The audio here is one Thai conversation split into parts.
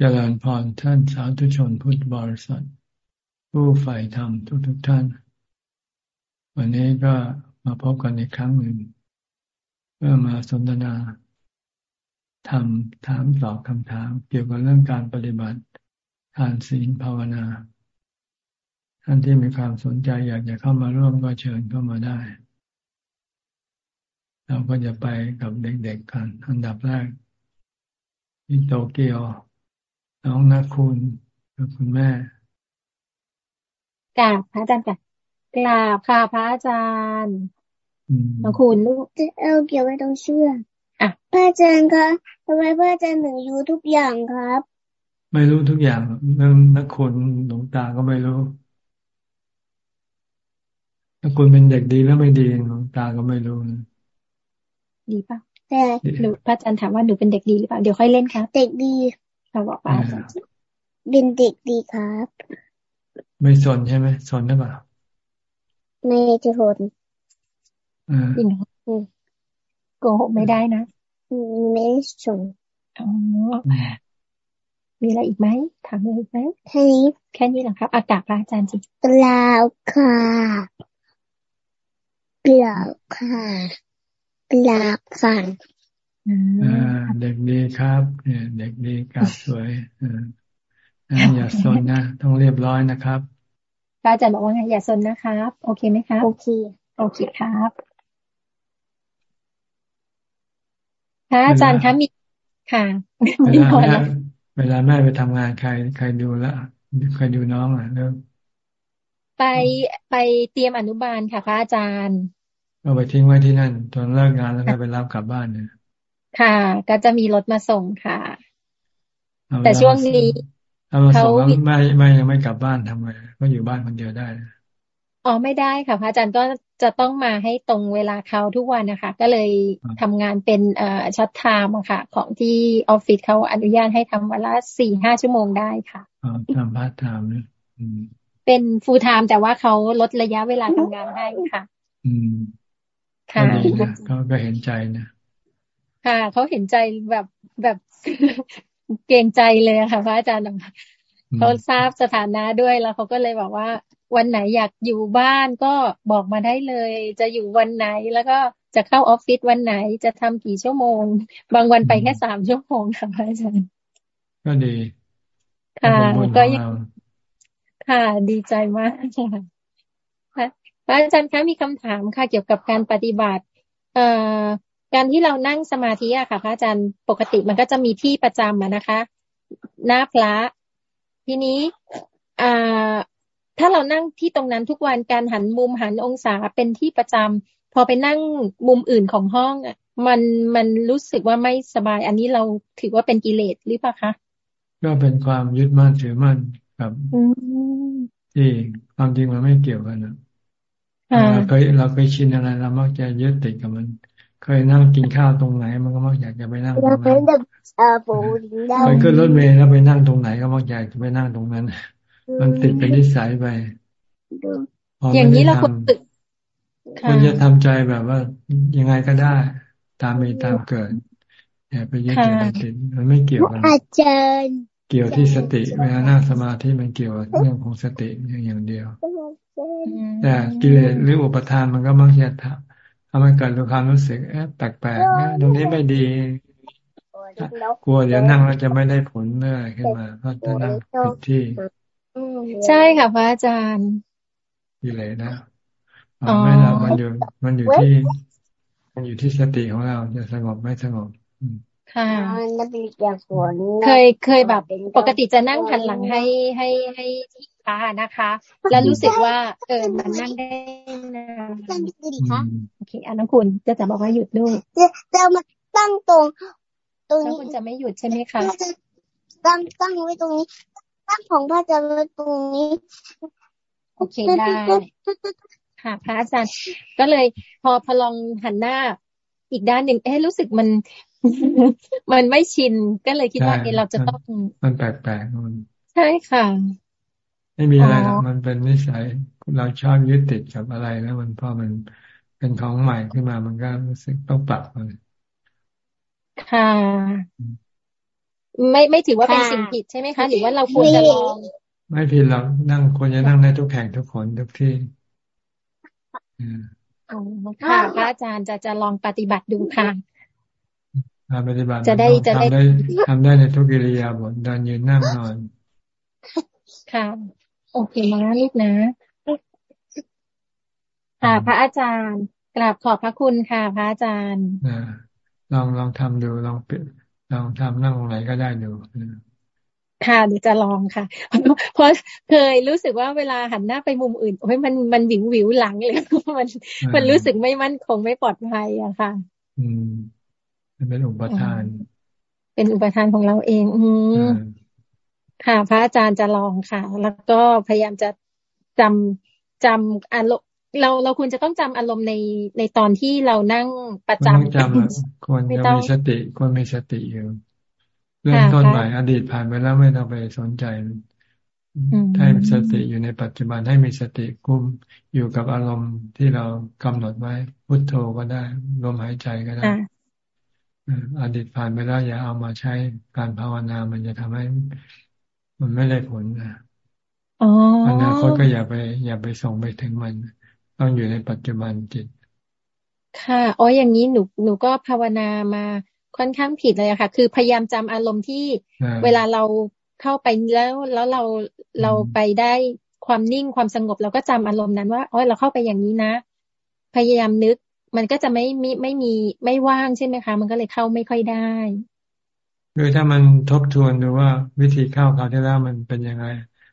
เจริญพรท่านสาธุชนพุทธบริษัท ผู้ใฝ่ธรรมทุกทุกท่าน วันนี้ก็มาพบกันอีกครั้งหนึ่ง เพื่อมาสนทนาทำถามตอบคำถาม เกี่ยวกับเรื่องการปฏิบัติทานศีลภาวนา ท่านที่มีความสนใจอยากจะเข้ามาร่วมก็เชิญเข้ามาได้ เราก็จะไปกับเด็กๆกันอันดับแรกที่โตเกียว น้องนักคุณกับคุณแม่กราบพระอาจารย์ค่ะกราบค่ะพระอาจารย์น้องคุณลูกจะเอาเกี่ยวไว้ตรงเชื่ออะพระอาจารย์คะทำไมพระอาจารย์ถึงรู้ทุกอย่างครับ ไม่รู้ทุกอย่างเรื่องนักคุณหลวงตาก็ไม่รู้นักคุณเป็นเด็กดีแล้วไม่ดีหลวงตาก็ไม่รู้นะดีป่ะแต่หนูพระอาจารย์ถามว่าหนูเป็นเด็กดีหรือเปล่าเดี๋ยวค่อยเล่นครับเด็กดี เราบอกว่าเป็นเด็กดีครับ ไม่สนใช่ไหมสนหรือเปล่าไม่จะสนจริงโกหกไม่ได้นะไม่สนอ๋อมีอะไรอีกไหมถามอะไรอีกไหมแค่นี้แค่นี้เหรอครับ อากาศพระอาจารย์จริงเปล่าค่ะเปล่าค่ะเปล่าฟัง เด็กดีครับเนี่ยเด็กดีกาบสวยอย่าซนนะ ต้องเรียบร้อยนะครับอาจารย์บอกว่าไงอย่าซนนะครับ โอเคไหมครับ โอเค โอเคครับค่ะอาจารย์คะมีค่ะเวลาแม่เวลาแม่ไปทำงานใคร ใครดูละใครดูน้องอะเริ่มไปไปเตรียมอนุบาลค่ะพระอาจารย์เอาไปทิ้งไว้ที่นั่นตอนเลิกงานแล้วก็ไปรับกลับบ้านเนี่ย ค่ะ ก็จะมีรถมาส่งค่ะ แต่ช่วงนี้เขาไม่ไม่ยังไม่กลับบ้านทำไงก็อยู่บ้านคนเดียวได้อ๋อไม่ได้ค่ะ พระอาจารย์ก็จะต้องมาให้ตรงเวลาเขาทุกวันนะคะ ก็เลยทำงานเป็นเอ่อ short time อะค่ะ ของที่ออฟฟิศเขาอนุญาตให้ทำวันละสี่ห้าชั่วโมงได้ค่ะอ๋อทำพาร์ทไทม์นะเป็น full-time แต่ว่าเขาลดระยะเวลาทำงานให้ค่ะ อืมค่ะเขาก็เห็นใจนะ ค่ะเขาเห็นใจแบบแบบเกรงใจเลยค่ะพระอาจารย์เขาทราบสถานะด้วยแล้วเขาก็เลยบอกว่า วันไหนอยากอยู่บ้านก็บอกมาได้เลย จะอยู่วันไหนแล้วก็จะเข้าออฟฟิศวันไหนจะทำกี่ชั่วโมง บางวันไปแค่สามชั่วโมงค่ะพระอาจารย์ก็ดี ค่ะก็ยังค่ะ ดีใจมากค่ะพระอาจารย์คะมีคำถามค่ะเกี่ยวกับการปฏิบัติ เอ่อ การที่เรานั่งสมาธิอะค่ะ พระอาจารย์ปกติมันก็จะมีที่ประจำอะนะคะ หน้าพระ ทีนี้อ่าถ้าเรานั่งที่ตรงนั้นทุกวันการหันมุมหันองศาเป็นที่ประจำพอไปนั่งมุมอื่นของห้องอะมันมันรู้สึกว่าไม่สบาย อันนี้เราถือว่าเป็นกิเลสหรือเปล่าคะก็เป็นความยึดมั่นถือมั่นกับที่ความจริงมันไม่เกี่ยวกันนะเราเคยเราเคยชินอะไรเรามักจะยึดติดกับมัน เคยนั่งกินข้าวตรงไหน มันก็มักอยากจะไปนั่งตรงนั้นเคยขึ้นรถเมล์แล้วไปนั่งตรงไหนก็มักอยากจะไปนั่งตรงนั้น มันติดเป็นนิสัยไปอย่างนี้เราควรตึกควรจะทำใจแบบว่า ยังไงก็ได้ ตามมีตามเกิดอย่าไปยึดติดติดมันไม่เกี่ยวกันอาจารย์เกี่ยวที่สติเวลานั่งสมาธิมันเกี่ยวเรื่องของสติอย่างเดียวแต่กิเลสหรืออุปทานมันก็มักจะ ทำทำให้เกิดความรู้สึกแอบแปลกๆตรงนี้ไม่ดี กลัวเดี๋ยวนั่งแล้วจะไม่ได้ผลเมื่อขึ้นมาเพราะจะนั่งผิดที่ ใช่ค่ะพระอาจารย์ดีเลยนะไม่เรามันอยู่ มันอยู่ที่ มันอยู่ที่สติของเราจะสงบไม่สงบ ค่ะเคยเคยแบบปกติจะนั่งหันหลังให้ให้ให้ที่ขานะคะ แล้วรู้สึกว่า เออมันนั่งได้นานโอเคอันนั้นคุณจะจะบอกว่าหยุดด้วยจะมาตั้งตรง ตรงนี้คุณจะไม่หยุดใช่ไหมคะตั้งตั้งไว้ตรงนี้ตั้งของพระอาจารย์ไว้ตรงนี้โอเคได้ค่ะพระอาจารย์ ก็เลยพอพอลองหันหน้าอีกด้านหนึ่งเอ๊รู้สึกมัน มันไม่ชินก็เลยคิดว่าเอเราจะต้อง มันแปลกๆมันใช่ค่ะ ไม่มีอะไรหรอกมันเป็นนิสัยเราชอบยึดติดกับอะไรแล้วมันพอมันเป็นของใหม่ขึ้นมามันก็รู้สึกต้องปรับมันค่ะ ไม่ไม่ถือว่าเป็นสิ่งผิดใช่ไหมคะ หรือว่าเราควรจะลองไม่ผิดเรานั่งควรจะนั่งได้ทุกแห่งทุกคนทุกที่ค่ะพระอาจารย์จะจะลองปฏิบัติดูค่ะ การปฏิบัติจะได้จะได้ทำได้ในทุกิริยาบทเดินยืนนั่งนอน ค่ะ โอเคนะลูกนะค่ะพระอาจารย์กราบขอบพระคุณค่ะ พระอาจารย์ลองลองทำดูลองเปลองทำนั่งตรงไหนก็ได้ดูค่ะเดี๋ยวจะลองค่ะ เพราะเคยรู้สึกว่าเวลาหันหน้าไปมุมอื่นโอ้ยมันมันวิววิวหลังเลยมันมันรู้สึกไม่มั่นคงไม่ปลอดภัยอะค่ะ อืม เป็นอุปทาน เป็นอุปทานของเราเอง อืมค่ะ พระอาจารย์จะลองค่ะ แล้วก็พยายามจะจำจำอารมณ์เราเราควรจะต้องจำอารมณ์ในในตอนที่เรานั่งประจำจำควรจะมีสติควรมีสติอยู่เรื่องต้นใหม่อดีตผ่านไปแล้วไม่ต้องไปสนใจให้สติอยู่ในปัจจุบันให้มีสติกุมอยู่กับอารมณ์ที่เรากำหนดไว้พุทโธก็ได้ลมหายใจก็ได้ อดีตผ่านไปแล้วอย่าเอามาใช้การภาวนา มันจะทำให้ มันไม่ได้ผลนะอนาคตก็อย่าไป อย่าไปส่งไปถึงมัน ต้องอยู่ในปัจจุบันจิต ค่ะอ๋ออย่างนี้หนูหนูก็ภาวนามาค่อนข้างผิดเลยค่ะ คือพยายามจำอารมณ์ที่เวลาเราเข้าไปแล้วแล้วเราเราไปได้ความนิ่งความสงบเราก็จำอารมณ์นั้นว่าอ๋อเราเข้าไปอย่างนี้นะ พยายามนึก มันก็จะไม่มีไม่มีไม่ว่างใช่ไหมคะ มันก็เลยเข้าไม่ค่อยได้คือถ้ามันทบทวนดูว่าวิธีเข้าคราวที่แล้วมันเป็นยังไง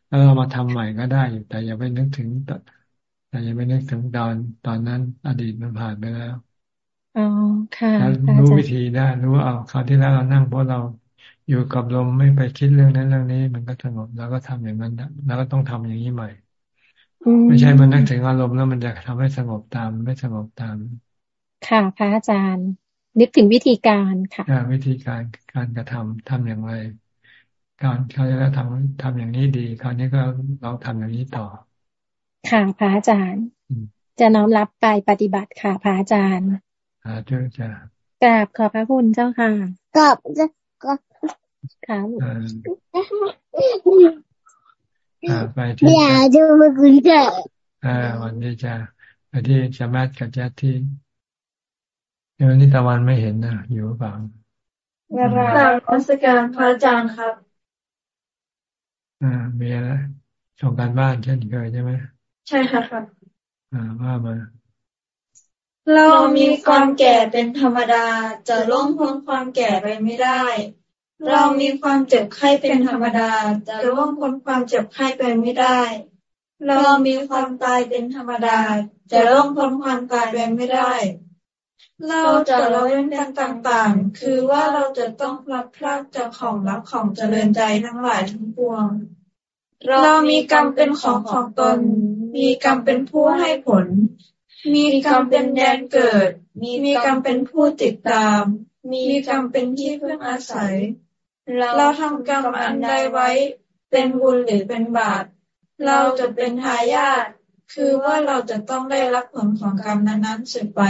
แล้วเรามาทำใหม่ก็ได้อยู่แต่อย่าไปนึกถึงแต่อย่าไปนึกถึงตอนตอนนั้น อดีตมันผ่านไปแล้วอ๋อค่ะรู้วิธีได้รู้ว่าเอาคราวที่แล้วเรานั่งเพราะเราอยู่กับลมไม่ไปคิดเรื่องนั้นเรื่องนี้ มันก็สงบแล้วก็ทำอย่างนั้นแล้วก็ต้องทำอย่างนี้ใหม่ ไม่ใช่มันนึกถึงอารมณ์แล้วมันจะทำให้สงบตามไม่สงบตาม ค่ะพระอาจารย์ นึกถึงวิธีการค่ะวิธีการการกระทำทำอย่างไร การเขาจะทำทำอย่างนี้ดีคราวนี้ก็เราทำอย่างนี้ต่อ ค่ะพระอาจารย์ จะน้อมรับไปปฏิบัติค่ะพระอาจารย์สาธุจ้ากราบขอบพระคุณเจ้าค่ะกราบจะกราบค่ะไปที่อยากจะมาคุยกันอ่าวันนี้จะไปที่ชามัดกับแจ๊ที่ เดี๋ยวนี้ตะวันไม่เห็นนะอยู่เปล่าเวลาราชการพระอาจารย์ครับ อ่ามีอะไรส่งการบ้านเช่นเคยใช่ไหมใช่ค่ะครับอ่าว่ามา เรามีความแก่เป็นธรรมดา จะล่วงพ้นความแก่ไปไม่ได้ เรามีความเจ็บไข้เป็นธรรมดา จะล่วงพ้นความเจ็บไข้ไปไม่ได้ เรามีความตายเป็นธรรมดา จะล่วงพ้นความตายไปไม่ได้ เราจะละเว้นกันต่างๆ คือว่าเราจะต้องรับพลาดจากของรักของเจริญใจทั้งหลายทั้งปวง เรามีกรรมเป็นของของตน มีกรรมเป็นผู้ให้ผล มีกรรมเป็นแดนเกิด มีกรรมเป็นผู้ติดตาม มีกรรมเป็นที่เพึ่งอาศัย เราทำกรรมอันใดไว้ เป็นบุญหรือเป็นบาป เราจะเป็นทายาท คือว่าเราจะต้องได้รับผลของกรรมนั้นๆสืบไป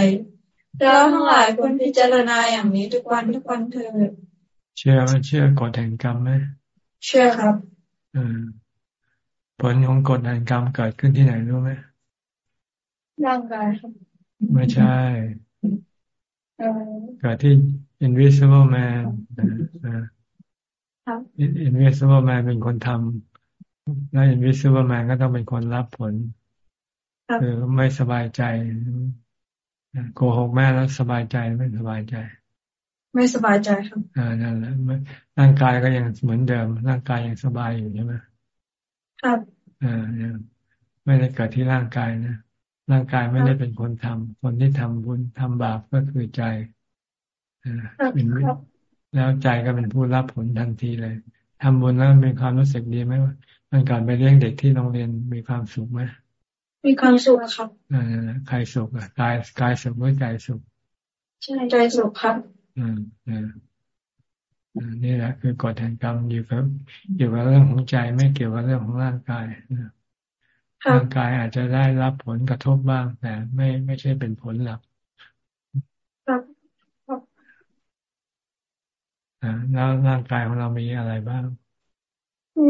เราทั้งหลายควรพิจารณาอย่างนี้ทุกวันทุกวันเถิดเชื่อไหมเชื่อกฎแห่งกรรมไหมเชื่อครับผลของกฎแห่งกรรมเกิดขึ้นที่ไหนรู้ไหมร่างกายครับ ไม่ใช่เกิดที่ invisible man invisible man เป็นคนทำแล้ว invisible man ก็ต้องเป็นคนรับผลคือไม่สบายใจ โกหกแม่แล้วสบายใจไม่สบายใจ ไม่สบายใจครับอ่านั่นแหละร่างกายก็ยังเหมือนเดิม ร่างกายยังสบายอยู่ใช่ไหมครับอ่าไม่ได้เกิดที่ร่างกายนะร่างกายไม่ได้เป็นคนทำคนที่ทำบุญทำบาปก็คือใจเป็นแล้วใจก็เป็นผู้รับผลทันทีเลยทำบุญแล้วมีความรู้สึกดีไหมว่ามันก่อนไปเลี้ยงเด็กที่โรงเรียนมีความสุขไหม มีความสุขครับใครสุขอะกายกายสุขหรือใจสุขใช่ใจสุขครับอืมนี่แหละคือกฎแห่งกรรมอยู่กับอยู่กับเรื่องของใจไม่เกี่ยวกับเรื่องของร่างกายนะร่างกายอาจจะได้รับผลกระทบบ้าง แต่ไม่ไม่ใช่เป็นผลหลักแล้วร่างกายของเรามีอะไรบ้าง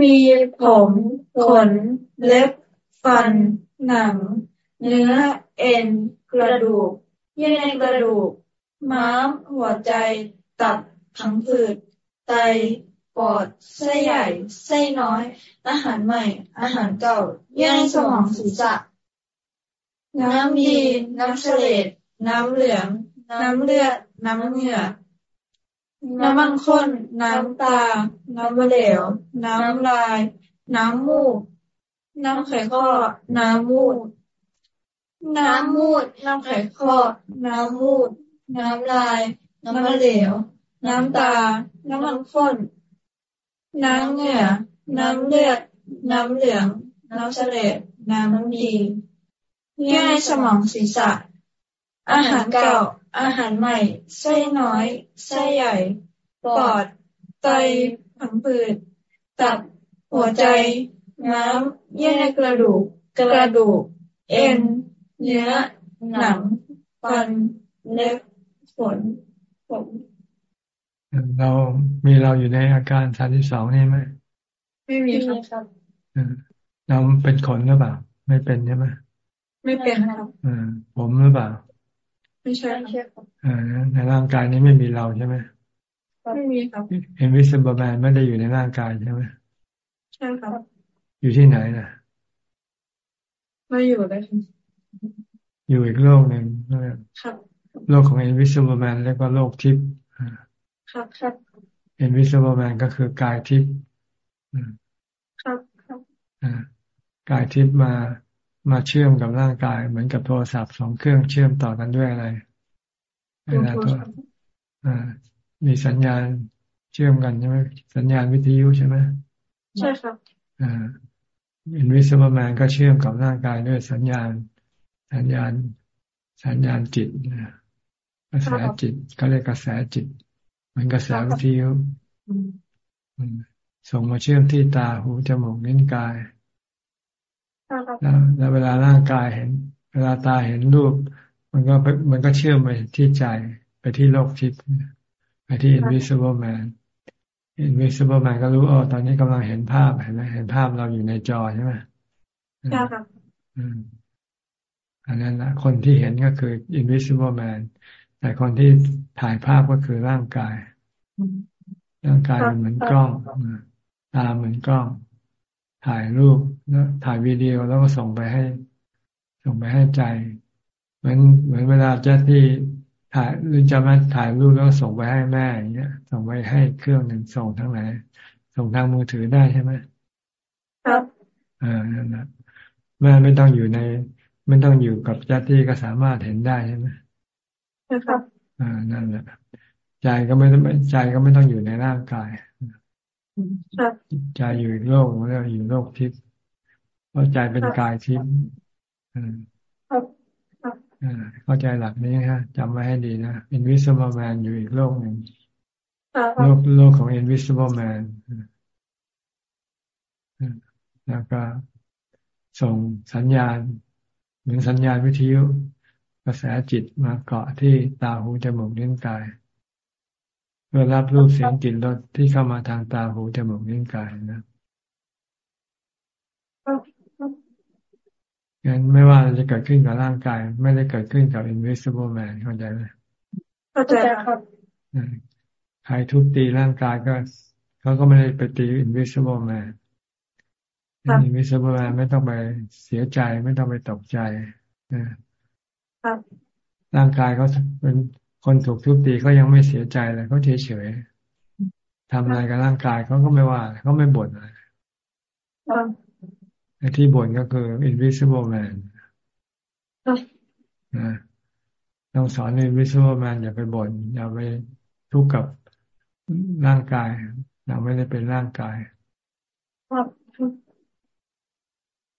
มีผมขนเล็บฟัน หนัง เนื้อ เอ็น กระดูก เยื่อในกระดูก ม้าม หัวใจ ตับ ผังผืด ไต ปอด ไส้ใหญ่ ไส้น้อย อาหารใหม่ อาหารเก่า เยื่อในสมองศีรษะ น้ำดี น้ำเสลดน้ำเหลือง น้ำเลือด น้ำเหงื่อน้ำมันข้น น้ำตา น้ำเหลว น้ำลาย น้ำมูก น้ำไขข้อ น้ำมูด น้ำมูด น้ำไขข้อ น้ำมูด น้ำลาย น้ำเหลว น้ำตา น้ำมันข้น น้ำเหงื่อ น้ำเลือด น้ำเหลือง น้ำเสลดน้ำดีเยื่อในสมองศีรษะ อาหารเก่า อาหารใหม่ ไส้น้อย ไส้ใหญ่ ปอด ไตผังผืด ตับ หัวใจ น้ำ เยื่อในกระดูก กระดูก เอ็น เนื้อ หนัง ฟัน เล็บขนผมเรามีเราอยู่ในอาการสามที่สองนี่ไหม ไม่มีครับเราเป็นขนหรือเปล่า ไม่เป็นใช่ไหมไม่เป็นครับอ่าผมหรือเปล่า ไม่ใช่ครับอ่าในร่างกายนี้ไม่มีเราใช่ไหมไม่มีครับเห็นวิสเบอร์แมนไม่ได้อยู่ในร่างกายใช่ไหมใช่ครับ อยู่ที่ไหนนะไม่อยู่เลยครับอยู่อีกโลกหนึ่งครับโลกของ invisible man เรียกว่าโลกทิพย์ครับครับ invisible man ก็คือกายทิพย์ครับครับกายทิพย์มามาเชื่อมกับร่างกาย เหมือนกับโทรศัพท์สองเครื่องเชื่อมต่อกันด้วยอะไรเวลาตัวมีสัญญาณเชื่อมกันใช่ไหมสัญญาณวิทยุใช่ไหมใช่ครับอ่า invisible man ก็เชื่อมกับร่างกายด้วยสัญญาณ สัญญาณ สัญญาณจิตนะกระแสจิตก็เรียกกระแสจิตเหมือนกระแสวิทยุส่งมาเชื่อมที่ตาหูจมูกนิ้นกายแล้วแล้วเวลาร่างกายเห็น เวลาตาเห็นรูป มันก็มันก็เชื่อมไปที่ใจไปที่โลกทิพย์ไปที่ invisible man invisible man ก็รู้อ๋อตอนนี้กำลังเห็นภาพเห็นไหมเห็นภาพเราอยู่ในจอใช่ไหมใช่ครับอันนั้นนะคนที่เห็นก็คือ invisible man แต่คนที่ถ่ายภาพก็คือร่างกาย ร่างกายมันเหมือนกล้องตาเหมือนกล้อง ถ่ายรูปแล้วถ่ายวิดีโอแล้วก็ส่งไปให้ ส่งไปให้ใจ เหมือนเหมือนเวลาเจ้าที่ ถ่ายหรือจะมาถ่ายรูปแล้วส่งไปให้แม่อย่างเงี้ย ส่งไปให้เครื่องหนึ่งส่งทั้งไหนส่งทางมือถือได้ใช่ไหมครับอ่านั่นแหละแม่ไม่ต้องอยู่ใน ไม่ต้องอยู่กับเจ้าที่ก็สามารถเห็นได้ใช่ไหมครับอ่านั่นแหละใจก็ไม่ต้องใจก็ไม่ต้องอยู่ในร่างกายใจอยู่โลกแล้วอยู่โลกทิพย์เพราะใจเป็นกายทิพย์ เข้าใจหลักนี้ฮะจำไว้ให้ดีนะ invisible man อยู่อีกโลกหนึ่งโลกโลกของ invisible man แล้วก็ส่งสัญญาณ เหมือนสัญญาณวิทยุกระแสจิตมาเกาะที่ตาหูจมูกนิ้วกายเพื่อรับรูปเสียงกลิ่นรสที่เข้ามาทางตาหูจมูกนิ้วกายนะ งั้นไม่ว่าจะเกิดขึ้นกับร่างกาย ไม่ได้เกิดขึ้นกับ invisible man เข้าใจไหมเข้าใจครับใครทุบตีร่างกายก็เขาก็ไม่ได้ไปตี invisible man invisible man ไม่ต้องไปเสียใจไม่ต้องไปตกใจร่างกายเขาเป็นคนถูกทุบตีเขายังไม่เสียใจเลยเขาเฉยเฉยทำอะไรกับร่างกายเขาก็ไม่ว่าเขาไม่บ่นอะไร ที่บ่นก็คือ invisible man นะต้องสอน invisible man อย่าไปบ่นอย่าไปทุกข์กับร่างกาย เราไม่ได้เป็นร่างกาย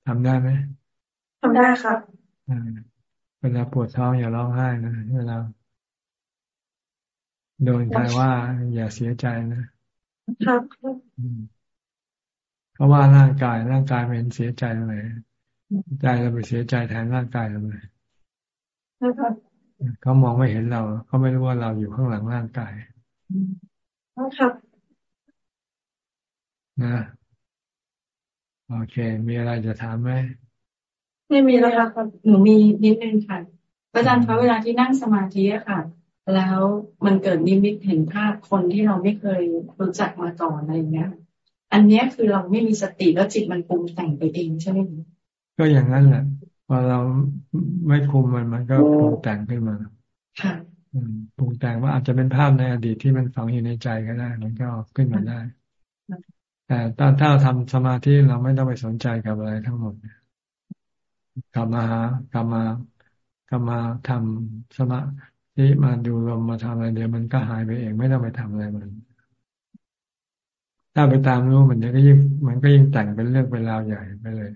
ทำได้ไหมทำได้ครับเวลาปวดท้องอย่าร้องไห้นะเวลาโดนใครว่า อย่าเสียใจนะครับ เพราะว่าร่างกายร่างกายเป็นเสียใจตรงไหนใจเราไปเสียใจแทนร่างกายทำไมเขามองไม่เห็นเราเขาไม่รู้ว่าเราอยู่ข้างหลังร่างกายครับนะโอเค มีอะไรจะถามไหมไม่มีแล้วครับหนูมีนิดนึงค่ะอาจารย์คะเวลาที่นั่งสมาธิอะค่ะ แล้วมันเกิดนิมิตเห็นภาพคนที่เราไม่เคยรู้จักมาก่อนอะไรเงี้ย อันเนี้ยคือเราไม่มีสติแล้วจิตมันปรุงแต่งไปเองใช่ไหมก็อย่างนั้นแหละพอเราไม่คุมมันมันก็ปรุงแต่งขึ้นมาค่ะปรุงแต่งว่าอาจจะเป็นภาพในอดีตที่มันฝังอยู่ในใจก็ได้ มันก็ขึ้นมาได้ แต่ตอนถ้าเราทำสมาธิเราไม่ต้องไปสนใจกับอะไรทั้งหมดกลับมาหากลับมากลับมาทำสมาธิมาดูลมมาทำอะไรเดี๋ยวมันก็หายไปเองไม่ต้องไปทำอะไรมัน ถ้าไปตามรู้มันก็ยิ่งมันก็ยิ่งแต่งเป็นเรื่องเป็นราวใหญ่ไปเลย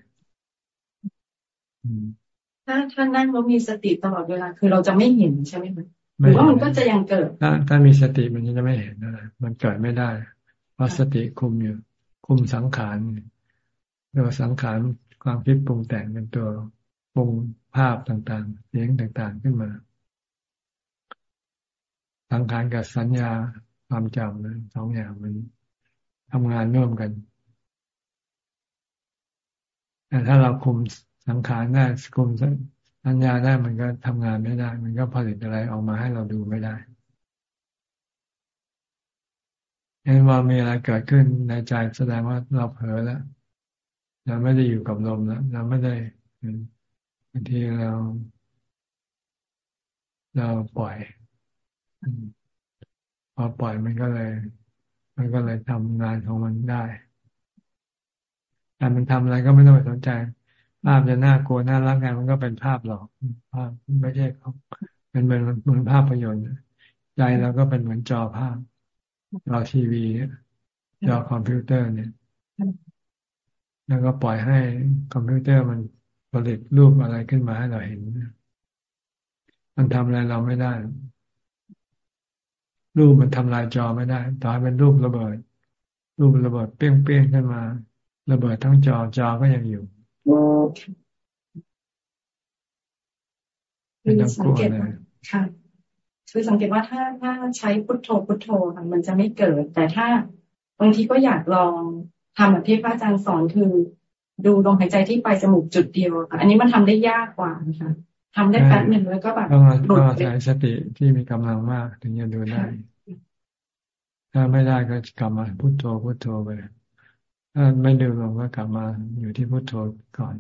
ถ้าถ้านั่งแล้วมีสติตลอดเวลา คือเราจะไม่เห็นใช่ไหมคะหรือว่ามันก็จะยังเกิด ถ้าถ้ามีสติมันจะไม่เห็นอะไรมันเกิดไม่ได้ เพราะสติคุมอยู่ คุมสังขารเรียกว่าสังขารความคิดปรุงแต่งเป็นตัวปรุงภาพต่างๆเสียงต่างๆขึ้นมา สังขารกับสัญญาความจำนะสองอย่างมัน ทำงานร่วมกัน แต่ถ้าเราคุมสังขารได้คุมสัญญาได้มันก็ทำงานไม่ได้ มันก็ผลิตอะไรออกมาให้เราดูไม่ได้เห็นว่ามีอะไรเกิดขึ้นในใจแสดงว่าเราเผลอแล้วเราไม่ได้อยู่กับลมแล้วเราไม่ได้บางทีเรา เราปล่อยพอปล่อยมันก็เลย มันก็เลยทำงานของมันได้ แต่มันทำอะไรก็ไม่ต้องไปสนใจ ภาพจะน่ากลัวน่ารักไงมันก็เป็นภาพหรอก ภาพไม่ใช่เขาเป็นเหมือนเหมือนภาพยนตร์ใจเราก็เป็นเหมือนจอภาพจอทีวีจอคอมพิวเตอร์เนี่ย แล้วก็ปล่อยให้คอมพิวเตอร์มันผลิตรูปอะไรขึ้นมาให้เราเห็น มันทำอะไรเราไม่ได้ รูปมันทำลายจอไม่ได้ ต่อให้เป็นรูประเบิด รูประเบิดเปี้ยงๆขึ้นมา ระเบิดทั้งจอจอก็ยังอยู่คือสังเกตว่าค่ะคือสังเกตว่าถ้าถ้าใช้พุทโธพุทโธมันจะไม่เกิด แต่ถ้าบางทีก็อยากลองทำแบบที่พระอาจารย์สอนคือ ดูลมหายใจที่ปลายจมูกจุดเดียว อันนี้มันทำได้ยากกว่าค่ะ ทำได้แป๊บหนึ่งแล้วก็แบบหลุดไปใช้สติที่มีกำลังมากถึงจะดูได้ ถ้าไม่ได้ก็กลับมาพุทโธพุทโธไปถ้าไม่ดูลงก็กลับมาอยู่ที่พุทโธก่อน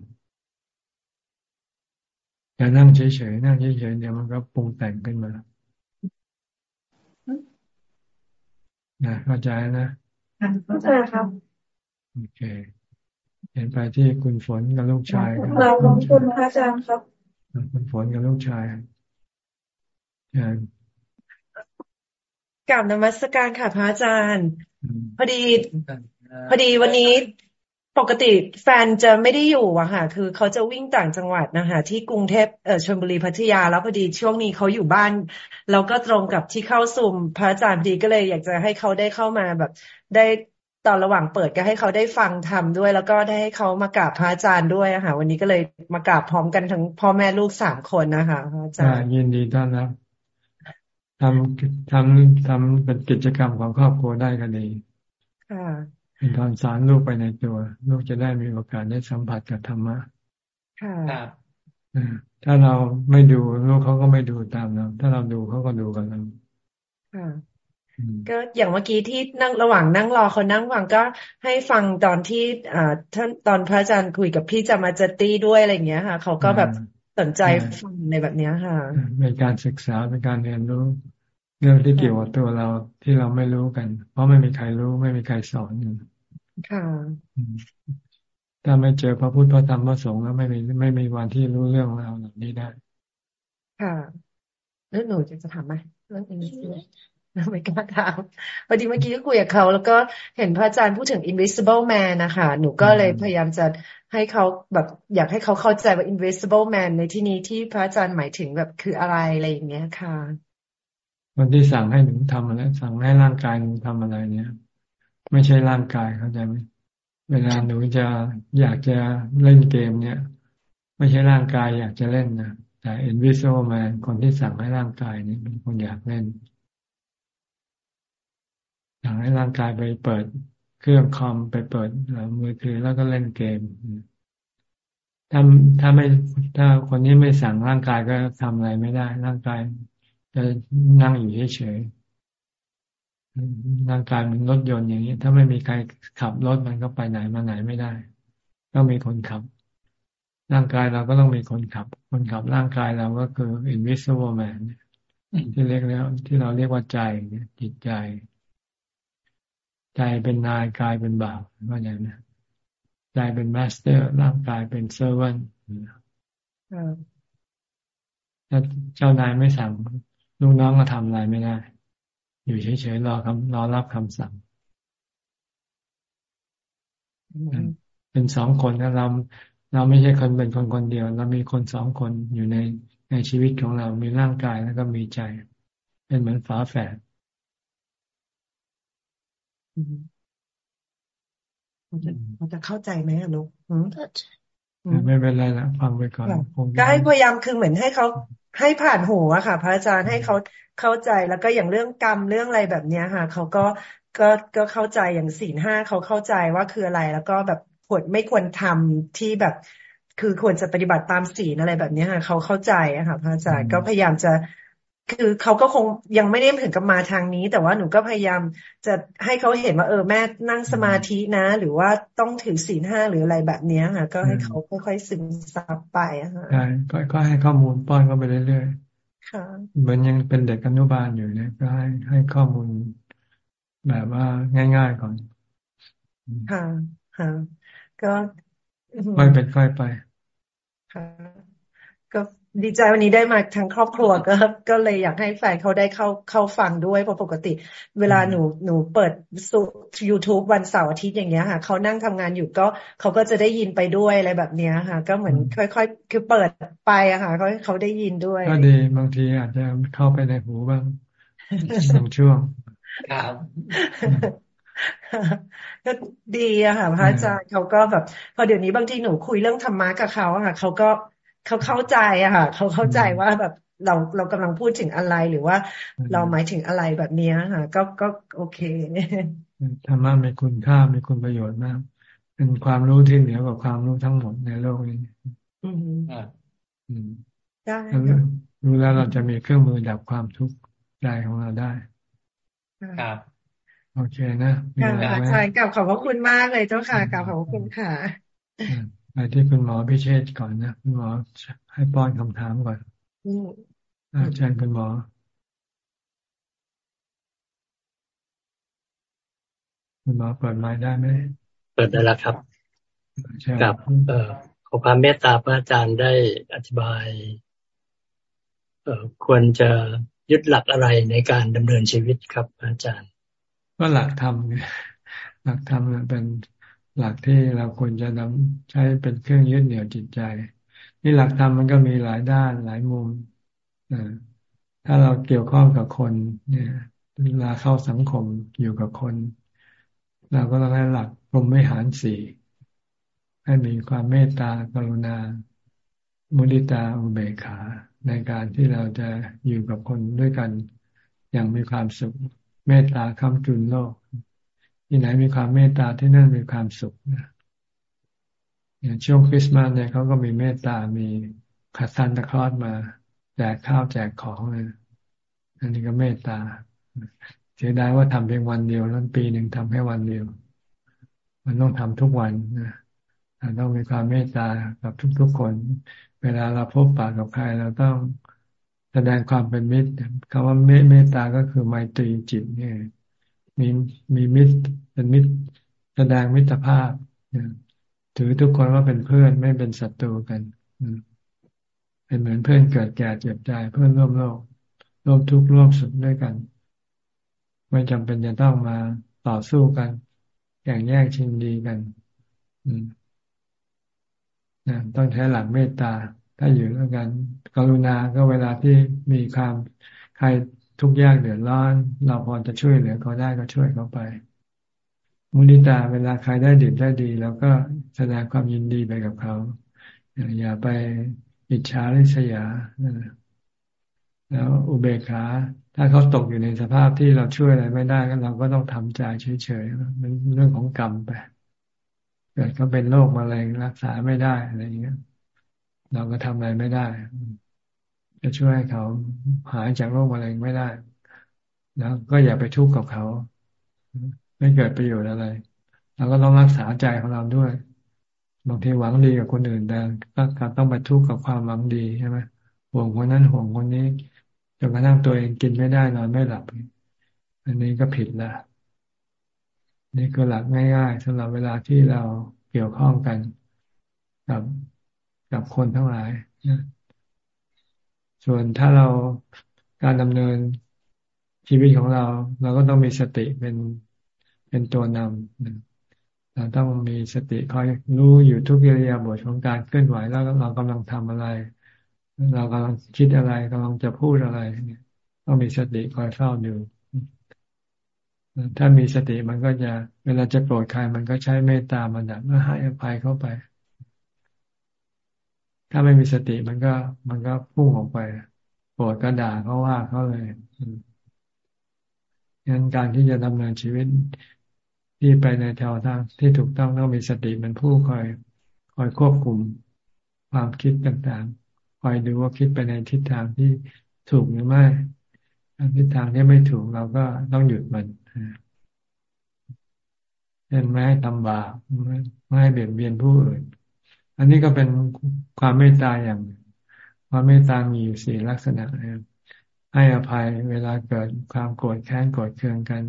อย่านั่งเฉยๆนั่งเฉยๆเดี๋ยวมันก็ปรุงแต่งขึ้นมานะเข้าใจนะเข้าใจครับโอเค เห็นไปที่คุณฝนกับลูกชายเราลงทุนพระอาจารย์ครับ คุณฝนกับลูกชายกลับนมัสการค่ะพระอาจารย์ พอดี พอดีวันนี้ปกติแฟนจะไม่ได้อยู่อะค่ะ คือเขาจะวิ่งต่างจังหวัดนะคะที่กรุงเทพเออชลบุรีพัทยา แล้วพอดีช่วงนี้เขาอยู่บ้าน แล้วก็ตรงกับที่เข้าซุมพระอาจารย์ดีก็เลยอยากจะให้เขาได้เข้ามาแบบ ได้ ตอนระหว่างเปิดก็ให้เขาได้ฟังทำด้วย แล้วก็ได้ให้เขามากราบพระอาจารย์ด้วยอะค่ะวันนี้ก็เลยมากราบพร้อมกันทั้งพ่อแม่ลูกสามคนนะคะพระอาจารย์ยินดีต้อนรับทำทำทำเป็นกิจกรรมของครอบครัวได้ก็ดีค่ะเป็นการสารลูกไปในตัว ลูกจะได้มีโอกาสได้สัมผัสกับธรรมะค่ะถ้าเราไม่ดูลูกเขาก็ไม่ดูตามเราถ้าเราดูเขาก็ดูกันเราค่ะ ก็อย่างเมื่อกี้ที่นั่งระหว่างนั่งรอเขานั่งฟังก็ให้ฟังตอนที่อ่าท่านตอนพระอาจารย์คุยกับพี่จามาจตีด้วยอะไรเงี้ยค่ะ เขาก็แบบสนใจฟังในแบบเนี้ยค่ะเป็นการศึกษาเป็นการเรียนรู้ เรื่องที่เกี่ยวกับตัวเราที่เราไม่รู้กัน เพราะไม่มีใครรู้ไม่มีใครสอนค่ะถ้าไม่เจอพระพุทธพระธรรมพระสงฆ์แล้วไม่มีไม่มีวันที่รู้เรื่องราวเหล่านี้ได้ ค่ะแล้วหนูจะจะถามไหมเรื่องนี้ ไม่กล้าถามพอดีเมื่อกี้ก็คุยกับเขา แล้วก็เห็นพระอาจารย์พูดถึง invisible man นะคะหนูก็เลยพยายามจะให้เขาแบบอยากให้เขาเข้าใจว่า invisible man ในที่นี้ที่พระอาจารย์หมายถึงแบบคืออะไรอะไรอย่างเงี้ยค่ะคนที่สั่งให้หนูทำอะไรสั่งให้ร่างกายหนูทำอะไรเนี่ย ไม่ใช่ร่างกายเข้าใจไหมเวลาหนูจะอยากจะเล่นเกมเนี่ย ไม่ใช่ร่างกายอยากจะเล่นนะแต่ invisible man คนที่สั่งให้ร่างกายนี่เป็นคนอยากเล่น สั่งใให้ร่างกายไปเปิดเครื่องคอมไปเปิดมือถือแล้วก็เล่นเกมถ้าถ้าไม่ถ้าคนนี้ไม่สั่งร่างกายก็ทำอะไรไม่ได้ ร่างกายจะนั่งอยู่เฉยๆร่างกายมันรถยนต์อย่างนี้ ถ้าไม่มีใครขับรถมันก็ไปไหนมาไหนไม่ได้ต้องมีคนขับ ร่างกายเราก็ต้องมีคนขับ คนขับร่างกายเราก็คือ invisible man ที่เรียกแล้ว ที่เราเรียกว่าใจจิตใจ ใจเป็นนายกายเป็นบ่าวว่าอย่างนี้ใจเป็น master ร่างกายเป็น servantถ้าเจ้านายไม่สั่งลูกน้องก็ทำอะไรไม่ได้ อยู่เฉยๆรอคำรอรับคำสั่ง เป็นสองคนนะเราเราไม่ใช่คนเป็นคนคนเดียว เรามีคนสองคนอยู่ในในชีวิตของเรา มีร่างกายแล้วก็มีใจ เป็นเหมือนฝาแฝด มันจะมันจะเข้าใจไหมอะลูกไม่เป็นไรละฟังไปก่อนก็ให้พยายามคือเหมือนให้เขาให้ผ่านหูอะค่ะ พระอาจารย์ให้เขาเข้าใจแล้วก็อย่างเรื่องกรรมเรื่องอะไรแบบเนี้ยค่ะเขาก็ก็ก็เข้าใจอย่างสี่ห้าเขาเข้าใจว่าคืออะไร แล้วก็แบบควรไม่ควรทำที่แบบ คือควรจะปฏิบัติตามศีลอะไรแบบนี้ค่ะเขาเข้าใจอะค่ะพระอาจารย์ก็พยายามจะ คือเขาก็คงยังไม่ได้ถึงกับมาทางนี้ แต่ว่าหนูก็พยายามจะให้เขาเห็นว่าเออแม่นั่งสมาธินะ หรือว่าต้องถือศีลห้าหรืออะไรแบบนี้ค่ะ ก็ให้เขาค่อยๆซึมซับไปอะค่ะใช่ก็ให้ข้อมูลป้อนเข้าไปเรื่อยๆค่ะเหมือนยังเป็นเด็กอนุบาลอยู่เนี่ยก็ให้ให้ข้อมูลแบบว่าง่าย ๆก่อนค่ะค่ะก็ค่อยเป็นค่อยไปค่ะก็ ดีใจวันนี้ได้มาทั้งครอบครัวก็ก็เลยอยากให้แฟนเขาได้เข้าเข้าฟังด้วยเพราะปกติ เวลาหนูหนูเปิดสุ YouTube วันเสาร์อาทิตย์อย่างเงี้ยค่ะเขานั่งทำงานอยู่ก็เขาก็จะได้ยินไปด้วยอะไรแบบเนี้ยค่ะ ก็เหมือนค่อย ๆ คือเปิดไปอะค่ะเขาเขาได้ยินด้วย ก็ดีบางทีอาจจะเข้าไปในหูบ้างบางช่วงครับก็ดีอะค่ะพระอาจารย์เขาก็แบบ พอเดี๋ยวนี้บางทีหนูคุยเรื่องธรรมะกับเขาอะค่ะเขาก็ เขาเข้าใจอะค่ะเขาเข้าใจว่าแบบเราเรากำลังพูดถึงอะไรหรือว่า เราหมายถึงอะไรแบบนี้ค่ะ ก็ก็โอเคธรรมะมีคุณค่ามีคุณประโยชน์มาก เป็นความรู้ที่เหนือกว่าความรู้ทั้งหมดในโลกนี้อืมอืมได้รู้แล้วเราจะมีเครื่องมือดับความทุกข์ใจของเราได้ครับโอเคนะค่ะอาจารย์กลับขอบพระคุณมากเลยเจ้าค่ะกลับขอบพระคุณค่ะ ไปที่คุณหมอพิเชษก่อนนะคุณหมอให้ป้อนคำถามก่อนอาจารย์คุณหมอคุณหมอเปิดไม้ได้ไหมเปิดได้แล้วครับกับเอ่อขอความเมตตาพระอาจารย์ได้อธิบาย เอ่อควรจะยึดหลักอะไรในการดำเนินชีวิตครับอาจารย์ ก็หลักธรรมหลักธรรมเป็น หลักที่เราควรจะนำใช้เป็นเครื่องยึดเหนี่ยวจิตใจ นี่หลักธรรมมันก็มีหลายด้านหลายมุมถ้าเราเกี่ยวข้องกับคน เนี่ยเวลาเข้าสังคมอยู่กับคน เราก็ต้องให้หลักพรหมวิหารสี่ให้มีความเมตตากรุณา มุดิตาอุเบกขา ในการที่เราจะอยู่กับคนด้วยกันอย่างมีความสุข เมตตาคำจุนโลก ที่ไหนมีความเมตตาที่นั่นมีความสุขนะอย่างช่วงคริสต์มาสเนี่ยเขาก็มีเมตตา มีขัดซันตะคลอดมาแจกข้าวแจกของเลยอันนี้ก็เมตตาเสียดายว่าทำเพียงวันเดียวนั้นปีหนึ่งทำแค่วันเดียว มันต้องทำทุกวันนะต้องมีความเมตตากับทุกๆคน เวลาเราพบปะกับใครเราต้องแสดงความเป็นมิตรคำว่าเมตตาก็คือไมตรีจิตเนี่ย มีมีมิตรเป็นมิตรแสดงมิตรภาพถือทุกคนว่าเป็นเพื่อนไม่เป็นศัตรูกันเป็นเหมือนเพื่อนเกิดแก่เจ็บตายเพื่อนร่วมโลกร่วมทุกข์ร่วมสุขด้วยกัน ไม่จำเป็นจะต้องมาต่อสู้กัน อย่างแย่งชิงดีกันต้องใช้หลักเมตตา ถ้าอยู่ด้วยกัน กรุณาก็เวลาที่มีความใคร ทุกข์ยากเดือดร้อน เราพอจะช่วยเหลือเขาได้ก็ช่วยเขาไป มุนิตาเวลาใครได้ดีได้ดีแล้วก็แสดงความยินดีไปกับเขา อย่าไปอิจฉาริษยา แล้วอุเบกขา ถ้าเขาตกอยู่ในสภาพที่เราช่วยอะไรไม่ได้ก็เราก็ต้องทำใจเฉยๆมันเรื่องของกรรมไปเกิดเขาเป็นโรคมะเร็งรักษาไม่ได้อะไรอย่างเงี้ยเราก็ทำอะไรไม่ได้ จะช่วยให้เขาหายจากโรคมะเร็งไม่ได้ แล้ว ก็อย่าไปทุกข์กับเขา ไม่เกิดประโยชน์อะไรเราก็ต้องรักษาใจของเราด้วยบางทีหวังดีกับคนอื่นแต่ก็ต้องไปทุกข์กับความหวังดีใช่ไหมห่วงคนนั้นห่วงคนนี้จนกระทั่งตัวเองกินไม่ได้นอนไม่หลับ อันนี้ก็ผิดละนี่คือหลักง่ายๆสำหรับเวลาที่เราเกี่ยวข้องกันกับกับคนทั้งหลาย ส่วนถ้าเราการดำเนินชีวิตของเรา เราก็ต้องมีสติเป็นเป็นตัวนำเราต้องมีสติคอยรู้อยู่ทุกอิริยาบถของการเคลื่อนไหวแล้วเรากำลังทำอะไร เรากำลังคิดอะไรกำลังจะพูดอะไรเนี่ยต้องมีสติคอยเฝ้าดูถ้ามีสติมันก็จะ เวลาจะโกรธใครมันก็ใช้เมตตามันดับแล้วให้อภัยเข้าไป ถ้าไม่มีสติมันก็ มันก็พุ่งออกไปโกรธก็ด่าเขาว่าเขาเลยงั้นการที่จะดำเนินชีวิตที่ไปในแถวทางที่ถูกต้องต้องมีสติเป็นผู้คอยคอยควบคุมความคิดต่างๆ คอยดูว่าคิดไปในทิศทางที่ถูกหรือไม่ทิศทางที่ไม่ถูกเราก็ต้องหยุดมันเช่นไม่ให้ทำบาปไม่ให้เบียดเบียนผู้อื่น อันนี้ก็เป็นความเมตตาอย่างความเมตตามีอยู่สี่ลักษณะนะครับให้อภัยเวลาเกิดความโกรธแค้นโกรธเคืองกัน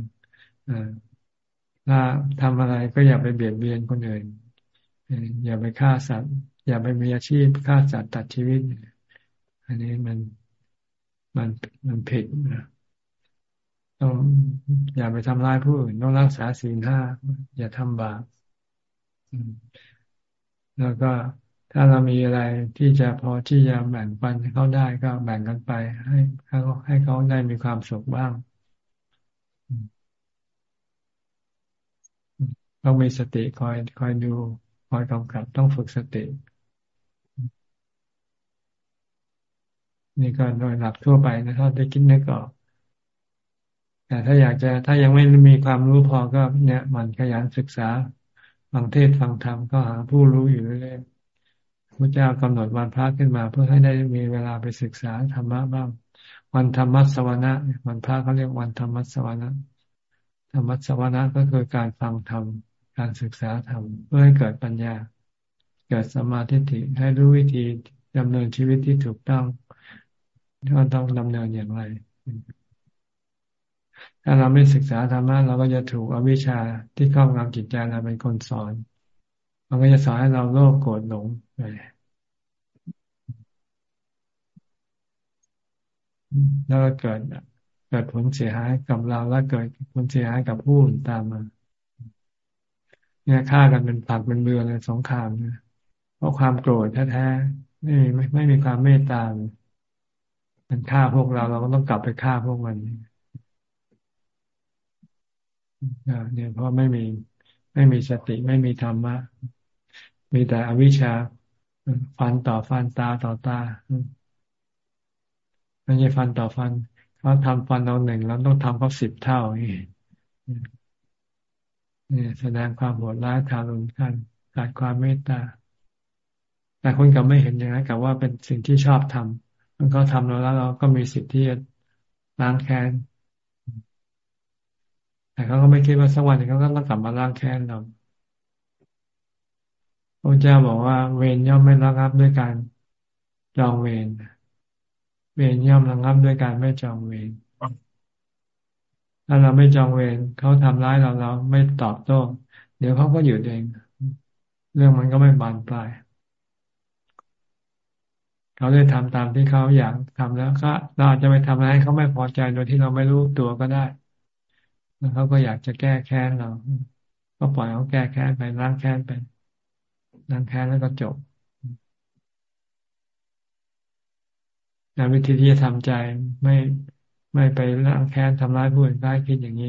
ถ้าทำอะไรก็อย่าไปเบียดเบียนคนอื่นอย่าไปฆ่าสัตว์ อย่าไปมีอาชีพฆ่าสัตว์ตัดชีวิต อันนี้มันมันมันผิดนะต้องอย่าไปทำร้ายผู้อื่นต้องรักษาศีลห้าอย่าทำบาป แล้วก็ถ้าเรามีอะไรที่จะพอที่จะแบ่งปันเขาได้ก็แบ่งกันไป ให้เขาให้เขาได้มีความสุขบ้างต้องมีสติคอยคอยดูคอยกำกับต้องฝึกสติ นี่ก็โดยหลักทั่วไปนะถ้าได้คิดนึกออกแต่ถ้าอยากจะถ้ายังไม่มีความรู้พอก็เนี่ย มันขยันศึกษา ฟังเทศฟังธรรมก็หาผู้รู้อยู่เรื่อยพระเจ้ากำหนดวันพระขึ้นมา เพื่อให้ได้มีเวลาไปศึกษาธรรมะบ้าง วันธรรมสวนะวันพระเขาเรียกวันธรรมสวนะธรรมสวนะก็คือการฟังธรรมการศึกษาธรรมเพื่อให้เกิดปัญญา เกิดสมาธิให้รู้วิธีดำเนินชีวิตที่ถูกต้องว่าต้องดำเนินอย่างไร ถ้าเราไม่ศึกษาธรรมะเราก็จะถูกอวิชชาที่ครอบงำจิตใจเราเป็นคนสอน มันก็จะสอนให้เราโลภโกรธหลงไปแล้วก็เกิดเกิดผลเสียหายกับเราแล้วเกิดผลเสียหายกับผู้อื่นตามมาเนี่ยฆ่ากันเป็นผักเป็นเบือเลยสงครามเนี่ยเพราะความโกรธแท้ๆไม่ไม่ไม่มีความเมตตา มันฆ่าพวกเราเราก็ต้องกลับไปฆ่าพวกมัน เนี่ยเพราะไม่มีไม่มีสติไม่มีธรรมะ มีแต่อวิชชาฟันต่อฟันตาต่อตาไม่ใช่ฟันต่อฟันเขาทำฟันเราหนึ่งเราต้องทำเขาสิบเท่านี่เนี่ยแสดงความโหดร้ายทารุณกันขาดความเมตตา แต่คนกับไม่เห็นอย่างนั้นกับว่าเป็นสิ่งที่ชอบทำมันก็ทำเราแล้วเราก็มีสิทธิ์ที่จะล้างแค้น แต่เขาก็ไม่คิดว่าสักวันหนึ่งเขาก็ต้องกลับมาล้างแค้นเราพระเจ้าบอกว่า เวรย่อมไม่ระงับด้วยการจองเวรเวรย่อมระงับด้วยการไม่จองเวรถ้าเราไม่จองเวรเขาทำร้ายเราเราไม่ตอบโต้เดี๋ยวเขาก็หยุดเอง เรื่องมันก็ไม่บานปลายเขาได้ทำตามที่เขาอยากทำแล้วก็เราอาจจะไปทำอะไรให้เขาไม่พอใจโดยที่เราไม่รู้ตัวก็ได้ แล้วเขาก็อยากจะแก้แค้นเรา ก็ปล่อยเขาแก้แค้นไปล้างแค้นไปล้างแค้นแล้วก็จบแต่วิธีที่จะทำใจไม่ไม่ไปล้างแค้นทำร้ายผู้อื่นได้คิดอย่างนี้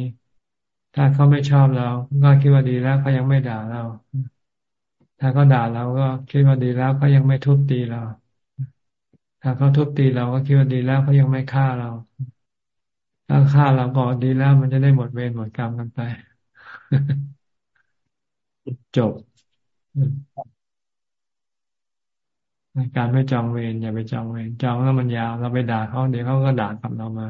ถ้าเขาไม่ชอบเราก็คิดว่าดีแล้วเขายังไม่ด่าเรา ถ้าเขาด่าเราก็คิดว่าดีแล้วเขายังไม่ทุบตีเรา ถ้าเขาทุบตีเราก็คิดว่าดีแล้วเขายังไม่ฆ่าเรา ถ้าฆ่าเราก็ดีแล้ว มันจะได้หมดเวรหมดกรรมกันไป จบการไม่จองเวรอย่าไปจองเวรจองแล้วมันยาว เราไปด่าเขาเดี๋ยวเขาก็ด่ากลับเรามา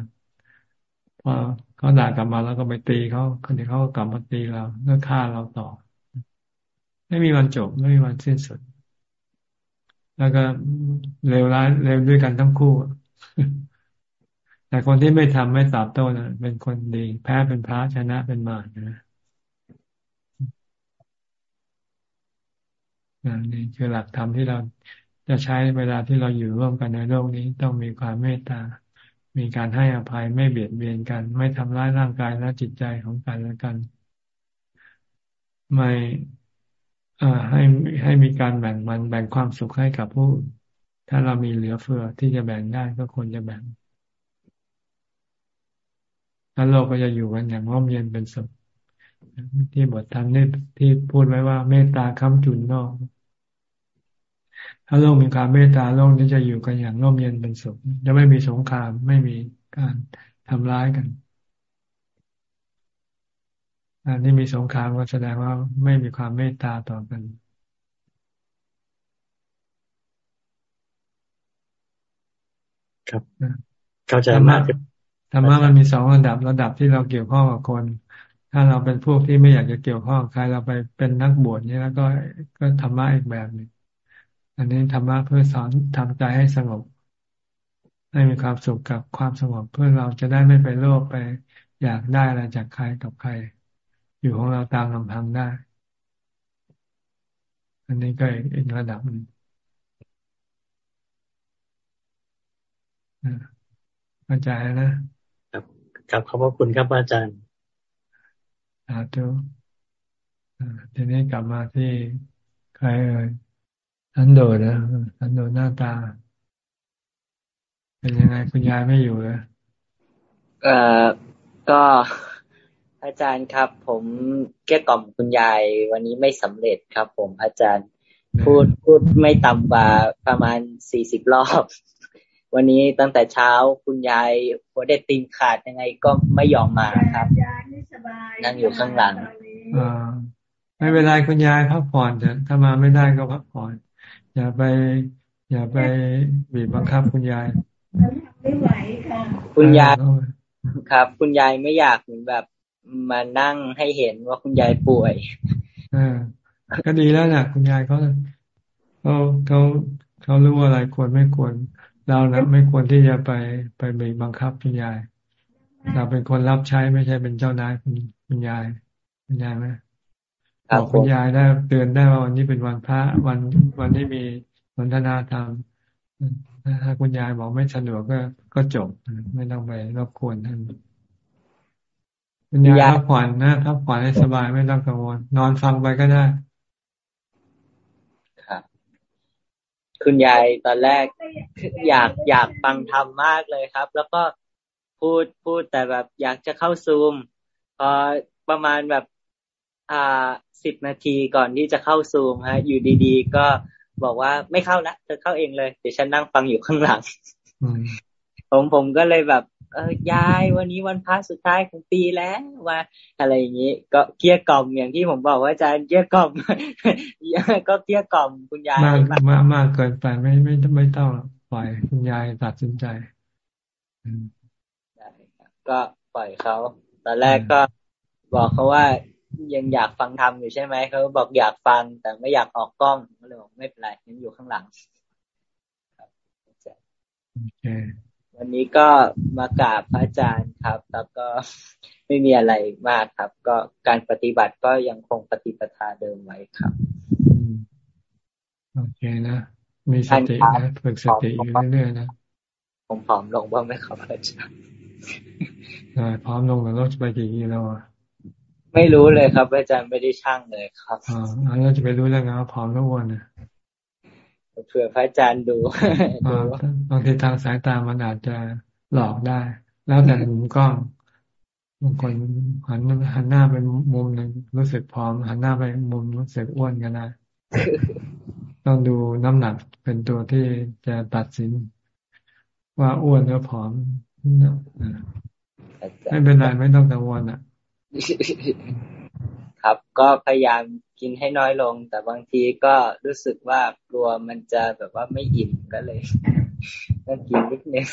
พอเขาด่ากลับมาแล้วก็ไปตีเขาเดี๋ยวเขาก็กลับมาตีเราแล้วฆ่าเราต่อ ไม่มีวันจบ ไม่มีวันสิ้นสุด แล้วก็เร็วร้ายเร็วด้วยกันทั้งคู่ แต่คนที่ไม่ทำไม่ตอบโต้นะเป็นคนดี แพ้เป็นพระชนะเป็นมารนะนี่คือหลักธรรมที่เราจะใช้เวลาที่เราอยู่ร่วมกันในโลกนี้ต้องมีความเมตตา มีการให้อภัยไม่เบียดเบียนกัน ไม่ทำร้ายร่างกายและจิตใจของกันและกัน ไม่ให้ให้มีการแบ่งมันแบ่งความสุขให้กับผู้ ถ้าเรามีเหลือเฟือที่จะแบ่งได้ก็ควรจะแบ่ง แล้วโลกก็จะอยู่กันอย่างร่มเย็นเป็นสุขที่บทธรรมนี่ที่พูดไว้ว่าเมตตาค้ำจุนนอก ถ้าโลกมีความเมตตาโลกนี้จะอยู่กันอย่างร่มเย็นเป็นสุขจะไม่มีสงครามไม่มีการทำร้ายกันอันนี้มีสงครามก็แสดงว่าไม่มีความเมตตาต่อกันครับเข้าใจมาก ธรรมะมันมีสองระดับระดับที่เราเกี่ยวข้องกับคน ถ้าเราเป็นพวกที่ไม่อยากจะเกี่ยวข้องใครเราไปเป็นนักบวชเนี่ยแล้วก็ก็ธรรมะอีกแบบหนึ่งอันนี้ธรรมะเพื่อสอนทำใจให้สงบ ให้มีความสุขกับความสงบ เพื่อเราจะได้ไม่ไปโลภไป อยากได้อะไรจากใครกับใคร อยู่ของเราตามลำพังได้ อันนี้ก็อีกระดับหนึ่งเข้าใจนะ ครับครับขอบพระคุณครับอาจารย์สาธุทีนี้กลับมาที่ใครเอ่ยสันโดษนะสันโดษหน้าตา เป็นยังไงคุณยายไม่อยู่เลยเอ่อก็อาจารย์ครับ ผมเกลี้ยกล่อมคุณยายวันนี้ไม่สำเร็จครับ ผมอาจารย์พูดพูดไม่ต่ำกว่าประมาณสี่สิบรอบ วันนี้ตั้งแต่เช้าคุณยายหัวเด็ดตีนขาดยังไงก็ไม่ยอมมาครับนั่งอยู่ข้างหลังอ่าไม่เป็นไรคุณยายพักผ่อนแต่ถ้ามาไม่ได้ก็พักผ่อน อย่าไป อย่าไปบีบบังคับคุณยายไม่ไหวค่ะคุณยายครับ คุณยายไม่อยากเหมือนแบบมานั่งให้เห็นว่าคุณยายป่วยอ่าก็ดีแล้วนะคุณยายเขาเขาเขาเขารู้อะไรควรไม่ควร เรานะไม่ควรที่จะไปไปบีบบังคับคุณยาย เราเป็นคนรับใช้ไม่ใช่เป็นเจ้านายคุณคุณยายคุณยายไหมบอกคุณยายได้เตือนได้ว่าวันนี้เป็นวันพระวันวันที่มีวันธนาธรรมถ้าคุณยายบอกไม่สะดวกก็ก็จบ ไม่ต้องไปรบกวนท่านคุณยายพักผ่อนนะพักผ่อนให้สบายไม่ต้องกังวลนอนฟังไปก็ได้ครับ คุณยายตอนแรกอยากอยากฟังธรรมมากเลยครับ แล้วก็พูดพูดแต่แบบอยากจะเข้าซูมพอประมาณแบบอ่าสิบนาทีก่อนที่จะเข้าซูมฮะ อยู่ดีๆ ก็บอกว่าไม่เข้าละเธอเข้าเองเลยเดี๋ยวฉันนั่งฟังอยู่ข้างหลังผมผมก็เลยแบบ เออยายวันนี้วันพระสุดท้ายของปีแล้วว่า อะไรอย่างนี้ ก็เกี้ยกล่อมอย่างที่ผมบอกว่าอาจารย์เกี้ยกล่อมก็เกี้ยกล่อมคุณยายมากมากมากเกินไปไม่ไม่ไม่ต้องปล่อยคุณยายตัดสินใจก็ปล่อยเขาตอนแรกก็บอกเขาว่ายังอยากฟังธรรมอยู่ใช่ไหมเขาบอกอยากฟังแต่ไม่อยากออกกล้องก็เลยบอกไม่เป็นไรยังอยู่ข้างหลัง วันนี้ก็มากราบพระอาจารย์ครับ แล้วก็ไม่มีอะไรมากครับ ก็การปฏิบัติก็ยังคงปฏิปทาเดิมไว้ครับโอเคนะมีสตินะฝึกสติอยู่เรื่อยๆนะผมผอมลงบ้างไหมครับอาจารย์พร้อมลงแล้วเราจะไปกี่กิโลอะไม่รู้เลยครับ อาจารย์ไม่ได้ช่างเลยครับอ๋อแล้วจะไปรู้ได้ไงว่าผอมแล้ววนนะ เผื่อพระอาจารย์ดูบางทีทางสายตามันอาจจะหลอกได้ แล้วแต่มุมกล้องบางคนหันหันหน้าไปมุมหนึ่งรู้สึกพร้อม หันหน้าไปมุมรู้สึกอ้วนกันนะต้องดูน้ำหนักเป็นตัวที่จะตัดสิน ว่าอ้วนหรือผอมไม่เป็นไรไม่ต้องกังวลอะ ครับ ก็พยายามกินให้น้อยลง แต่บางทีก็รู้สึกว่ากลัวมันจะแบบว่าไม่อิ่มก็เลยต้องกินนิดนึง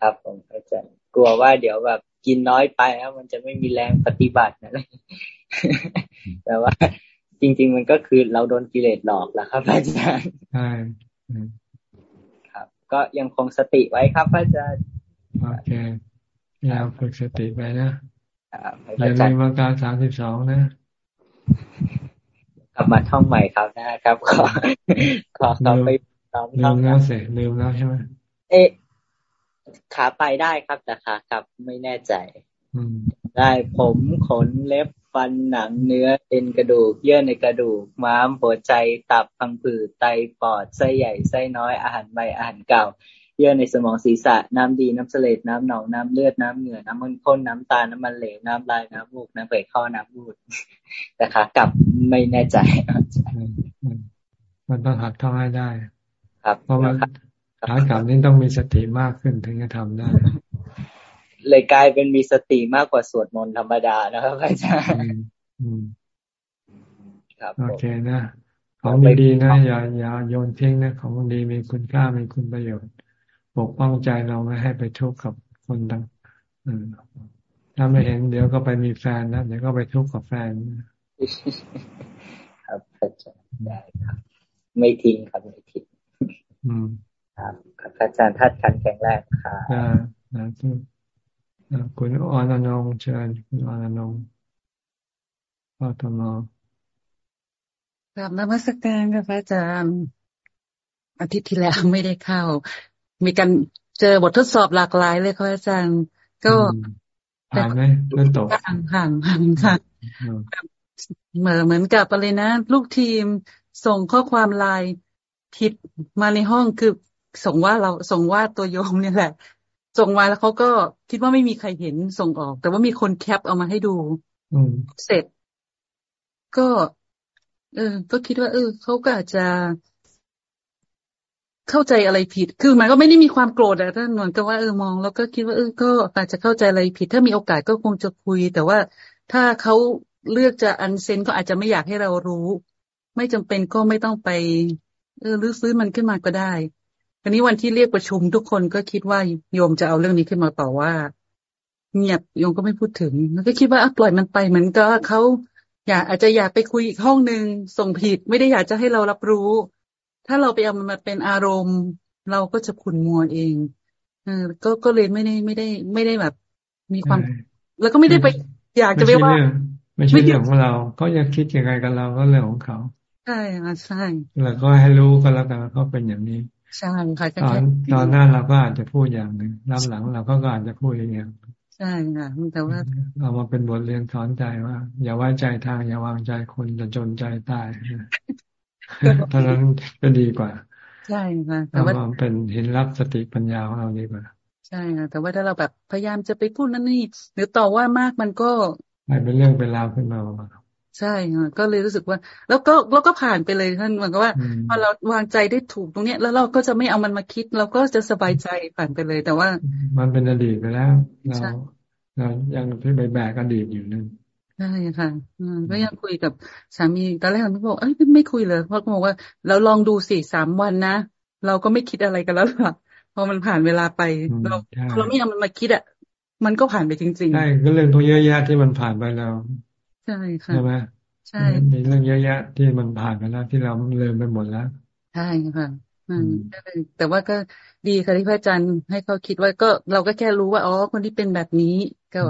ครับผมอาจารย์กลัวว่าเดี๋ยวแบบกินน้อยไปแล้วมันจะไม่มีแรงปฏิบัตินะแต่ว่าจริง ๆ มันก็คือเราโดนกิเลสหลอกแล้วครับอาจารย์ใช่ครับ ก็ยังคงสติไว้ครับอาจารย์โอเคพยายามฝึกสติไปนะ อย่าลืมอาการสามสิบสองนะ กลับมาท่องใหม่ครับนะครับ ขอขอเขาไปต้องลืมแล้วเสร็จลืมแล้วใช่ไหมเอ๊ะขาไปได้ครับแต่ขากลับไม่แน่ใจได้ผมขนเล็บฟันหนังเนื้อเอ็นกระดูก เยื่อในกระดูก ม้ามหัวใจตับพังผืดไตปอดไส้ใหญ่ไส้น้อยอาหารใหม่อาหารเก่าเยื่อในสมองศีรษะ น้ำดี น้ำเสลดน้ำหนอง น้ำเลือด น้ำเหงื่อ น้ำมันข้น น้ำตา น้ำมันเหลว น้ำลาย น้ำมูก น้ำเปรข้อ น้ำมูดแต่ขากลับไม่แน่ใจ มันต้องหัดท่องให้ได้ ครับ เพราะว่าขากลับนี่ต้องมีสติมากขึ้นถึงจะทำได้ เลยกลายเป็นมีสติมากกว่าสวดมนต์ธรรมดานะครับอาจารย์ครับโอเคนะของดีๆนะอย่าอย่าโยนทิ้งนะ ของดีมีคุณค่ามีคุณประโยชน์ ปกป้องใจเราไม่ให้ไปทุกข์กับคนดังถ้าไม่เห็นเดี๋ยวก็ไปมีแฟนนะเดี๋ยวก็ไปทุกข์กับแฟนครับอาจารย์ได้ครับ ไม่ทิ้งครับไม่ทิ้งอืมครับครับอาจารย์ทัดขันแข็งแรงค่ะอ่านะทุกคุณออนอนงเชิญคุณออนอนงพ่อธรรมกลับนมัสการค่ะพระอาจารย์อาทิตย์ที่แล้วไม่ได้เข้า มีการเจอบททดสอบหลากหลายเลยค่ะอาจารย์ ก็ผ่านไหมไม่ตกผ่านผ่านผ่านค่ะเหมือนเหมือนกับอะไรนะ ลูกทีมส่งข้อความไลน์ผิดมาในห้องคือส่งว่าเราส่งว่าตัวโยมเนี่ยแหละ ส่งมาแล้วเขาก็คิดว่าไม่มีใครเห็นส่งออก แต่ว่ามีคนแคปเอามาให้ดูเสร็จ ก็ เออ ก็คิดว่า เออเขาก็อาจจะ เข้าใจอะไรผิด คือมันก็ไม่ได้มีความโกรธอะท่านเหมือนกับว่าเออมอง แล้วก็คิดว่าเออก็อาจจะเข้าใจอะไรผิด ถ้ามีโอกาสก็คงจะคุย แต่ว่าถ้าเขาเลือกจะอันเซนก็อาจจะไม่อยากให้เรารู้ ไม่จำเป็นก็ไม่ต้องไป เออรื้อซื้อมันขึ้นมาก็ได้อันนี้วันที่เรียกประชุมทุกคนก็คิดว่าโยมจะเอาเรื่องนี้ขึ้นมาต่อว่าเงียบโยมก็ไม่พูดถึงแล้วก็คิดว่าปล่อยมันไปเหมือนกับเขาอยากอาจจะอยากไปคุยอีกห้องหนึ่งส่งผิดไม่ได้อยากจะให้เรารับรู้ ถ้าเราไปเอามันมาเป็นอารมณ์ เราก็จะขุ่นมัวเองเออก็ก็เลยไม่ได้ไม่ได้ ไม่ได้แบบ มีความ แล้วก็ไม่ได้ไป อยากจะไปว่า ไม่ใช่เรื่องของเราเขาอยากคิดยังไงกับเราก็เรื่องของเขาใช่ค่ะใช่แล้วก็ให้รู้ก็แล้วกันเขาเป็นอย่างนี้ใช่ค่ะตอนตอนหน้าเราก็อาจจะพูดอย่างหนึ่งรับหลังเราก็อาจจะพูดอย่าง ใช่ค่ะแต่ว่า เรามาเป็นบทเรียนสอนใจว่า อย่าไว้ใจทางอย่าวางใจคนจะจนใจตาย เท่านั้นก็ดีกว่า ใช่ค่ะแต่ว่าเป็นเห็นรับสติปัญญาของเราดีกว่า ใช่ค่ะแต่ว่าถ้าเราแบบพยายามจะไปพูดนั่นนี่หรือต่อว่ามากมันก็เป็นเรื่องเป็นราวขึ้นมาใช่ค่ะก็เลยรู้สึกว่า แล้วก็แล้วก็ผ่านไปเลยท่านเหมือนกับว่าพอเราวางใจได้ถูกตรงเนี้ย แล้วเราก็จะไม่เอามันมาคิด เราก็จะสบายใจผ่านไปเลยแต่ว่า มันเป็นอดีตไปแล้ว เราเรายังที่ไปแบกอดีตอยู่นั่น ใช่ค่ะก็ยังคุยกับสามีตอนแรกเขาบอกเอ้ยไม่คุยเลยเพราะเขาบอกว่าเราลองดูสิสามวันนะเราก็ไม่คิดอะไรกันแล้วล่ะพอมันผ่านเวลาไปเราเราไม่เอามันมาคิดอะมันก็ผ่านไปจริงๆใช่ก็เรื่องตัวเยอะแยะที่มันผ่านไปแล้วใช่ค่ะใช่ไหมใช่มีเรื่องเยอะแยะที่มันผ่านไปแล้วที่เราเลืมไปหมดแล้วใช่ค่ะอืมแต่ว่าก็ดีค่ะที่พระอาจารย์ให้เขาคิดว่าก็เราก็แค่รู้ว่าอ๋อคนที่เป็นแบบนี้ก็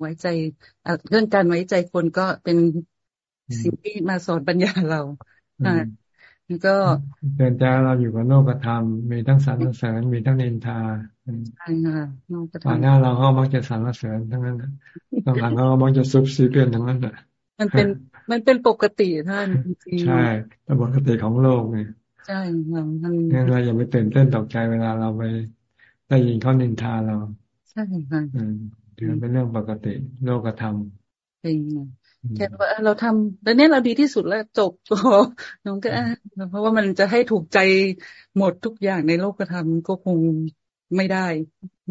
ไว้ใจเรื่องการไว้ใจคนก็เป็นสิ่งที่มาสอนปัญญาเราอ่าก็เดินใจเราอยู่กับโลกธรรม มีทั้งสรรเสริญมีทั้งเนินทาใช่ค่ะโลกธรรมตอนหน้าเราก็มักจะสรรเสริญทั้งนั้นตอนหลังเราก็มักจะซุบซีเรียนทั้งนั้นแหละมันเป็นมันเป็นปกติท่านจริงใช่เป็นปกติของโลกไงใช่ค่ะมันงั้นเราอย่าไปตื่นเต้นตกใจเวลาเราไปได้ยินเขานินทาเรา ใช่ค่ะ ถือเป็นเรื่องปกติ โลกธรรมจริงแค่ว่าเราทำแต่เนี้ยเราดีที่สุดแล้วจบก็น้องก็เพราะว่ามันจะให้ถูกใจหมดทุกอย่างในโลกธรรมก็คงไม่ได้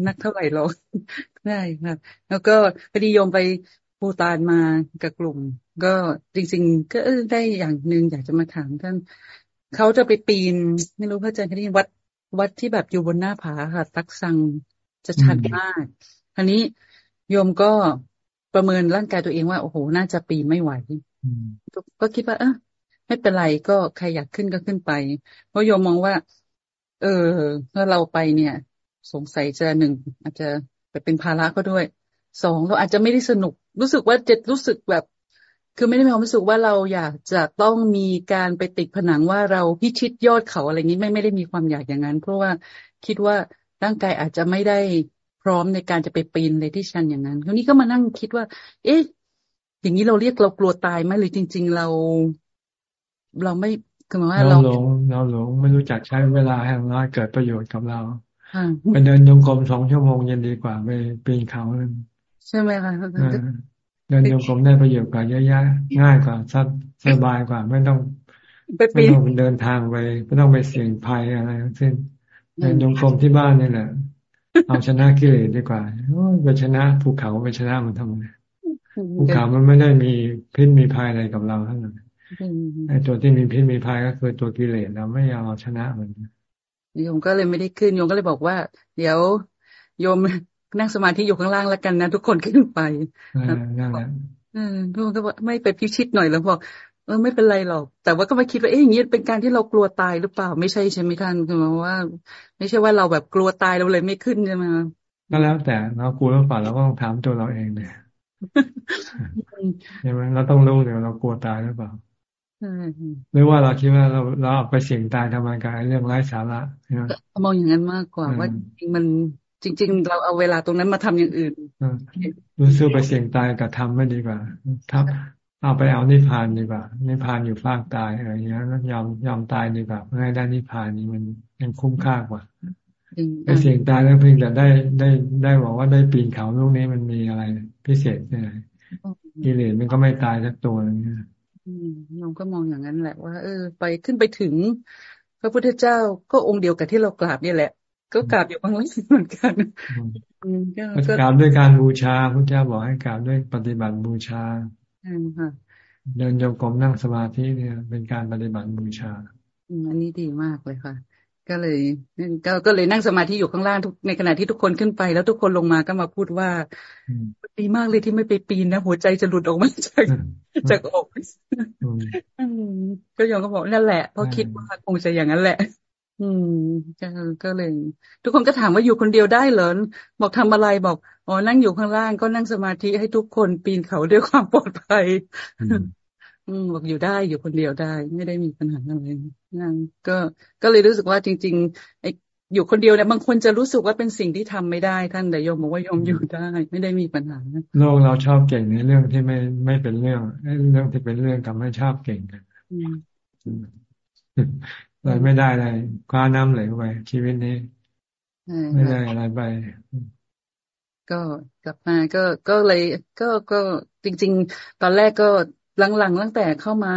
นักเท่าไหร่หรอกได้ค่ะแล้วก็พอดีโยมไปปูตานมากับกลุ่ม ก็จริง ๆ ก็ได้อย่างหนึ่งอยากจะมาถามท่านเขาจะไปปีน ไม่รู้พระอาจารย์เคยได้ยินวัดวัดที่แบบอยู่บนหน้าผาค่ะตักซังจะชันมากอันนี้ โยมก็ประเมินร่างกายตัวเองว่า โอ้โห น่าจะปีนไม่ไหวก็คิดว่าเออไม่เป็นไรก็ใครอยากขึ้นก็ขึ้นไป เพราะโยมมองว่า เออถ้าเราไปเนี่ย สงสัยจะหนึ่งอาจจะไปเป็นภาระก็ด้วยสองเราอาจจะไม่ได้สนุก รู้สึกว่าจะรู้สึกแบบ คือไม่ได้มีความรู้สึกว่าเราอยากจะต้องมีการไปติดผนังว่าเราพิชิตยอดเขาอะไรนี้ไม่ไม่ได้มีความอยากอย่างนั้น เพราะว่าคิดว่าร่างกายอาจจะไม่ได้พ ร้อมในการจะไปปีนเลยที่ชันอย่างนั้นคราวนี้ก็มานั่งคิดว่า เอ๊ะ อย่างนี้เราเรียกเรากลัวตายไหมหรือจริง ๆ เรา เราไม่คือหมายว่าเราหลงเราหลงไม่รู้จักใช้เวลาให้น้อยเกิดประโยชน์กับเราไปเดินยงกรมสองชั่วโมงยังดีกว่าไปปีนเขาใช่ไหมคะเดินยงกรมได้ประโยชน์กว่าเยอะแยะง่ายกว่าสบายกว่าไม่ต้องไม่ต้องเดินทางไปไม่ต้องไปเสี่ยงภัยอะไรทั้งสิ้นเดินยงกรมที่บ้านนี่แหละ เอาชนะกิเลสดีกว่าไปชนะภูเขาไปชนะมันทำไงภูเขามันไม่ได้มีพิษมีภัยอะไรกับเราเท่านั้นไอ้ตัวที่มีพิษมีภัยก็คือตัวกิเลสเราไม่เอาชนะมันโยมก็เลยไม่ได้ขึ้นโยมก็เลยบอกว่า เดี๋ยวโยมนั่งสมาธิอยู่ข้างล่างแล้วกันนะ ทุกคนขึ้นไปนั่นแหละทุกคนก็บอกไม่ไปพิชิตหน่อยแล้วบอก เออไม่เป็นไรหรอก แต่ว่าก็มาคิดว่าเอ๊ะอย่างนี้เป็นการที่เรากลัวตายหรือเปล่า ไม่ใช่ใช่ไหมท่านคือหมายว่า ไม่ใช่ว่าเราแบบกลัวตายเราเลยไม่ขึ้นใช่ไหมก็แล้วแต่เรากลัวหรือเปล่าเราก็ต้องถามตัวเราเองเลยใช่ไหมเราต้องรู้เลยเรากลัวตายหรือเปล่าหรือว่าเราคิดว่าเราเราไปเสี่ยงตายทำไมกับเรื่องไร้สาระมองอย่างนั้นมากกว่าว่าจริงมันจริง ๆ เราเอาเวลาตรงนั้นมาทำอย่างอื่นรู้สึกไปเสี่ยงตายกับทำไม่ดีกว่าทับ เอาไปเอานิพพานดีกว่านิพพานอยู่ฟากตายอะไรอย่างเงี้ยยอมยอมตายดีกว่าเพื่อให้ได้นิพพานนี้มันยังคุ้มค่ากว่าไปเสี่ยงตายแล้วเพียงแต่ได้ได้ได้บอกว่าได้ปีนเขาลูกนี้มันมีอะไร พิเศษเนี่ยกิเลสมันก็ไม่ตายสักตัวอย่างเงี้ยน้องก็มองอย่างนั้นแหละว่า เออ ไปขึ้นไปถึง พระพุทธเจ้าก็องค์เดียวกับที่เรากราบนี่แหละ ก็กราบอยู่บางวันเหมือนกันก็กราบด้วยการบูชาพระเจ้าบอกให้กราบด้วยปฏิบัติบูชา เดินโยกมนั่งสมาธิเนี่ย เป็นการปฏิบัติบูชาอันนี้ดีมากเลยค่ะ ก็เลยก็ก็เลยนั่งสมาธิอยู่ข้างล่างทุกในขณะที่ทุกคนขึ้นไป แล้วทุกคนลงมาก็มาพูดว่าดีมากเลยที่ไม่ไปปีนนะหัวใจจะหลุดออกมาจากจากอกก็ยองก็บอกนั่นแหละเพราะคิดว่าคงจะอย่างนั้นแหละ อืมก็ก็เลย ทุกคนก็ถามว่าอยู่คนเดียวได้เหรอบอกทำอะไรบอก อ๋อนั่งอยู่ข้างล่างก็นั่งสมาธิให้ทุกคนปีนเขาด้วยความปลอดภัย อืมบอกอยู่ได้อยู่คนเดียวได้ ไม่ได้มีปัญหาอะไรนั่งก็ก็เลยรู้สึกว่าจริงๆไอ้อยู่คนเดียวเนี่ยบางคนจะรู้สึกว่าเป็นสิ่งที่ทำไม่ได้ท่านแต่โยมบอกว่าโยมอยู่ได้ ไม่ได้มีปัญหาโลกเราชอบเก่งในเรื่องที่ไม่ไม่เป็นเรื่องเรื่องที่เป็นเรื่องทำให้ชอบเก่งกันเลยไม่ได้เลยคว้าน้ำไหลไปชีวิตนี้ ไม่ได้อะไรไป ก็กลับมาก็ก็เลย ก็ก็จริง ๆ ตอนแรกก็หลังๆตั้งแต่เข้ามา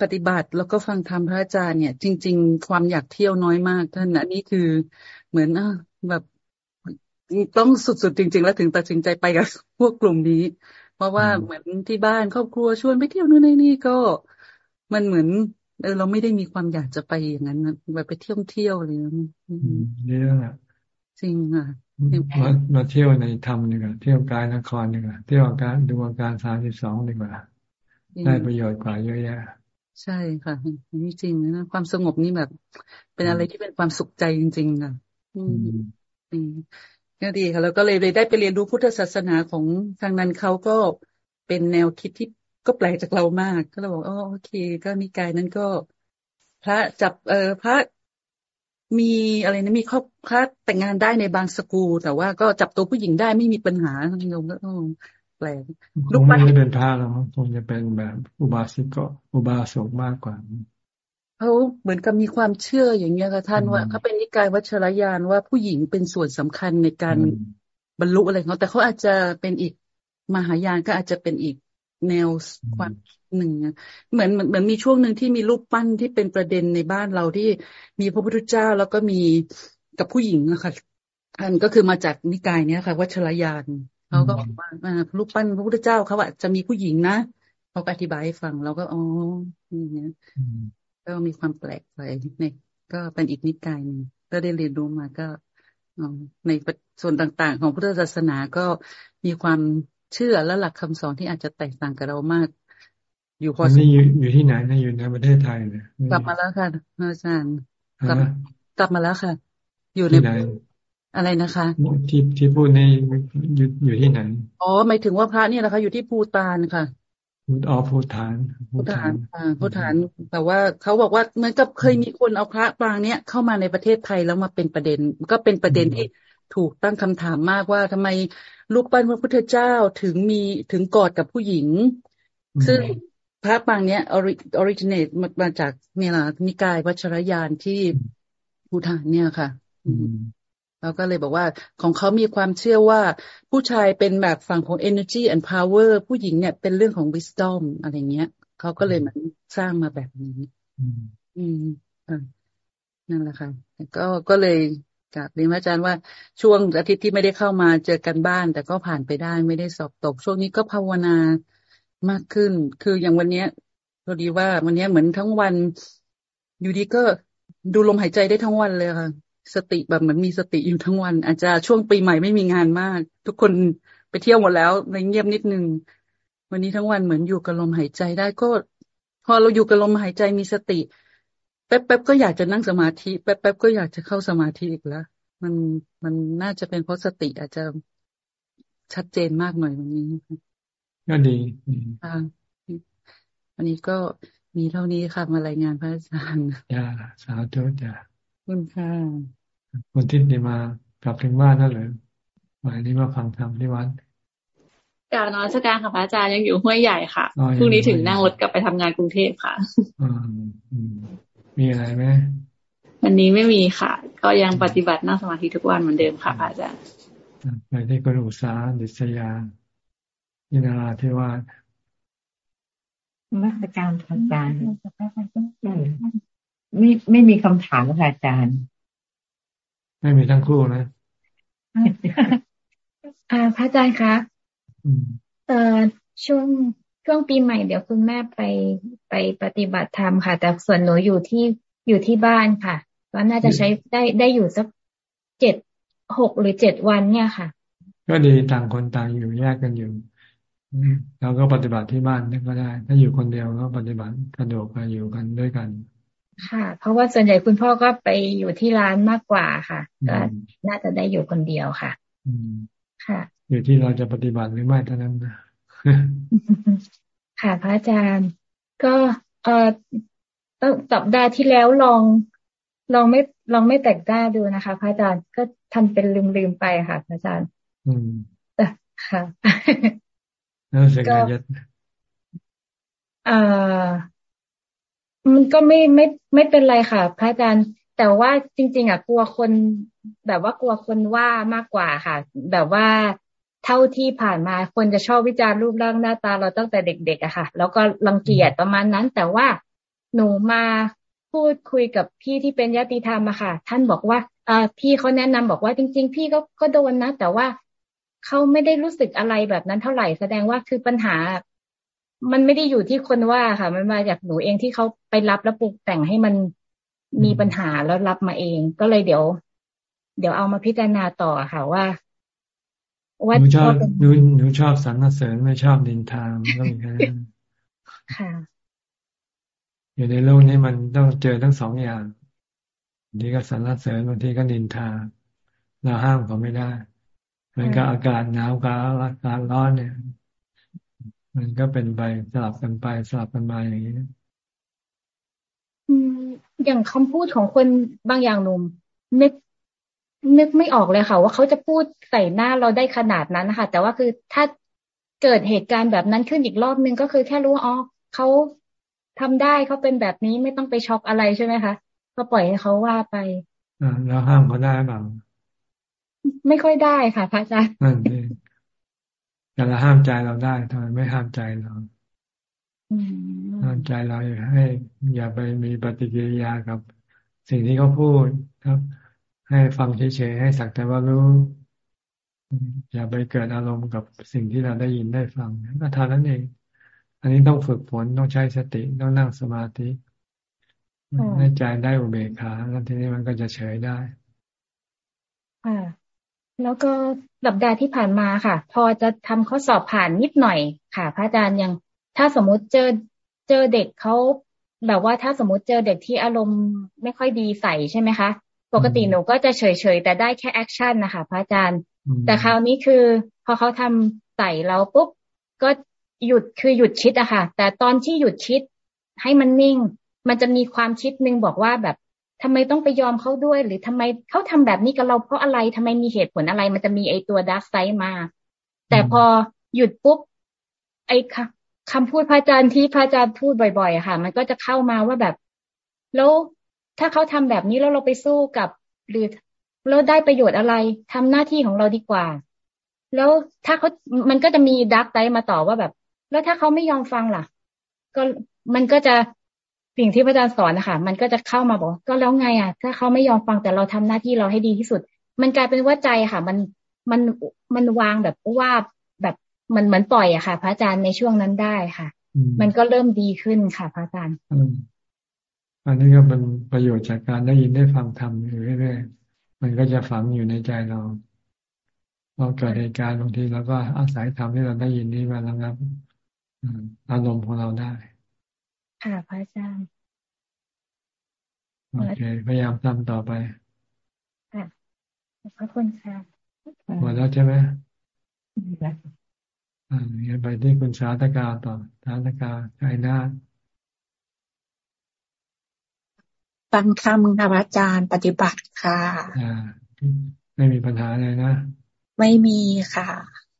ปฏิบัติแล้วก็ฟังธรรมพระอาจารย์เนี่ย จริง ๆ ความอยากเที่ยวน้อยมากท่านอันนี้คือเหมือนอะแบบต้องสุดๆจริง ๆ แล้วถึงตัดสินใจไปกับพวกกลุ่มนี้ เพราะว่าเหมือนที่บ้านครอบครัวชวนไปเที่ยวนู่นนี่ก็มันเหมือนเออเราไม่ได้มีความอยากจะไปอย่างนั้นแบบไปเที่ยวเที่ยวเลยนี่แหละจริงค่ะ มามาเที่ยวในธรรมดีกว่าเที่ยวกายนครดีกว่าเที่ยวการดูอาการสามสิบสองดีกว่าได้ประโยชน์กว่าเยอะแยะใช่ค่ะนี่จริงนะความสงบนี่แบบ เป็นอะไรที่เป็นความสุขใจจริงๆค่ะอืมก็ดีค่ะแล้วก็เลยเลยได้ไปเรียนรู้พุทธศาสนาของทางนั้นเขาก็เป็นแนวคิดที่ก็แปลกจากเรามาก ก็เราบอกอ๋อโอเค ก็มีกายนั้นก็ พระจับเออพระ มีอะไรนะมีครอบครัวแต่งงานได้ในบางสกูแต่ว่าก็จับตัวผู้หญิงได้ไม่มีปัญหาทั้งโยมก็แปลกลูกไม่ได้เป็นพระแล้วคงจะเป็นแบบอุบาสิกอุบาสกมากกว่าเขาเหมือนกับมีความเชื่ออย่างเงี้ยค่ะท่านว่าเขาเป็นนิกายวัชรยานว่าผู้หญิงเป็นส่วนสำคัญในการบรรลุอะไรเขาแต่เขาอาจจะเป็นอีกมหายานก็อาจจะเป็นอีก แนวความหนึ่งเหมือนเหมือนมีช่วงหนึ่งที่มีรูปปั้นที่เป็นประเด็นในบ้านเราที่มีพระพุทธเจ้าแล้วก็มีกับผู้หญิงนะคะท่านก็คือมาจากนิกายเนี้ยค่ะวัชรยานเขาก็บอกว่ารูปปั้นพระพุทธเจ้าเขาอะจะมีผู้หญิงนะเขาอธิบายให้ฟังเราก็อ๋อนี่เนี้ยก็มีความแปลกไปเนี่ยก็เป็นอีกนิกายหนึ่งก็ได้เรียนรู้มาก็ในส่วนต่างๆ ของพุทธศาสนาก็มีความ เชื่อและหลักคำสอนที่อาจจะแตกต่างกับเรามาก อยู่พอนี่อยู่อยู่ที่ไหนนะอยู่ในประเทศไทยเลยกลับมาแล้วค่ะอาจารย์กลับกลับมาแล้วค่ะ อยู่ในอะไรนะคะที่ที่พูดในอยู่อยู่ที่ไหนอ๋อหมายถึงว่าพระเนี่ยนะคะ อยู่ที่ภูตานค่ะอ๋อภูฐานภูฐานอ่าภูฐาน แต่ว่าเขาบอกว่าเหมือนกับเคยมีคนเอาพระปางเนี้ยเข้ามาในประเทศไทยแล้วมาเป็นประเด็น ก็เป็นประเด็นที่ ถูกตั้งคำถามมากว่าทำไมลูกปั้นพระพุทธเจ้าถึงมีถึงกอดกับผู้หญิง ซึ่งพระปางเนี้ยออริจิเนตมาจากเนี่ยละนิกายวัชรยานที่ภูฐานเนี่ยค่ะเราก็เลยบอกว่าของเขามีความเชื่อว่าผู้ชายเป็นแบบฝั่งของ energy and power ผู้หญิงเนี่ยเป็นเรื่องของ wisdom อะไรเงี้ยเขาก็เลยเหมือนสร้างมาแบบนี้ อืมนั่นแหละค่ะก็ก็เลย กับเรียนอาจารย์ว่าช่วงอาทิตย์ที่ไม่ได้เข้ามาเจอกันบ้าน แต่ก็ผ่านไปได้ไม่ได้สอบตก ช่วงนี้ก็ภาวนามากขึ้น คืออย่างวันเนี้ยพอดีว่าวันนี้เหมือนทั้งวัน อยู่ดีก็ดูลมหายใจได้ทั้งวันเลยค่ะ สติแบบเหมือนมีสติอยู่ทั้งวัน อาจจะช่วงปีใหม่ไม่มีงานมาก ทุกคนไปเที่ยวหมดแล้วในเงียบนิดนึง วันนี้ทั้งวันเหมือนอยู่กับลมหายใจได้ก็ พอเราอยู่กับลมหายใจมีสติ แป๊บแป๊บก็อยากจะนั่งสมาธิ แป๊บแป๊บก็อยากจะเข้าสมาธิอีกแล้วมันมันน่าจะเป็นเพราะสติอาจจะชัดเจนมากหน่อยวันนี้ก็ดีค่ะวันนี้ก็มีเท่านี้ค่ะมารายงานพระอาจารย์จ้าสาธุจ้าคุณค่ะคุณทิพย์นี่มากลับถึงบ้านนั่นเลยวันนี้มาฟังธรรมที่วัดกล่าวนอนสการค่ะพระอาจารย์ยังอยู่ห้วยใหญ่ค่ะพรุ่งนี้ถึงนั่งรถกลับไปทำงานกรุงเทพค่ะ มีอะไรไหมวันนี้ไม่มีค่ะ ก็ยังปฏิบัตินั่งสมาธิทุกวันเหมือนเดิมค่ะพระอาจารย์ไปที่กรุษาดิษยาอินาราที่ว่ามาสการอาจารย์ไม่ไม่มีคำถามค่ะอาจารย์ ไม่มีทั้งคู่นะอ่าพระอาจารย์คะเอ่อช่วง ช่วงปีใหม่เดี๋ยวคุณแม่ไปไปปฏิบัติธรรมค่ะ แต่ส่วนหนูอยู่ที่อยู่ที่บ้านค่ะก็น่าจะใช้ได้ได้อยู่สักเจ็ดหกหรือเจ็ดวันเนี่ยค่ะ ก็ดีต่างคนต่างอยู่แยกกันอยู่เราก็ปฏิบัติที่บ้านก็ได้ ถ้าอยู่คนเดียวก็ปฏิบัติกระโดดไปอยู่กันด้วยกัน ค่ะ เพราะว่าส่วนใหญ่คุณพ่อก็ไปอยู่ที่ร้านมากกว่าค่ะก็น่าจะได้อยู่คนเดียวค่ะค่ะ อยู่ที่เราจะปฏิบัติหรือไม่เท่านั้นนะ ค่ะพระอาจารย์ ก็เอ่อสัปดาห์ที่แล้วลองลองไม่ลองไม่แตกได้ดูนะคะ พระอาจารย์ก็ทำเป็นลืมลืมไปค่ะ พระอาจารย์ อืมค่ะแล้วสิ่งไงจะอ่ามันก็ไม่ไม่ไม่เป็นไรค่ะ พระอาจารย์ แต่ว่าจริง ๆ อะ กลัวคน แบบว่ากลัวคนว่ามากกว่าค่ะ แบบว่า เท่าที่ผ่านมาคนจะชอบวิจารณ์รูปร่างหน้าตาเราตั้งแต่เด็กๆอะค่ะ แล้วก็รังเกียจประมาณนั้น แต่ว่าหนูมาพูดคุยกับพี่ที่เป็นญาติธรรมอะค่ะ ท่านบอกว่าเออพี่เขาแนะนำบอกว่าจริง ๆ พี่ก็ก็โดนนะ แต่ว่าเขาไม่ได้รู้สึกอะไรแบบนั้นเท่าไหร่แสดงว่าคือปัญหา มันไม่ได้อยู่ที่คนว่าค่ะ มันมาจากหนูเองที่เขาไปรับแล้วปลูกแต่งให้มันมีปัญหาแล้วรับมาเอง ก็เลยเดี๋ยว เดี๋ยวเอามาพิจารณาต่อค่ะว่า ว่าหนูชอบหนูหนูชอบสรรเสริญไม่ชอบดินทางก็มีแค่นั้นค่ะ อยู่ในโลกนี้มันต้องเจอทั้งสองอย่างบางทีก็สรรเสริญบางทีก็ดินทางเราห้ามเขาไม่ได้เหมือนกับอากาศหนาวกับอากาศร้อนเนี่ย มันก็เป็นไปสลับกันไปสลับกันมาอย่างนี้อย่างคำพูดของคนบางอย่างหนุ่มนึก นึกไม่ออกเลยค่ะ ว่าเขาจะพูดใส่หน้าเราได้ขนาดนั้นนะคะแต่ว่าคือถ้าเกิดเหตุการณ์แบบนั้นขึ้นอีกรอบนึงก็คือแค่รู้ว่าอ๋อเขาทำได้เขาเป็นแบบนี้ไม่ต้องไปช็อกอะไรใช่ไหมคะก็ปล่อยให้เขาว่าไปอ่าแล้วห้ามเขาได้เปล่าไม่ค่อยได้ค่ะพระอาจารย์แต่เราห้ามใจเราได้ทำไมไม่ห้ามใจเราห้ามใจเราอย่าให้ อย่าไปมีปฏิกิริยากับสิ่งที่เขาพูดครับ ให้ฟังเฉยๆให้สักแต่ว่ารู้ อย่าไปเกิดอารมณ์กับสิ่งที่เราได้ยินได้ฟังก็เท่านั้นเอง อันนี้ต้องฝึกฝนต้องใช้สติต้องนั่งสมาธิให้ใจได้อุเบกขาแล้วทีนี้มันก็จะเฉยได้ค่ะแล้วก็สัปดาห์ที่ผ่านมาค่ะ พอจะทำข้อสอบผ่านนิดหน่อยค่ะ พระอาจารย์ยัง ถ้าสมมุติเจอเจอเด็กเขาแบบว่าถ้าสมมติเจอเด็กที่อารมณ์ไม่ค่อยดีใส่ใช่ไหมคะ ปกติหนูก็จะเฉยๆ แต่ได้แค่ action นะคะพระอาจารย์ แต่คราวนี้คือ พอเขาทำใส่เราปุ๊บก็หยุดคือหยุดคิดอะค่ะ แต่ตอนที่หยุดคิดให้มันนิ่ง มันจะมีความคิดนึงบอกว่าแบบทำไมต้องไปยอมเขาด้วย หรือทำไมเขาทำแบบนี้กับเราเพราะอะไรทำไมมีเหตุผลอะไร มันจะมีไอตัว dark side มา แต่พอหยุดปุ๊บไอค่ะคำพูดพระอาจารย์ที่พระอาจารย์พูดบ่อยๆค่ะ มันก็จะเข้ามาว่าแบบ แล้ว ถ้าเขาทำแบบนี้แล้วเราไปสู้กับ หรือแล้วได้ประโยชน์อะไรทำหน้าที่ของเราดีกว่า แล้วถ้าเขามันก็จะมีดักไซด์มาต่อว่าแบบ แล้วถ้าเขาไม่ยอมฟังล่ะ ก็มันก็จะสิ่งที่พระอาจารย์สอนนะคะมันก็จะเข้ามาบอก ก็แล้วไงอะ ถ้าเขาไม่ยอมฟังแต่เราทำหน้าที่เราให้ดีที่สุด มันกลายเป็นว่าใจค่ะ มันมันมันวางแบบว่าแบบมันเหมือนปล่อยอะค่ะ พระอาจารย์ในช่วงนั้นได้ค่ะ มันก็เริ่มดีขึ้นค่ะ พระอาจารย์ อันนี้ก็เป็นประโยชน์จากการได้ยินได้ฟังธรรมอยู่เรื่อยๆมันก็จะฝังอยู่ในใจเราพอเกิดเหตุการณ์บางทีเราก็อาศัยธรรมที่เราได้ยินนี้มาแล้วครับอารมณ์ของเราได้ ค่ะพระอาจารย์โอเคพยายามทำต่อไปค่ะขอบคุณค่ะหมดแล้วใช่ไหมอ่าเงี้ยไปที่คุณสาธกาต่อสาธกาใจนา ฟังธรรมค่ะพระอาจารย์ปฏิบัติค่ะอ่าไม่มีปัญหาเลยนะ ไม่มีค่ะ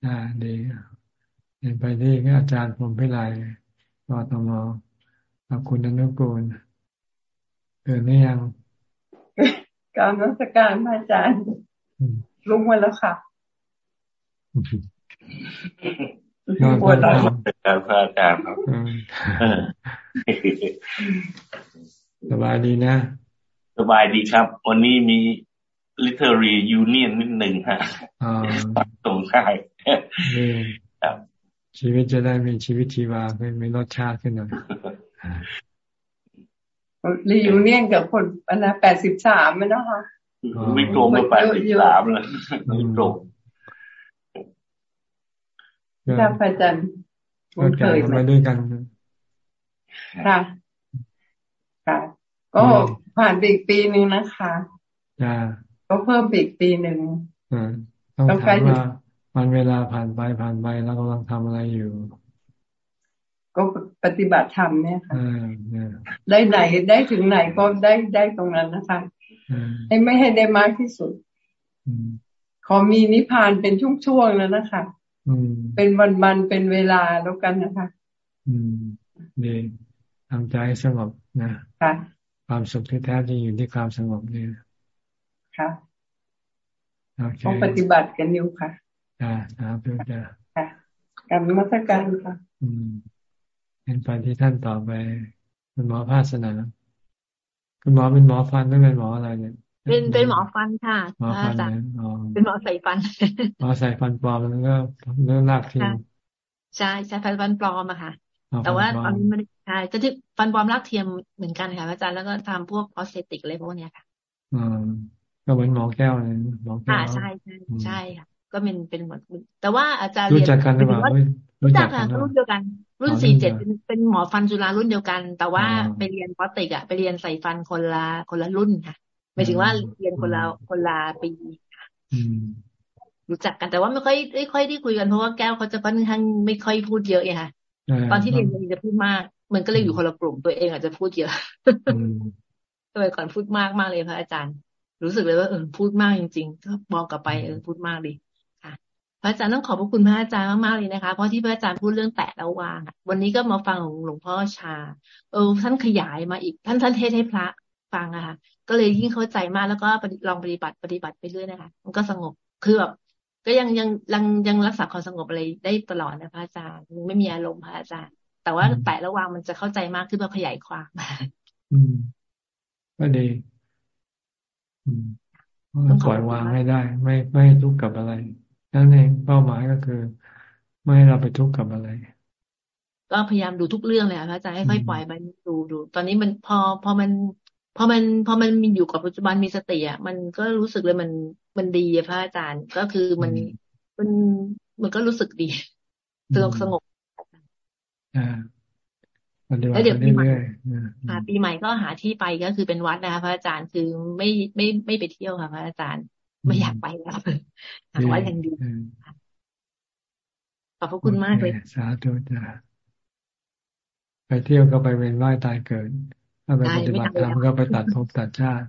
อ่าดีเห็นไปที่อาจารย์ผมพิไลกตมขอบคุณอนุกูลเดินนี่ยังการนักการพระอาจารย์ลุกมาแล้วค่ะปวดหลังครับพระอาจารย์ครับ สบายดีนะ สบายดีครับ วันนี้มี literary union นิดหนึ่งฮะตรงค่ายครับ ชีวิตจะได้มีชีวิตชีวาไม่ไม่รสชาติขึ้นหน่อยรียูเนียนกับคนอันนะแปดสิบสามมันนะคะไม่ตรงกับแปดสิบสามเลยไม่ตรงค่ะพระอาจารย์คุ้นเคยมาด้วยกันค่ะค่ะ ก็ผ่านอีกปีหนึ่งนะคะจ้าก็เพิ่มอีกปีหนึ่งต้องถามว่ามันเวลาผ่านไปผ่านไปแล้วกำลังทำอะไรอยู่ ก็ปฏิบัติธรรมเนี่ยค่ะได้ไหนได้ถึงไหนก็ได้ได้ตรงนั้นนะคะให้ไม่ให้ได้มากที่สุดขอมีนิพพานเป็นช่วงๆแล้วนะคะเป็นวันๆเป็นเวลาแล้วกันนะคะ อืมดีทำใจสงบนะค่ะ ความสุขที่แท้จริงอยู่ที่ความสงบนี่ค่ะต้องปฏิบัติกันอยู่ค่ะอ่าครับเพื่อจะค่ะการมัสการค่ะ อืมเป็นไปที่ท่านต่อไปคุณหมอภาสนาคุณหมอเป็นหมอฟันไม่เป็นหมออะไรเนี่ยเป็นเป็นหมอฟันค่ะหมอฟันเป็นหมอใส่ฟัน หมอใส่ฟันปลอมแล้วก็เรื่องลากทีใช่ใช่ฟันฟันปลอมอะค่ะ แต่ว่าตอนนี้ไม่ได้ ใช่จะที่ฟันปลอมลากเทียมเหมือนกันค่ะอาจารย์แล้วก็ทำพวกออสเซติกอะไรพวกเนี้ยค่ะอืมก็เหมือนหมอแก้วเลยหมอแก้วใช่ใช่ใช่ค่ะ ก็เป็นเป็นหมอแต่ว่าอาจารย์รู้จักกันหรือเปล่ารู้จักค่ะรุ่นเดียวกัน รุ่นสี่เจ็ดเป็นหมอฟันจุฬารุ่นเดียวกัน แต่ว่าไปเรียนพอติกอะไปเรียนใส่ฟันคนละคนละรุ่นค่ะหมายถึงว่าเรียนคนละคนละปีค่ะรู้จักกันแต่ว่าไม่ค่อยไม่ค่อยได้คุยกันเพราะว่าแก้วเขาจะค่อนข้างไม่ค่อยพูดเยอะไงค่ะ ตอนที่เรียนมันจะพูดมาก มันก็เลยอยู่คนละกลุ่มตัวเองอาจจะพูดเยอะสมัยก่อนพูดมากมากเลยพระอาจารย์ รู้สึกเลยว่าเออพูดมากจริงๆก็มองกลับไปเออพูดมากดีค่ะ พระอาจารย์ต้องขอบพระคุณพระอาจารย์มากๆเลยนะคะ เพราะที่พระอาจารย์พูดเรื่องแตะแล้ววางวันนี้ก็มาฟังของหลวงพ่อชา เออท่านขยายมาอีก ท่านท่านเทศให้พระฟังอะค่ะ ก็เลยยิ่งเข้าใจมากแล้วก็ลองปฏิบัติปฏิบัติไปเรื่อยนะคะ มันก็สงบคือแบบก็ยังยังยังยังรักษาความสงบอะไรได้ตลอดนะพระอาจารย์ไม่มีอารมณ์พระอาจารย์ แต่ว่าแตะระวางมันจะเข้าใจมากขึ้นมาขยายความอืมก็ดีอืมปล่อยวางให้ได้ ไม่ไม่ทุกข์กับอะไร นั่นเองเป้าหมายก็คือ ไม่ให้เราไปทุกข์กับอะไร ก็พยายามดูทุกเรื่องเลยค่ะพระอาจารย์ให้ค่อยปล่อยมันดูดู ตอนนี้มันพอพอมันพอมันพอมันมีอยู่กับปัจจุบันมีสติอะมันก็รู้สึกเลยมันมันดีพระอาจารย์ก็คือมันมันมันก็รู้สึกดีสงบสงบอ่า แล้วเดี๋ยวปีใหม่ค่ะปีใหม่ก็หาที่ไปก็คือเป็นวัดนะคะพระอาจารย์คือไม่ไม่ไม่ไปเที่ยวค่ะพระอาจารย์ ไม่อยากไปแล้วหาวัดอย่างดีขอบพระคุณมากเลยสาธุจ้าไปเที่ยวก็ไปเวียนว่ายตายเกิด ถ้าไปปฏิบัติธรรมก็ไปตัดภพตัดชาติ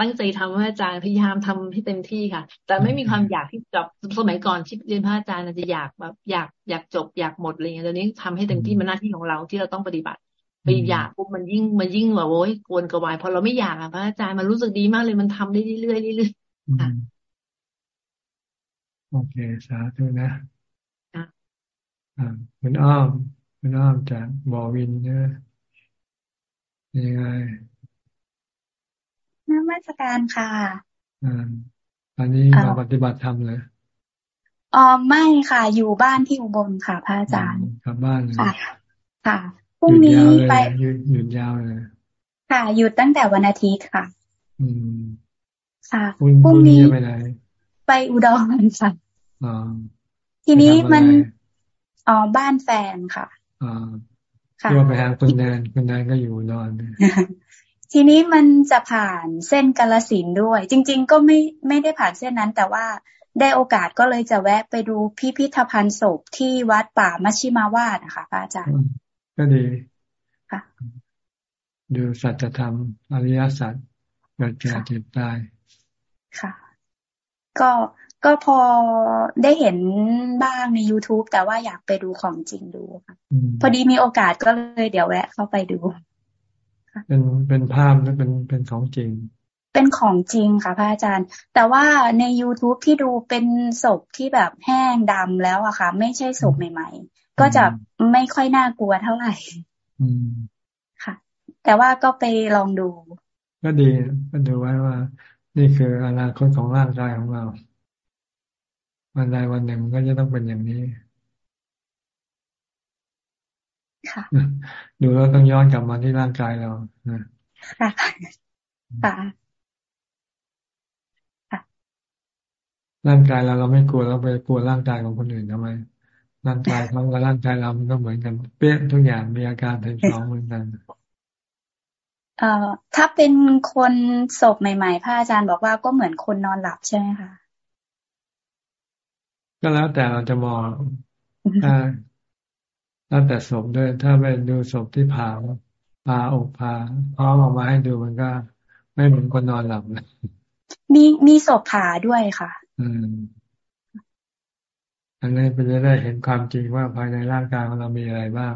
ตั้งใจทำพระอาจารย์พยายามทำให้เต็มที่ค่ะ แต่ไม่มีความอยากที่จบสมัยก่อนที่เรียนพระอาจารย์จะอยากแบบอยากอยากจบอยากหมดอะไรเงี้ยตอนนี้ทำให้เต็มที่มันหน้าที่ของเราที่เราต้องปฏิบัติไปอยากปุ๊บมันยิ่งมันยิ่งแบบโอ้ยกวนกระวายพอเราไม่อยากอะพระอาจารย์มันรู้สึกดีมากเลยมันทำได้เรื่อยๆเรื่อยๆค่ะโอเคสาธุนะอ่าคุณอ้อมคุณอ้อมจากบอวินเนี่ยยังไง นักมาสการค่ะอ่าอันนี้มาปฏิบัติธรรมเลยอ๋อไม่ค่ะ อยู่บ้านที่อุบลค่ะพระอาจารย์กลับบ้านค่ะค่ะพรุ่งนี้ไปหยุดยาวเลยค่ะหยุดตั้งแต่วันอาทิตย์ค่ะ อืมค่ะพรุ่งนี้ไปไหนไปอุดรค่ะอ๋อทีนี้มันอ๋อบ้านแฟนค่ะอ๋อเที่ยวไปหาคุณแนนคุณแนนก็อยู่นอน ทีนี้มันจะผ่านเส้นกาลสินด้วย จริง ๆ ก็ไม่ไม่ได้ผ่านเส้นนั้น แต่ว่าได้โอกาสก็เลยจะแวะไปดูพิพิธภัณฑ์ศพที่วัดป่ามัชชิมาวาดนะคะพระอาจารย์ ก็ดีค่ะดูสัจธรรมอริยสัจเกิดแก่เจ็บตายค่ะ ก็ก็พอได้เห็นบ้างใน youtube แต่ว่าอยากไปดูของจริงดูค่ะ พอดีมีโอกาสก็เลยเดี๋ยวแวะเข้าไปดู เป็นเป็นภาพหรือเป็นเป็นของจริง เป็นของจริงค่ะพระอาจารย์ แต่ว่าใน youtube ที่ดูเป็นศพที่แบบแห้งดำแล้วอะค่ะ ไม่ใช่ศพใหม่ ๆ ก็จะไม่ค่อยน่ากลัวเท่าไหร่ค่ะ แต่ว่าก็ไปลองดู ก็ดีก็ดูไว้ว่า นี่คืออนาคตของร่างกายของเรา วันใดวันหนึ่งก็จะต้องเป็นอย่างนี้ ดูแล้วต้องย้อนกลับมาที่ร่างกายเราค่ะค่ะร่างกายเราเราไม่กลัวเราไปกลัวร่างกายของคนอื่นทำไม ร่างกายเขากับร่างกายเรามันก็เหมือนกัน เป๊ะทุกอย่างมีอาการทั้งสองเหมือนกันเอ่อถ้าเป็นคนศพใหม่ ๆ พระอาจารย์บอกว่าก็เหมือนคนนอนหลับใช่ไหมคะ ก็แล้วแต่เราจะมองถ้า แล้วแต่ศพด้วย ถ้าไปดูศพที่ผ่าผ่าอกผ่าพร้อมออกมาให้ดูมันก็ ไม่เหมือนคนนอนหลับนะมีมีศพผ่าด้วยค่ะ อืมอันนี้เป็นจะได้เห็นความจริงว่าภายในร่างกายของเรามีอะไรบ้าง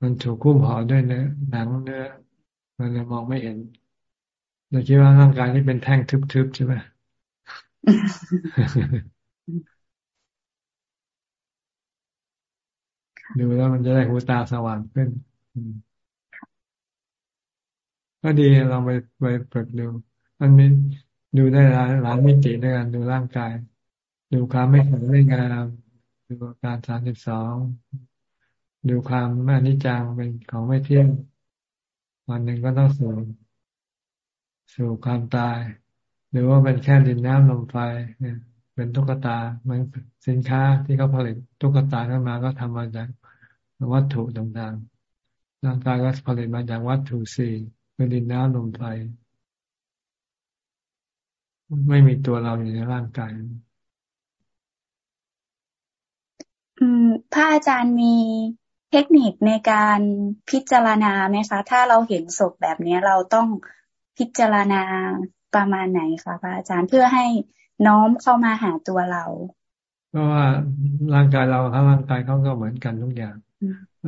มันถูกคุ้มห่อด้วยเนื้อหนังเนื้อมันเลยมองไม่เห็นเราคิดว่าร่างกายนี่เป็นแท่งทึบๆใช่ไหม ดูแล้วมันจะได้หูตาสว่างขึ้นก็ดีลองไปไปเปิดดูมันมีดูได้หลายหลายมิติด้วยกันดูร่างกาย ดูความไม่สวยไม่งามดูการสามสิบสองดูความไม่นิจจังเป็นของไม่เที่ยงวันหนึ่งก็ต้องสู่สู่ความตาย หรือว่าเป็นแค่ดินน้ำลมไฟเนี่ยเป็นตุ๊กตาเหมือนสินค้าที่เขาผลิตตุ๊กตาขึ้นมาก็ทำมาจาก วัตถุต่างๆ ร่างกายก็ผลิตมาจากวัตถุสี่คือดินน้ำลมไฟไม่มีตัวเราอยู่ในร่างกายอืมพระอาจารย์มีเทคนิคในการพิจารณาไหมคะ ถ้าเราเห็นศพแบบนี้เราต้องพิจารณาประมาณไหนคะพระอาจารย์เพื่อให้น้อมเข้ามาหาตัวเรา เพราะว่าร่างกายเราทั้งร่างกายเขาก็เหมือนกันทุกอย่าง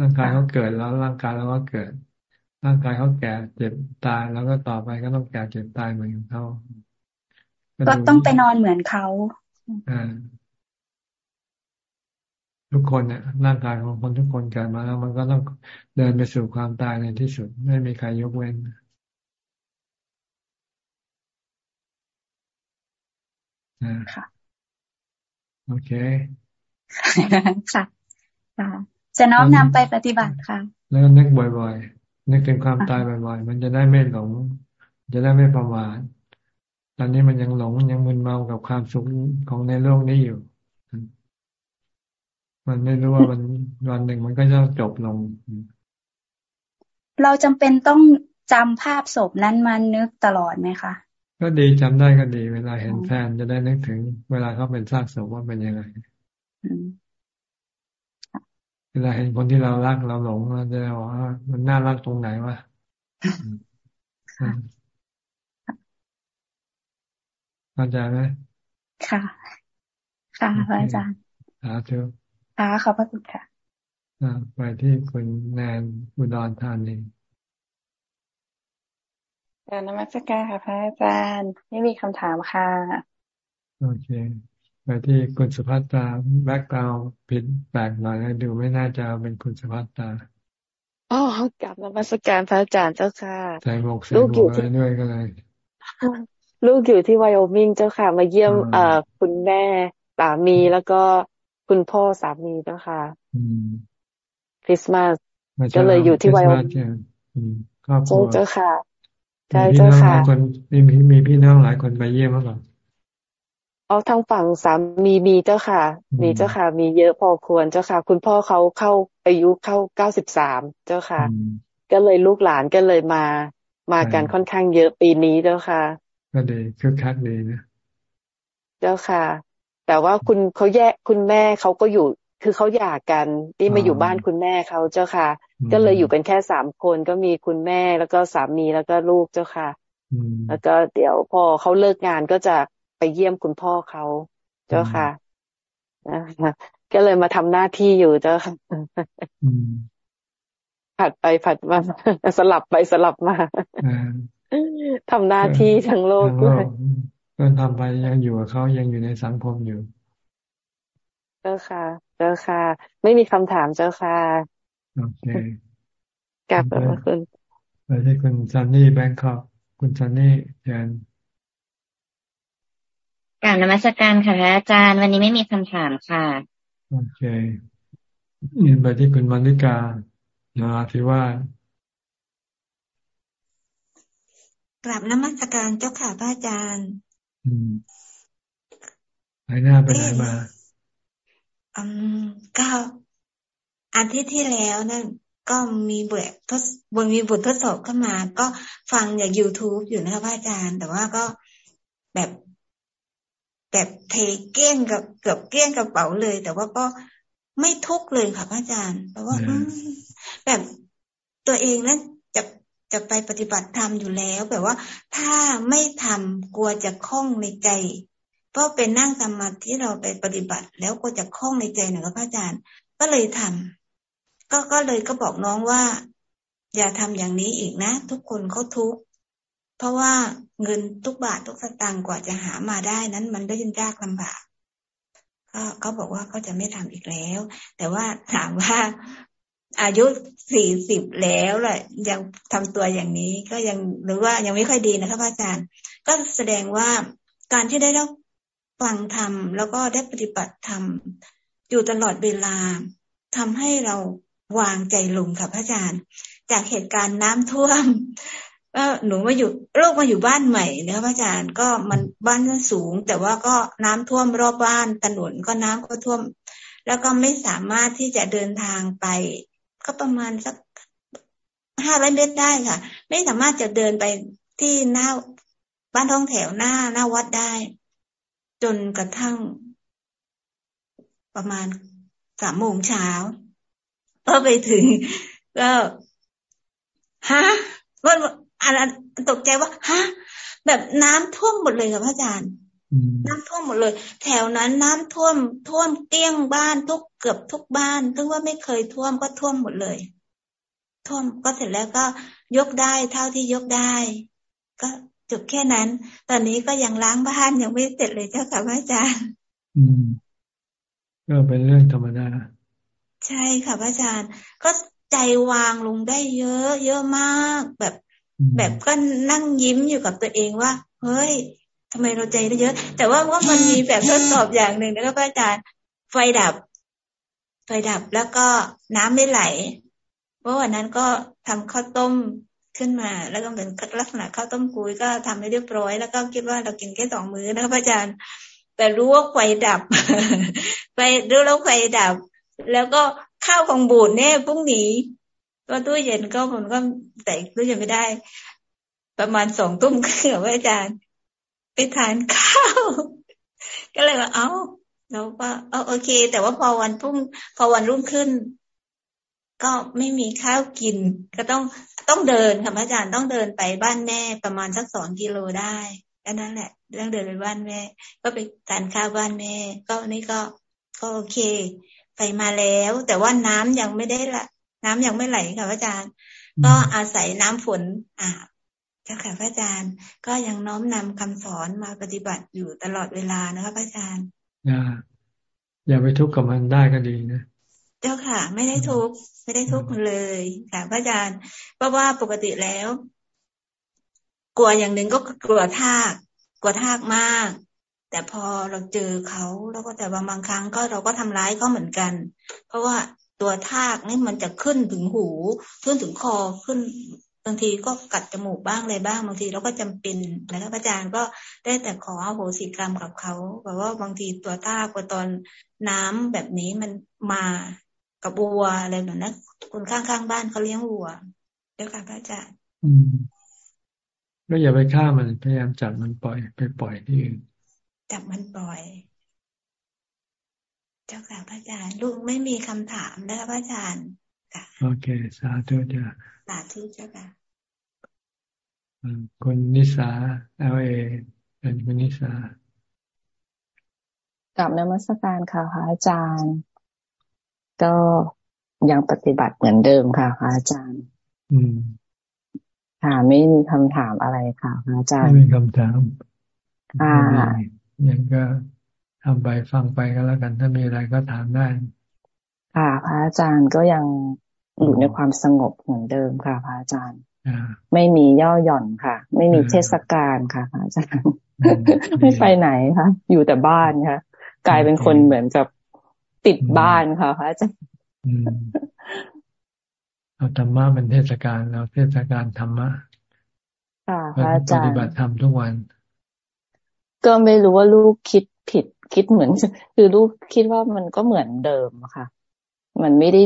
ร่างกายเขาเกิดแล้วร่างกายเราก็เกิด ร่างกายเขาแก่เจ็บตายแล้วก็ต่อไปก็ต้องแก่เจ็บตายเหมือนเขาก็ต้องไปนอนเหมือนเขาอ่าทุกคนเนี่ยร่างกายของคนทุกคนเกิดมาแล้ว มันก็ต้องเดินไปสู่ความตายในที่สุด ไม่มีใครยกเว้นค่ะโอเคค่ะค่ะ จะน้อมนำไปปฏิบัติค่ะ แล้วนึกบ่อยๆ นึกถึงความตายบ่อยๆ มันจะได้ไม่หลง จะได้ไม่ประมาทตอนนี้มันยังหลงยังมึนเมากับความสุขของในโลกนี้อยู่ มันไม่รู้ว่ามันวันหนึ่งมันก็จะจบลง เราจำเป็นต้องจำภาพศพนั้นมานึกตลอดไหมคะ ก็ดีจำได้ก็ดี เวลาเห็นแฟนจะได้นึกถึง เวลาเขาเป็นซากศพว่าเป็นยังไง เวลาเห็นคนที่เรารักเราหลงเราจะว่ามันน่ารักตรงไหนวะเข้าใจไหมค่ะค่ะพระอาจารย์สาธุค่ะขอบพระคุณค่ะไปที่คุณแนนอุดรธานีการนมัสการค่ะพระอาจารย์ไม่มีคำถามค่ะ โอเคไป ที่คุณสุภัตตาแบ็กกราวผิดแปลกหน่อยดูไม่น่าจะเป็นคุณสุภัตตาอ๋อกลับนมัสการพระอาจารย์เจ้าค่ะใส่หมวกใส่หมวกอะไรด้วยก็เลยลูกอยู่ที่ไวโอมิงเจ้าค่ะ มาเยี่ยมเอ่อคุณแม่สามีแล้วก็คุณพ่อสามีเจ้าค่ะคริสต์มาสก็เลยอยู่ที่ไวโอมิงเจ้าค่ะใช่เจ้าค่ะคนมีมีพี่น้องหลายคนไปเยี่ยมมาก่อนเอาทางฝั่งสามีมีเจ้าค่ะ มีเจ้าค่ะ มีเยอะพอควรเจ้าค่ะ คุณพ่อเขาเข้าอายุเข้าเก้าสิบสามเจ้าค่ะ ก็เลยลูกหลานก็เลยมามากันค่อนข้างเยอะปีนี้เจ้าค่ะก็ดีคือคักดีนะเจ้าค่ะ แต่ว่าคุณเขาแยกคุณแม่เขาก็อยู่ คือเขาหย่ากันที่มาอยู่บ้านคุณแม่เขาเจ้าค่ะ ก็เลยอยู่กันแค่สามคนก็มีคุณแม่แล้วก็สามีแล้วก็ลูกเจ้าค่ะแล้วก็เดี๋ยวพอเขาเลิกงานก็จะ ไปเยี่ยมคุณพ่อเขาเจ้าค่ะก็เลยมาทำหน้าที่อยู่เจ้าค่ะผัดไปผัดมาสลับไปสลับมาทำหน้าที่ทั้งโลกด้วยก็ทำไปยังอยู่กับเขายังอยู่ในสังคมอยู่ เจ้าค่ะ เจ้าค่ะ ไม่มีคำถามเจ้าค่ะโอเคกลับไปคุณไปที่คุณซันนี่แบงคอกคุณซันนี่แทน กล่าวนมัสการค่ะพระอาจารย์ วันนี้ไม่มีคำถามค่ะ โอเคยินไปที่คุณมาริกานาทิว่ากลับนมัสการเจ้าค่ะพระอาจารย์อืมไปหน้าไปไหนมาอืมก็อาทิตย์ที่แล้วนั่นก็มีบททดบนมีบททดสอบเข้ามา ก็ฟังจาก youtube อยู่นะคะพระอาจารย์ แต่ว่าก็แบบ แบบเทเกี้ยงกับเกือบเกี้ยงกระเป๋าเลย แต่ว่าก็ไม่ทุกเลยค่ะพระอาจารย์เพราะว่าแบบตัวเองนั้นจะจะไปปฏิบัติธรรมอยู่แล้วแบบว่า ถ้าไม่ทำกลัวจะคล้องในใจเพราะเป็นนั่งสมาธิเราไปปฏิบัติ แล้วก็จะคล้องในใจนะครับพระอาจารย์ ก็เลยทำก็ก็เลยก็บอกน้องว่า อย่าทำอย่างนี้อีกนะ ทุกคนเขาทุกข์ เพราะว่าเงินทุกบาททุกสตางค์กว่าจะหามาได้นั้น มันก็ยังยากลำบากก็เขาบอกว่าเขาจะไม่ทำอีกแล้ว แต่ว่าถามว่าอายุสี่สิบแล้วแหละยังทำตัวอย่างนี้ก็ยังหรือว่ายังไม่ค่อยดีนะครับอาจารย์ ก็แสดงว่าการที่ได้รับฟังธรรมแล้วก็ได้ปฏิบัติธรรมอยู่ตลอดเวลาทำให้เราวางใจลงค่ะพระอาจารย์ จากเหตุการณ์น้ำท่วม ก็หนูมาอยู่โรคมาอยู่บ้านใหม่นะคะพระอาจารย์ก็มันบ้านสูง แต่ว่าก็น้ำท่วมรอบบ้านถนนก็น้ำก็ท่วม แล้วก็ไม่สามารถที่จะเดินทางไป ก็ประมาณสักห้าร้อยเมตรได้ค่ะ ไม่สามารถจะเดินไปที่หน้าบ้านท้องแถวหน้าหน้าวัดได้ จนกระทั่ง ประมาณสามโมงเช้าก็ไปถึง ก็ฮะว่า อันตกใจว่าฮะแบบน้ำท่วมหมดเลยค่ะพระอาจารย์ น้ำท่วมหมดเลย แถวนั้นน้ำท่วมท่วมเตี้ยงบ้านทุกเกือบทุกบ้านถึงว่าไม่เคยท่วมก็ท่วมหมดเลย ท่วมก็เสร็จแล้วก็ยกได้เท่าที่ยกได้ ก็จบแค่นั้น ตอนนี้ก็ยังล้างบ้านยังไม่เสร็จเลยเจ้าค่ะพระอาจารย์อืมก็เป็นเรื่องธรรมดาใช่ค่ะพระอาจารย์ ก็ใจวางลงได้เยอะ เยอะมากแบบ แบบก็นั่งยิ้มอยู่กับตัวเองว่า เฮ้ยทำไมเราใจได้เยอะ แต่ว่าว่ามันมีแบบทดสอบอย่างหนึ่งนะครับอาจารย์ไฟดับ ไฟดับแล้วก็น้ำไม่ไหลเพราะวันนั้นก็ทำข้าวต้มขึ้นมา แล้วก็เป็นลักษณะข้าวต้มกุยก็ทำให้เรียบร้อย แล้วก็คิดว่าเรากินแค่สองมื้อนะครับอาจารย์ แต่รู้ว่าไฟดับไฟรู้แล้วไฟดับ แล้วก็ข้าวของบูดเนี่ยพรุ่งนี้ ก็ตู้เย็นก็มันก็ใส่ตู้เย็นไม่ได้ ประมาณสองตุ้มครึ่งว่าอาจารย์ ไปทานข้าว ก็เลยว่าเอ้าเราก็เออโอเค แต่ว่าพอวันพรุ่งพอวันรุ่งขึ้น ก็ไม่มีข้าวกิน ก็ต้องต้องเดินค่ะอาจารย์ต้องเดินไปบ้านแม่ประมาณสักสองกิโลได้ก็นั่นแหละต้องเดินไปบ้านแม่ ก็ไปทานข้าวบ้านแม่ ก็นี่ก็ก็โอเค ไปมาแล้ว แต่ว่าน้ำยังไม่ได้ละ น้ำยังไม่ไหลค่ะพระอาจารย์ ก็อาศัยน้ำฝนอาบเจ้าค่ะพระอาจารย์ ก็ยังน้อมนำคำสอนมาปฏิบัติอยู่ตลอดเวลานะคะพระอาจารย์อย่าอย่าไปทุกข์กับมันได้ก็ดีนะเจ้าค่ะ ไม่ได้ทุกข์ไม่ได้ทุกข์เลยค่ะพระอาจารย์ เพราะว่าปกติแล้ว กลัวอย่างหนึ่งก็กลัวทากกลัวทากมาก แต่พอเราเจอเขาแล้วก็แต่บางบางครั้งก็เราก็ทำร้ายเขาเหมือนกัน เพราะว่า ตัวทากนี่มันจะขึ้นถึงหูขึ้นถึงคอขึ้นบางทีก็กัดจมูกบ้างอะไรบ้างบางทีเราก็จำเป็นนะครับอาจารย์ก็ได้แต่ขอโหสิกรรมกับเขาแบบว่าบางทีตัวทากตอนน้ำแบบนี้มันมากับวัวอะไรแบบนั้นคนข้างๆบ้านเขาเลี้ยงวัวเดี๋ยวค่ะพระอาจารย์ก็อย่าไปฆ่ามันพยายามจับมันปล่อย ไปปล่อยที่อื่นจับมันปล่อย เจ้าค่ะพระอาจารย์ลูกไม่มีคำถามนะคะพระอาจารย์ค่ะโอเค สาธุจ้ะสาธุเจ้าค่ะคุณนิสาเอลเอเป็นคุณนิสากับนมัสการค่ะพระอาจารย์ ก็ยังปฏิบัติเหมือนเดิมค่ะพระอาจารย์ อืมค่ะไม่มีคำถามอะไรค่ะพระอาจารย์ไม่มีคำถามค่ะยังก็ ทำไปฟังไปก็แล้วกัน ถ้ามีอะไรก็ถามได้ ค่ะ พระอาจารย์ก็ยังอยู่ในความสงบเหมือนเดิมค่ะ พระอาจารย์ไม่มีย่อหย่อนค่ะ ไม่มีเทศกาลค่ะพระอาจารย์ไม่ไปไหนค่ะ อยู่แต่บ้านค่ะ กลายเป็นคนเหมือนกับติดบ้านค่ะพระอาจารย์เอาธรรมะเป็นเทศกาลเราเทศกาลธรรมะค่ะพระอาจารย์ปฏิบัติธรรมทุกวัน ก็ไม่รู้ว่าลูกคิดผิด คิดเหมือน คือลูกคิดว่ามันก็เหมือนเดิมค่ะ มันไม่ได้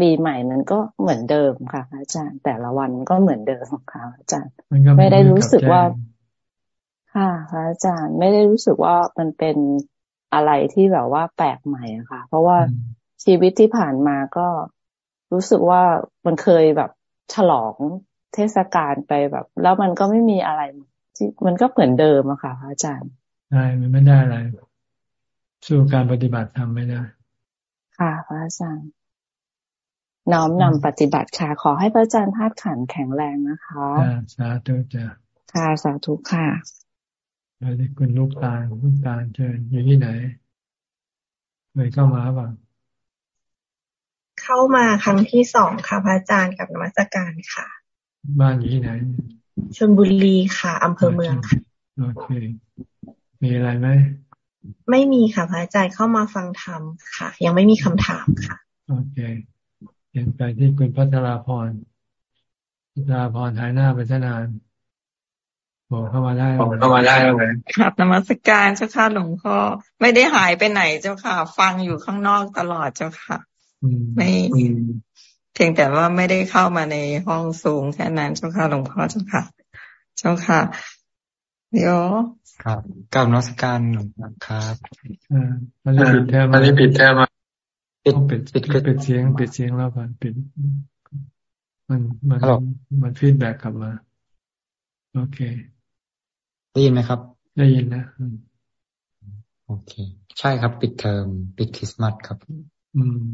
ปีใหม่มันก็เหมือนเดิมค่ะ อาจารย์ แต่ละวันมันก็เหมือนเดิมค่ะ อาจารย์ไม่ได้รู้สึกว่าค่ะอาจารย์ไม่ได้รู้สึกว่ามันเป็นอะไรที่แบบว่าแปลกใหม่อะค่ะ เพราะว่าชีวิตที่ผ่านมาก็รู้สึกว่ามันเคยแบบฉลองเทศกาลไปแบบ แล้วมันก็ไม่มีอะไรที่มันก็เหมือนเดิมอะค่ะอาจารย์ใช่มันไม่ได้อะไร สู้การปฏิบัติทำไม่ได้ ค่ะ พระอาจารย์น้อมนำปฏิบัติค่ะ ขอให้พระอาจารย์ธาตุขันแข็งแรงนะคะสาธุจ้ะค่ะสาธุค่ะแล้วที่คุณลูกตาลลูกตาลเชิญอยู่ที่ไหนเคยเข้ามาบ้างเข้ามาครั้งที่สองค่ะ พระอาจารย์กับนมัสการค่ะ บ้านอยู่ที่ไหนชลบุรีค่ะอำเภอเมืองค่ะโอเค มีอะไรไหม ไม่มีค่ะพระอาจารย์เข้ามาฟังธรรมค่ะ ยังไม่มีคำถามค่ะโอเคเห็นไปที่คุณพัทราพรพัทราพรหายหน้าไปนานบอกเข้ามาได้บอกเข้ามาได้เลยครับนมัสการเจ้าค่ะหลวงพ่อไม่ได้หายไปไหนเจ้าค่ะ ฟังอยู่ข้างนอกตลอดเจ้าค่ะไม่เพียงแต่ว่าไม่ได้เข้ามาในห้องสูงแค่นั้นเจ้าค่ะหลวงพ่อเจ้าค่ะ เจ้าค่ะ เดี๋ยวครับกับนักการหลวงพ่อครับมันจะปิดแทมมันจะปิดแทมปิดปิดปิดปิดเสียงปิดเสียงแล้วก่อนปิด มันมันมันฟีดแบ็กกลับมา โอเค ได้ยินไหมครับ ได้ยินนะโอเค ใช่ครับ ปิดเทอม ปิดคริสต์มาสครับ อืม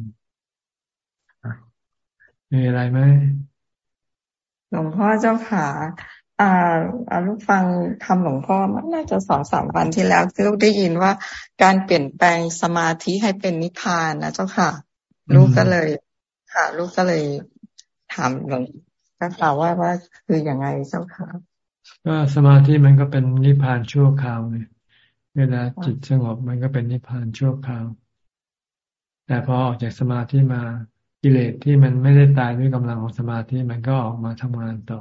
มีอะไรไหมหลวงพ่อเจ้าขา อ่าลูกฟังทำหลวงพ่อมันน่าจะสองสามวันที่แล้วที่ลูกได้ยินว่าการเปลี่ยนแปลงสมาธิให้เป็นนิพพานนะเจ้าค่ะ ลูกก็เลย ค่ะ ลูกก็เลยถามหลวงพ่อว่าว่าคืออย่างไงเจ้าค่ะก็สมาธิมันก็เป็นนิพพานชั่วคราวเลยเวลาจิตสงบมันก็เป็นนิพพานชั่วคราว แต่พอออกจากสมาธิมากิเลสที่มันไม่ได้ตายด้วยกำลังของสมาธิมันก็ออกมาทำงานต่อ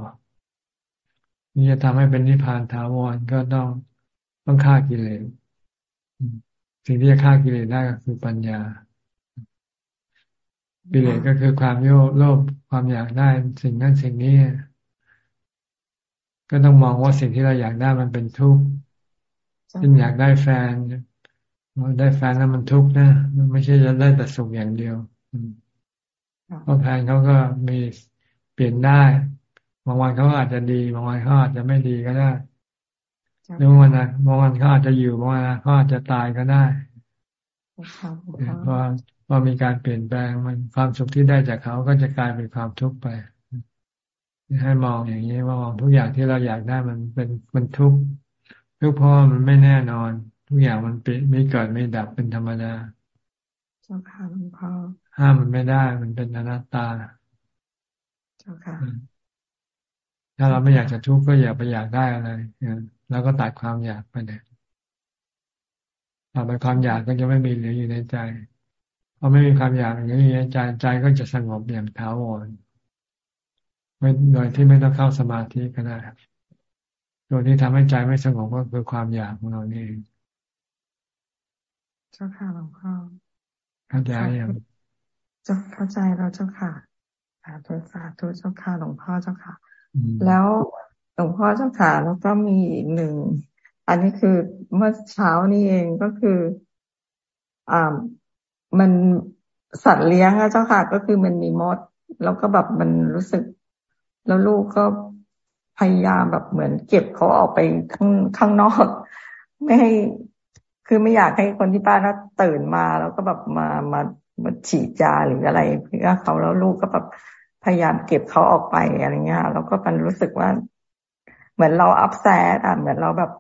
นี่จะทำให้เป็นนิพพานถาวรก็ต้องต้องฆ่ากิเลสสิ่งที่จะฆ่ากิเลสได้ก็คือปัญญากิเลสก็คือความโยโลภความอยากได้ สิ่งนั้นสิ่งนี้ ก็ต้องมองว่าสิ่งที่เราอยากได้มันเป็นทุกข์ยิ่งอยากได้แฟนได้แฟนแล้วมันทุกข์นะมันไม่ใช่จะได้แต่สุขอย่างเดียวเพราะแฟนเขาก็มีเปลี่ยนได้างวันเขาอาจจะดี บางวันเขาอาจจะไม่ดีก็ได้หรือบางวันนะบางวันเขาอาจจะอยู่บางวันเขาอาจจะตายก็ได้เพราะพอมีการเปลี่ยนแปลงมันความสุขที่ได้จากเขาก็จะกลายเป็นความทุกข์ไปให้มองอย่างนี้ว่ามองทุกอย่างที่เราอยากได้มันเป็นมันทุกข์ทุกข์เพราะมันไม่แน่นอน ทุกอย่างมันเป็นไม่เกิดไม่ดับเป็นธรรมดาเจ้าค่ะหลวงพ่อห้ามมันไม่ได้มันเป็นอนัตตาเจ้าค่ะ ถ้าเราไม่อยากจะทุกข์ก็อย่าไปอยากได้อะไรแล้วก็ตัดความอยากไปเลยต่อไปความอยากก็จะไม่มีเหลืออยู่ในใจพอไม่มีความอยากอย่างนี้ใจใจก็จะสงบอย่างถาวรไม่โดยที่ไม่ต้องเข้าสมาธิก็ได้ตัวที่ทำให้ใจไม่สงบก็คือความอยากของเราเองเจ้าค่ะหลวงพ่อเข้าใจยังเจ้าเข้าใจแล้วเจ้าค่ะสาธุสาธุเจ้าค่ะหลวงพ่อเจ้าค่ะ แล้วหลวงพ่อเจ้าค่ะแล้วก็มีหนึ่ง อันนี้คือเมื่อเช้านี้เองก็คืออ่ามันสัตว์เลี้ยงอะเจ้าค่ะก็คือมันมีมด แล้วก็แบบมันรู้สึก แล้วลูกก็พยายามแบบเหมือนเก็บเขาออกไปข้างข้างนอก ไม่ให้คือไม่อยากให้คนที่บ้านก็ตื่นมา แล้วก็แบบมามามาฉีดยาหรืออะไรเพื่อเขาแล้วลูกก็แบบ พยายามเก็บเขาออกไปอะไรเงี้ยแล้วก็มันรู้สึกว่า เหมือนเราอัพแซดอะเหมือนเราแบบ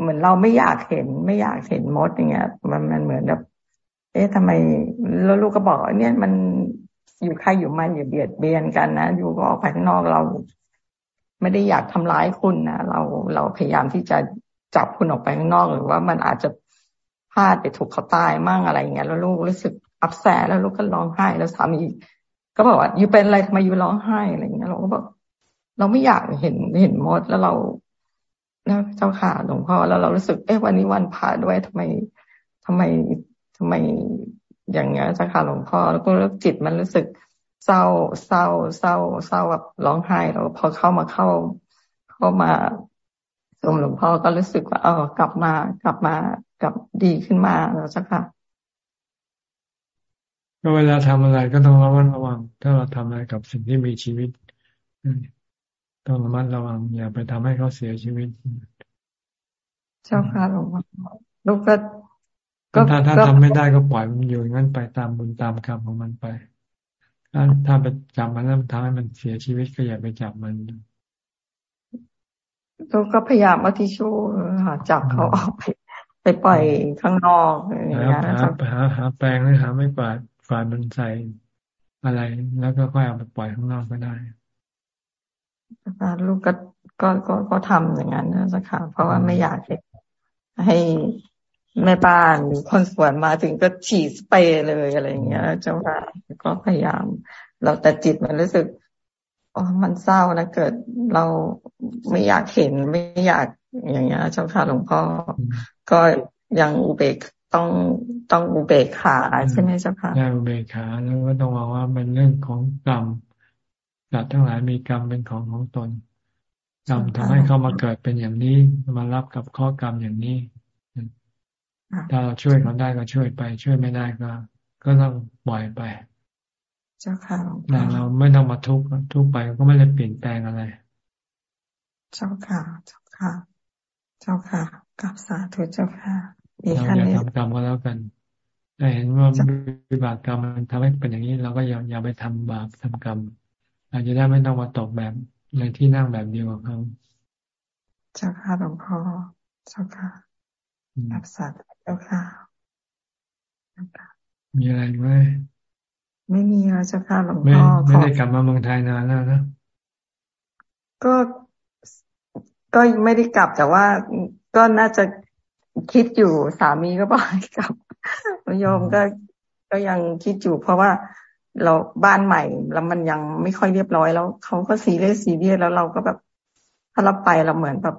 เหมือนเราไม่อยากเห็น ไม่อยากเห็นมดอย่างเงี้ย มันมันเหมือนแบบ เอ๊ะทำไมแล้วลูกก็บอกเนี่ยมันอยู่ใครอยู่มันอย่าเบียดเบียนกันนะอยู่ก็ออกไปข้างนอกเรา ไม่ได้อยากทำร้ายคุณนะเราเราพยายามที่จะจับคุณออกไปข้างนอกหรือว่ามันอาจจะพลาดไปถูกเขาตายมั่งอะไรเงี้ยแล้วลูกรู้สึกอับแสแล้วลูกก็ร้องไห้แล้วสามี ก็บอกว่าอยู่เป็นอะไรทำไมอยู่ร้องไห้อะไรอย่างเงี้ยเราก็บอกเราไม่อยากเห็นเห็นมดแล้วเราแล้วเจ้าขาหลวงพ่อแล้วเรารู้สึกเอ๊ะวันนี้วันพระด้วยทำไมทำไมทำไมอย่างเงี้ยเจ้าค่ะหลวงพ่อแล้วก็เรื่องจิตมันรู้สึกเศร้าเศร้าเศร้าเศร้าแบบร้องไห้แล้วพอเข้ามาเข้าเข้ามาสมหลวงพ่อก็รู้สึกว่าเออกลับมากลับมากลับดีขึ้นมาแล้วเจ้าค่ะ ก็เวลาทำอะไรก็ต้องระมัดระวัง ถ้าเราทำอะไรกับสิ่งที่มีชีวิตต้องระมัดระวังอย่าไปทำให้เขาเสียชีวิต เจ้าค่ะหลวงพ่อลูกก็ถ้าถ้าทำไม่ได้ก็ปล่อยมันอยู่งั้นไปตามบุญตามกรรมของมันไป ถ้าถ้าไปจับมันแล้วทำให้มันเสียชีวิตก็อย่าไปจับมันเราก็พยายามเอาทิชชู่หาจับเขาออกไปไปปล่อยข้างนอกอย่างเงี้ยหาหาหาแปลงหรือหาไม่ปาด ฝาดมันใส่อะไร แล้วก็ค่อยเอาไปปล่อยข้างนอกก็ได้ลูกก็ก็ก็ก็ทำอย่างนั้นนะสักค่ะเพราะว่าไม่อยากให้แม่บ้านหรือคนสวนมาถึงก็ฉีดสเปรย์เลยอะไรเงี้ย เจ้าค่ะก็พยายาม เราแต่จิตมันรู้สึกอ๋อมันเศร้านะเกิดเราไม่อยากเห็นไม่อยากอย่างเงี้ย เจ้าค่ะหลวงพ่อก็ยังอุเบก ต้องต้องอุเบกขาใช่ไหมเจ้าค่ะใช่อุเบกขาแล้วก็ต้องมองว่าเป็นเรื่องของกรรมสัตว์ทั้งหลายมีกรรมเป็นของของตนกรรมทำให้เขามาเกิดเป็นอย่างนี้มารับกับข้อกรรมอย่างนี้ถ้าเราช่วยเขาได้ก็ช่วยไป ช่วยไม่ได้ก็ ก็ต้องปล่อยไปเจ้าค่ะแต่เราไม่ต้องมาทุกข์ทุกข์ไปก็ไม่ได้เปลี่ยนแปลงอะไร เจ้าค่ะ เจ้าค่ะ เจ้าค่ะกับสาธุเจ้าค่ะ เราอย่าทำกรรมก็แล้วกันถ้าเห็นว่าวิบากกรรมมันทำให้เป็นอย่างนี้ เราก็อย่าอย่าไปทำบาปทำกรรมอาจจะได้ไม่ต้องมาตกแบบในที่นั่งแบบเดียวกับเขาเจ้าค่ะหลวงพ่อเจ้าค่ะรับสัตว์เจ้าค่ะมีอะไรไหมไม่มีแล้วเจ้าค่ะหลวงพ่อไม่ได้กลับมาเมืองไทยนานแล้วนะก็ก็ไม่ได้กลับแต่ว่าก็น่าจะ คิดอยู่สามีก็บอกให้กลับโยมก็ก็ยังคิดอยู่ เพราะว่าเราบ้านใหม่แล้วมันยังไม่ค่อยเรียบร้อยแล้วเขาก็ serious serious แล้วเราก็แบบถ้าเราไปเราเหมือนแบบ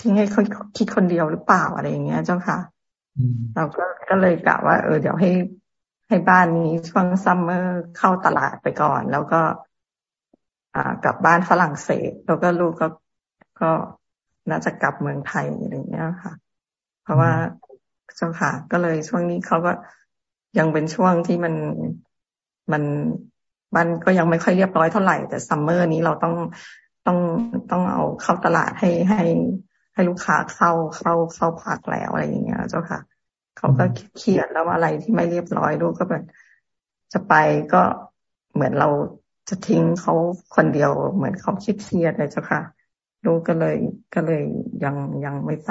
ทิ้งให้เขาคิดคนเดียวหรือเปล่าอะไรอย่างเงี้ย เจ้าค่ะเราก็ก็เลยกะว่า เออเดี๋ยวให้ให้บ้านนี้ช่วง summer เข้าตลาดไปก่อน แล้วก็ อ่ากลับบ้านฝรั่งเศส แล้วก็ลูกก็ก็น่าจะกลับเมืองไทยอะไรอย่างเงี้ยค่ะ เพราะว่าเจ้าค่ะ ก็เลยช่วงนี้เขาก็ยังเป็นช่วงที่มันมันมันก็ยังไม่ค่อยเรียบร้อยเท่าไหร่ แต่ซัมเมอร์นี้เราต้องต้องต้องเอาเข้าตลาดให้ให้ให้ลูกค้าเข้าเข้าเข้าพักแล้วอะไรอย่างเงี้ย เจ้าค่ะ เขาก็เครียดแล้วอะไรที่ไม่เรียบร้อยลูกก็แบบจะไปก็เหมือนเราจะทิ้งเขาคนเดียวเหมือนเขาคิดเครียดเลยเจ้าค่ะ ลูกก็เลยก็เลยยังยังไม่ไป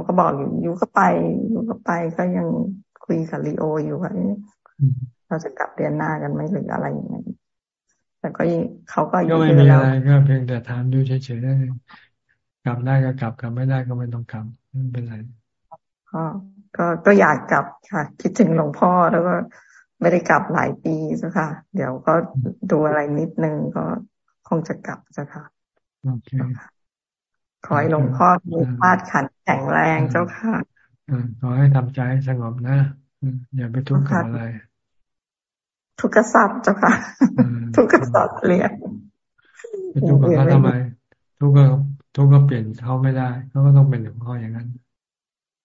เขาก็บอกอยู่ยูก็ไปยูก็ไปก็ยังคุยกับลีโออยู่ว่าเราจะกลับเดือนหน้ากันไหมหรืออะไรอย่างเงี้ยแต่ก็เขาก็ก็ไม่มีอะไรก็เพียงแต่ถามดูเฉยๆได้กลับได้ก็กลับกลับไม่ได้ก็ไม่ต้องกลับไม่เป็นไรก็ก็ก็อยากกลับค่ะ คิดถึงหลวงพ่อแล้วก็ไม่ได้กลับหลายปีจ้ะค่ะ เดี๋ยวก็ดูอะไรนิดนึงก็คงจะกลับจ้ะค่ะโอเค ขอให้หลวงพ่อมีพาดขันแข็งแรงเจ้าค่ะขอให้ทำใจให้สงบนะอย่าไปทุกข์กับอะไร ทุกข์สัตว์เจ้าค่ะ ทุกข์สัตว์เรียนไปทุกข์กับเขาทำไม ทุกข์ก็ทุกข์ก็เปลี่ยนเขาไม่ได้เขาก็ต้องเป็นหลวงพ่ออย่างนั้น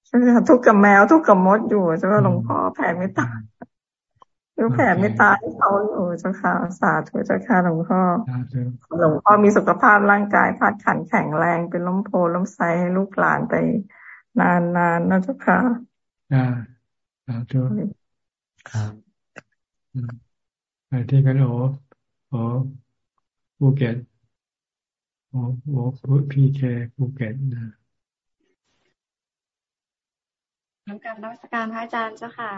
ใช่ค่ะทุกข์กับแมวทุกข์กับมดอยู่เจ้าค่ะหลวงพ่อแผ่ไม่ตาย ยูแผ่ไม่ตายเขาอยู่เจ้าค่ะสาธุเจ้าค่ะหลวงพ่อหลวงพ่อมีสุขภาพร่างกายพัดขันแข็งแรงเป็นล้มโพล้มไซให้ลูกหลานไปนานๆนนะเจ้าค่ะอ่าสาธุครับไปที่กันโอ้โอ้ภูเก็ตโอ้โอ้พีเคภูเก็ตนะทำการรัชการพระอาจารย์เจ้าค่ะ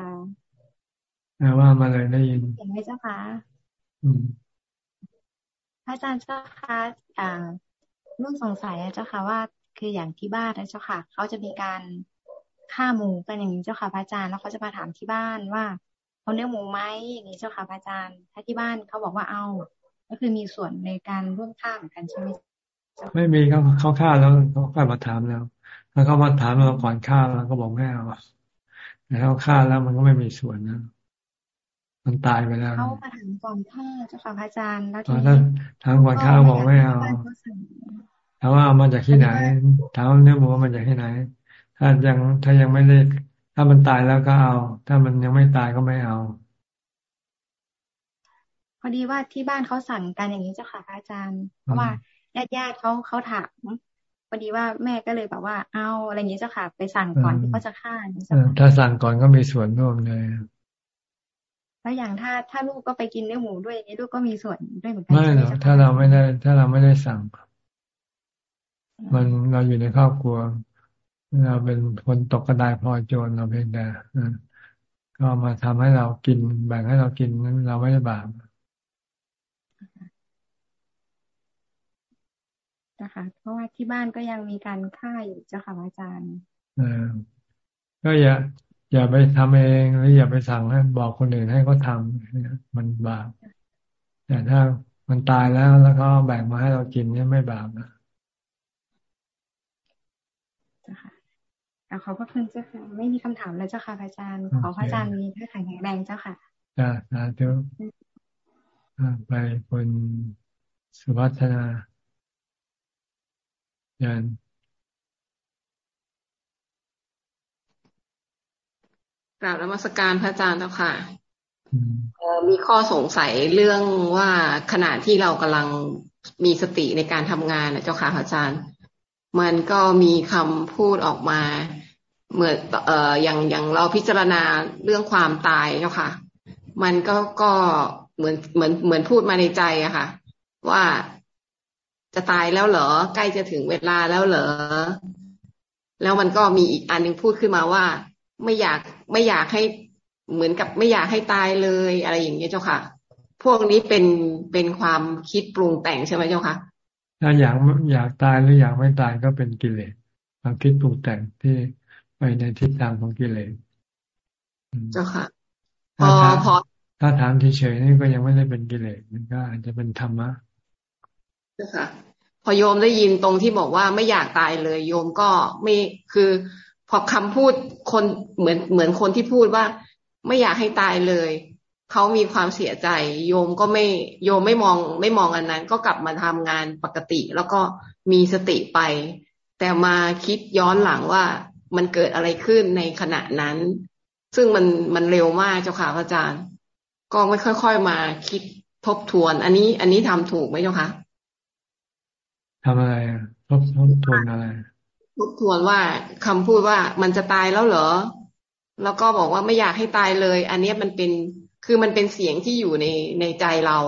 ว่ามาเลยได้ยินเห็นไหมเจ้าค่ะอืมพระอาจารย์เจ้าค่ะอ่ารุ่นสงสัยเจ้าค่ะว่า คืออย่างที่บ้านนะเจ้าค่ะเขาจะมีการฆ่าหมูกันอย่างนี้เจ้าค่ะพระอาจารย์แล้วเขาจะมาถามที่บ้านว่าเขาเนื้อหมูไหมอย่างนี้เจ้าค่ะพระอาจารย์ ถ้าที่บ้านเขาบอกว่าเอา ก็คือมีส่วนในการร่วมฆ่าเหมือนกันใช่ไหมไม่มีเขาเขาฆ่าแล้วเขาก็มาถามแล้วแล้วเขามาถามเราก่อนฆ่าเราก็บอกไม่เอาแต่เขาฆ่าแล้วมันก็ไม่มีส่วนนะ มันตายไปแล้วเขามาถามก่อนฆ่าเจ้าค่ะพระอาจารย์แล้วทีนี้ถามก่อนฆ่าบอกไม่เอาถามว่าเอามาจากที่ไหนถามเนื้อหมูมาจากที่ไหน ถ้ายังถ้ายังไม่ได้ถ้ามันตายแล้วก็เอา ถ้ามันยังไม่ตายก็ไม่เอาพอดีว่าที่บ้านเขาสั่งกันอย่างนี้เจ้าค่ะอาจารย์ เพราะว่าญาติญาติเขาเขาถามพอดีว่าแม่ก็เลยแบบว่าเอาอะไรอย่างนี้เจ้าค่ะ ไปสั่งก่อนที่เขาจะฆ่าถ้าสั่งก่อนก็มีส่วนร่วมเลย แล้วอย่างถ้าถ้าลูกก็ไปกินเนื้อหมูด้วยอย่างนี้ลูกก็มีส่วนด้วยเหมือนกันไม่หรอกถ้าเราไม่ได้ ถ้าเราไม่ได้สั่ง มันเราอยู่ในครอบครัวเราเป็นคนตกกระไดพลอยโจรเราเพียงแต่ก็มาทำให้เรากิน แบ่งให้เรากินนั้นเราไม่ได้บาปนะคะเพราะว่าที่บ้านก็ยังมีการฆ่าอยู่เจ้าค่ะอาจารย์เออก็อย่า อย่าไปทำเองหรืออย่าไปสั่งให้บอกคนอื่นให้เขาทำมันบาปแต่ถ้ามันตายแล้วแล้วก็แบ่งมาให้เรากินเนี่ยไม่บาปนะขอบพระคุณเจ้าค่ะ ไม่มีคำถามแล้วเจ้าค่ะอาจารย์ ขอพระอาจารย์มีท่าแข็งแรงเจ้าค่ะจ้าสาธุไปคนสุวัฒนายัน กราบนมัสการพระอาจารย์เจ้าค่ะมีข้อสงสัยเรื่องว่าขณะที่เรากำลังมีสติในการทำงานนะเจ้าค่ะพระอาจารย์ มันก็มีคำพูดออกมาเหมือนเอ่ออย่างอย่างเราพิจารณาเรื่องความตายเจ้าค่ะ มันก็ก็เหมือนเหมือนเหมือนพูดมาในใจอะค่ะ ว่าจะตายแล้วเหรอใกล้จะถึงเวลาแล้วเหรอแล้วมันก็มีอีกอันหนึ่งพูดขึ้นมาว่า ไม่อยาก ไม่อยากให้เหมือนกับไม่อยากให้ตายเลยอะไรอย่างเงี้ยเจ้าค่ะ พวกนี้เป็นเป็นความคิดปรุงแต่งใช่ไหมเจ้าค่ะถ้าอยากอยากตายหรืออยากไม่ตายก็เป็นกิเลสความคิดปรุงแต่งที่ไปในทิศทางของกิเลสเจ้าค่ะพอพอถ้าถามเฉยๆนี่ก็ยังไม่ได้เป็นกิเลสมันก็อาจจะเป็นธรรมะเจ้าค่ะพอโยมได้ยินตรงที่บอกว่าไม่อยากตายเลย โยมก็ไม่คือ พอคำพูดคนเหมือนเหมือนคนที่พูดว่าไม่อยากให้ตายเลยเขามีความเสียใจ โยมก็ไม่โยมไม่มองไม่มองอันนั้น ก็กลับมาทำงานปกติ แล้วก็มีสติไป แต่มาคิดย้อนหลังว่ามันเกิดอะไรขึ้นในขณะนั้น ซึ่งมันมันเร็วมากเจ้าค่ะพระอาจารย์ ก็ไม่ค่อยๆมาคิดทบทวน อันนี้ อันนี้ทำถูกไหมเจ้าคะทำอะไรทบทบทวนอะไร ทบทวนว่าคำพูดว่ามันจะตายแล้วเหรอ แล้วก็บอกว่าไม่อยากให้ตายเลย อันนี้มันเป็นคือมันเป็นเสียงที่อยู่ในในใจเรา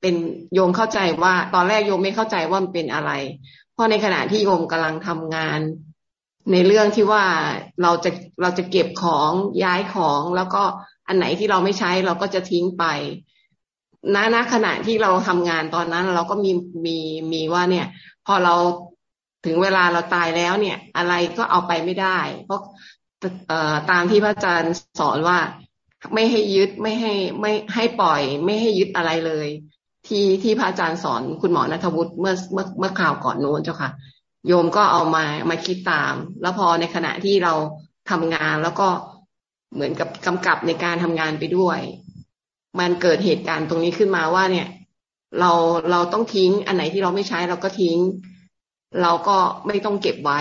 เป็นโยมเข้าใจว่า ตอนแรกโยมไม่เข้าใจว่ามันเป็นอะไร เพราะในขณะที่โยมกำลังทำงาน ในเรื่องที่ว่าเราจะเราจะเก็บของย้ายของแล้วก็อันไหนที่เราไม่ใช้เราก็จะทิ้งไปณณขณะที่เราทำงานตอนนั้น เราก็มีมีมีว่าเนี่ย พอเรา ถึงเวลาเราตายแล้วเนี่ย อะไรก็เอาไปไม่ได้ เพราะตามที่พระอาจารย์สอนว่าไม่ให้ยึดไม่ให้ไม่ให้ปล่อย ไม่ให้ยึดอะไรเลย ที่ที่พระอาจารย์สอนคุณหมอนัทวุฒิเมื่อเมื่อเมื่อข่าวก่อนโน้นเจ้าค่ะ โยมก็เอามามาคิดตาม แล้วพอในขณะที่เราทำงานแล้วก็เหมือนกับกำกับในการทำงานไปด้วย มันเกิดเหตุการณ์ตรงนี้ขึ้นมาว่าเนี่ย เราเราต้องทิ้งอันไหนที่เราไม่ใช้เราก็ทิ้ง เราก็ไม่ต้องเก็บไว้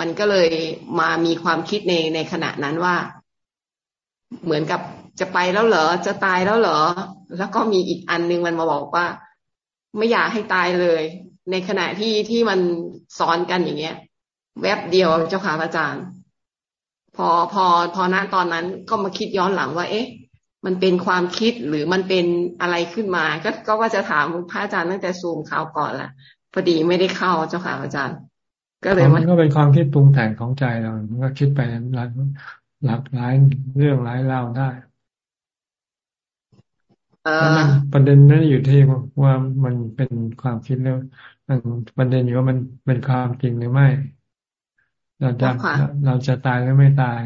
มันก็เลยมามีความคิดในในขณะนั้นว่า เหมือนกับจะไปแล้วเหรอ จะตายแล้วเหรอ แล้วก็มีอีกอันนึงมันมาบอกว่า ไม่อยากให้ตายเลย ในขณะที่ที่มันซ้อนกันอย่างเงี้ย แวบเดียวเจ้าค่ะอาจารย์ พอพอพอนั้นตอนนั้นก็มาคิดย้อนหลังว่า เอ๊ะ มันเป็นความคิดหรือมันเป็นอะไรขึ้นมา ก็ก็ว่าจะถามพระอาจารย์ตั้งแต่ซูมข่าวก่อนละ พอดีไม่ได้เข้าเจ้าค่ะอาจารย์ ก็เลยมันก็เป็นความคิดปรุงแต่งของใจเรา มันก็คิดไปแล้วหลากหลายเรื่องหลายเล่าได้แล้วมันประเด็นนั้นอยู่ที่ว่ามันเป็นความคิดแล้วมันประเด็นอยู่ว่ามันเป็นความจริงหรือไม่ เราจะเราจะตายหรือไม่ตาย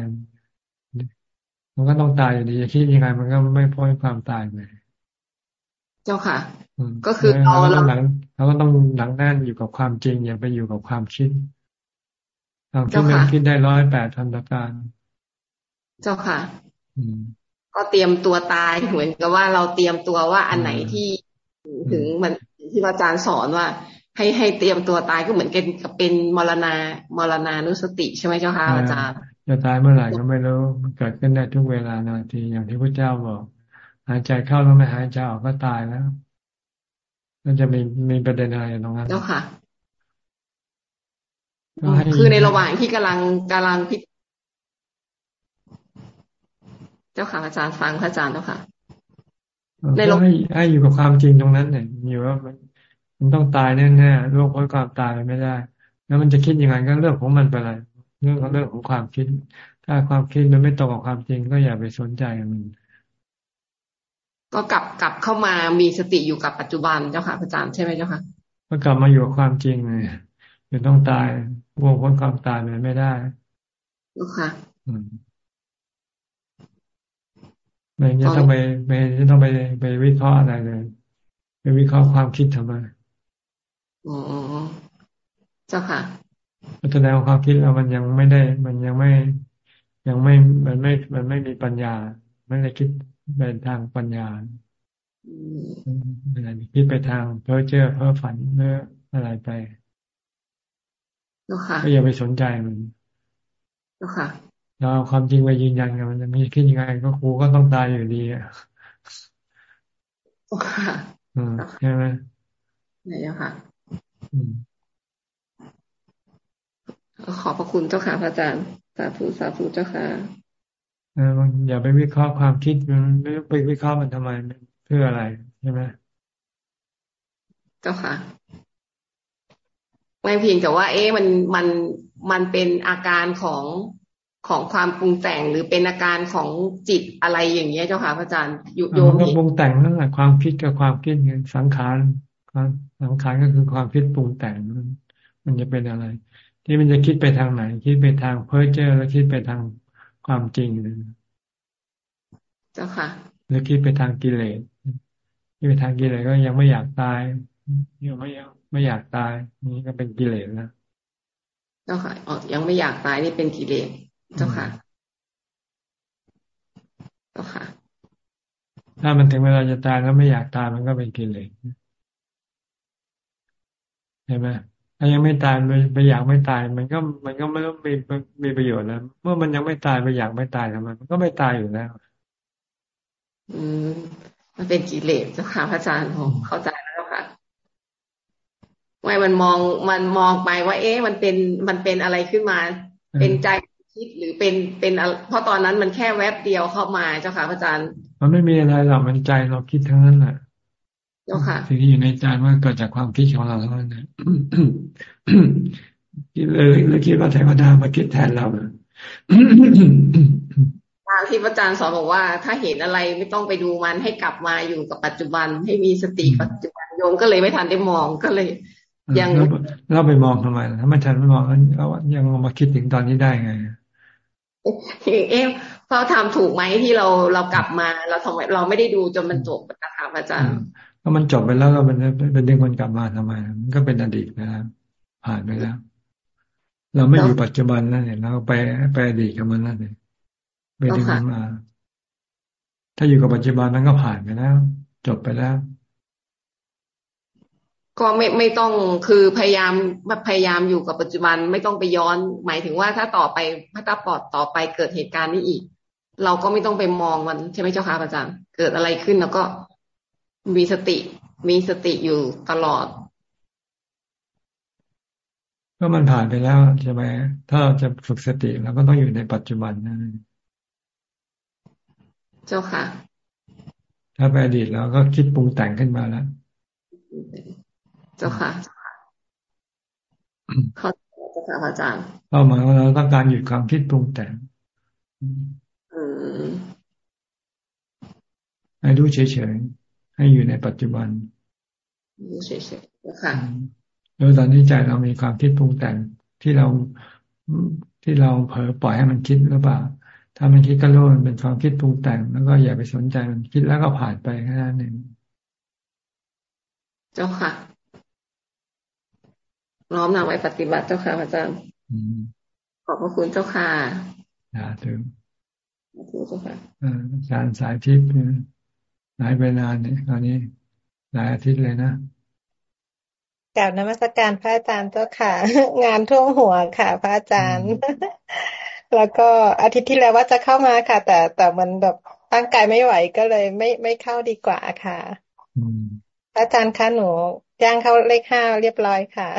มันก็ต้องตายอยู่ดีจะคิดยังไง มันก็ไม่พ้นความตายเลยเจ้าค่ะ ก็คือเราเราต้องหนัง เราก็ต้องหนังแน่นอยู่กับความจริง อย่าไปอยู่กับความคิดความคิดมันคิดได้ร้อยแปดทันตการ เจ้าค่ะก็เตรียมตัวตายเหมือนกับว่าเราเตรียมตัวว่าอันไหนที่ถึงมันที่อาจารย์สอนว่า ให้ให้เตรียมตัวตายก็เหมือนกันกับเป็นมรณามรณานุสติใช่ไหมเจ้าค่ะอาจารย์จะตายเมื่อไหร่ก็ไม่รู้มันเกิดขึ้นได้ทุกเวลานาทีอย่างที่พระเจ้าบอก หายใจเข้าแล้วไม่หายใจออกก็ตายแล้ว มันจะมีมีประเด็นอะไรตรงนั้นเจ้าค่ะคือในระหว่างที่กำลังกำลังพิเจ้าค่ะอาจารย์ฟังพระอาจารย์เจ้าค่ะในลงให้ให้อยู่กับความจริงตรงนั้นเนี่ยอยู่ว่ามันต้องตายแน่ๆโลกพ้นความตายไม่ได้ แล้วมันจะคิดยังไงก็เรื่องของมันไปเลยเรื่องของเรื่องของความคิด ถ้าความคิดมันไม่ตรงกับความจริงก็อย่าไปสนใจมัน ก็กลับกลับเข้ามามีสติอยู่กับปัจจุบันเจ้าค่ะอาจารย์ใช่ไหมเจ้าค่ะก็กลับมาอยู่กับความจริงเลยจะต้องตายวงพ้นความตายมันไม่ได้เจ้าค่ะไม่จะต้องไปไม่จะต้องไปไปวิเคราะห์อะไรเลยไปวิเคราะห์ความคิดทำไมอ๋อเจ้าค่ะแสดงความคิดเรามันยังไม่ได้ มันยังไม่ยังไม่มันไม่มันไม่มีปัญญา ไม่ได้คิด เป็นทางปัญญาอะไรคิดไปทางเพ้อเจ้อเพ้อฝันเพ้ออะไรไปก็อย่าไปสนใจมันค่ะเราเอาความจริงไปยืนยันกันมันจะมีขึ้นยังไงก็ครูก็ต้องตายอยู่ดีอะอืมใช่ไหมไหนอะค่ะขอบพระคุณเจ้าค่ะพระอาจารย์ สาธุสาธุเจ้าค่ะเอออย่าไปวิเคราะห์ความคิดมันไม่ไปวิเคราะห์มันทำไมเพื่ออะไรใช่ไหมเจ้าค่ะไม่เพียงแต่ว่า เอ๊ะมันมันมันเป็นอาการของของความปรุงแต่งหรือเป็นอาการของจิตอะไรอย่างเงี้ยเจ้าค่ะพระอาจารย์โยมก็ปรุงแต่งนั่นแหละความคิดกับความคิดไงสังขารความสังขารก็คือความคิดปรุงแต่งมันมันจะเป็นอะไร ที่มันจะคิดไปทางไหน คิดไปทางเพ้อเจ้อแล้วคิดไปทาง ความจริงเลยเจ้าค่ะแล้วคิดไปทางกิเลสคิดไปทางกิเลสก็ยังไม่อยากตายยังไม่ยังไม่อยากตาย นี่ก็เป็นกิเลสนะเจ้าค่ะอ๋อยังไม่อยากตายนี่เป็นกิเลสเจ้าค่ะเจ้าค่ะ ถ้ามันถึงเวลาจะตายแล้วไม่อยากตายมันก็เป็นกิเลสใช่ไหม ถ้ายังไม่ตายไปอยากไม่ตาย มันก็มันก็ไม่ต้องมีมีประโยชน์แล้ว เมื่อมันยังไม่ตายไปอยากไม่ตายทำไมมันก็ไม่ตายอยู่แล้ว อืมมันเป็นกิเลสเจ้าค่ะพระอาจารย์ผมเข้าใจแล้วค่ะไม่มันมองมันมองไปว่า เอ๊ะมันเป็นมันเป็นอะไรขึ้นมา เป็นใจคิดหรือเป็นเป็นเพราะตอนนั้นมันแค่แวบเดียวเข้ามาเจ้าค่ะพระอาจารย์ มันไม่มีอะไรหรอกมันใจเราคิดทั้งนั้นแหละ เจ้าค่ะสิ่งที่อยู่ในใจมันเกิดจากความคิดของเราทั้งนั้นนะคิดเลยแล้วคิดว่าเทวดามาคิดแทนเราทางที่พระอาจารย์สอนบอกว่า ถ้าเห็นอะไรไม่ต้องไปดูมันให้กลับมาอยู่กับปัจจุบัน ให้มีสติปัจจุบันโยมก็เลยไม่ทันได้มองก็เลย ยังเราไปมองทำไมถ้าไม่ทันไม่มองแล้วยังมาคิดถึงตอนนี้ได้ไงเอ๊ะเราทำถูกไหมที่เราเรากลับมา เราทำไมเราไม่ได้ดูจนมันจบนะคะอาจารย์ ก็มันจบไปแล้วเราเป็นเป็นดึงคนกลับมาทำไม มันก็เป็นอดีตนะครับผ่านไปแล้ว เราไม่อยู่ปัจจุบันนั่นเองเราไปไปอดีตกับมันนั่นเองไปดึงมันมา ถ้าอยู่กับปัจจุบันนั้นก็ผ่านไปแล้ว จบไปแล้ว ก็ไม่ไม่ต้องคือพยายามพยายามอยู่กับปัจจุบันไม่ต้องไปย้อน หมายถึงว่าถ้าต่อไปถ้าตาปอดต่อไปเกิดเหตุการณ์นี้อีก เราก็ไม่ต้องไปมองมันใช่ไหมเจ้าค่ะอาจารย์ เกิดอะไรขึ้นแล้วก็ มีสติ มีสติอยู่ตลอด ก็มันผ่านไปแล้วใช่ไหมถ้าเราจะฝึกสติเราก็ต้องอยู่ในปัจจุบันนั่นเจ้าค่ะ ถ้าไปอดีตเราก็คิดปรุงแต่งขึ้นมาแล้ว เจ้าค่ะเขาเจ้าค่ะอาจารย์เป้าหมายว่าเราต้องการหยุดความคิดปรุงแต่งให้รู้เฉยๆ ให้อยู่ในปัจจุบันรู้เฉยๆค่ะแล้วตอนนี้ใจเรามีความคิดปรุงแต่งที่เราที่เราเผลอปล่อยให้มันคิดหรือเปล่า ถ้ามันคิดก็รู้มันเป็นความคิดปรุงแต่ง แล้วก็อย่าไปสนใจมันคิดแล้วก็ผ่านไปแค่นั้นเองเจ้าค่ะน้อมนำไว้ปฏิบัติเจ้าค่ะอาจารย์ขอบพระคุณเจ้าค่ะสาธุเจ้าค่ะอาจารย์สายทิพย์ หายไปนานเนี่ยตอนนี้หลายอาทิตย์เลยนะกล่าวนมัสการพระอาจารย์เจ้าค่ะ งานท่วมหัวค่ะ พระอาจารย์ แล้วก็อาทิตย์ที่แล้วว่าจะเข้ามาค่ะ แต่แต่มันแบบร่างกายไม่ไหวก็เลยไม่ไม่เข้าดีกว่าค่ะพระอาจารย์คะหนูย่างเข้าเลขห้าเรียบร้อยค่ะ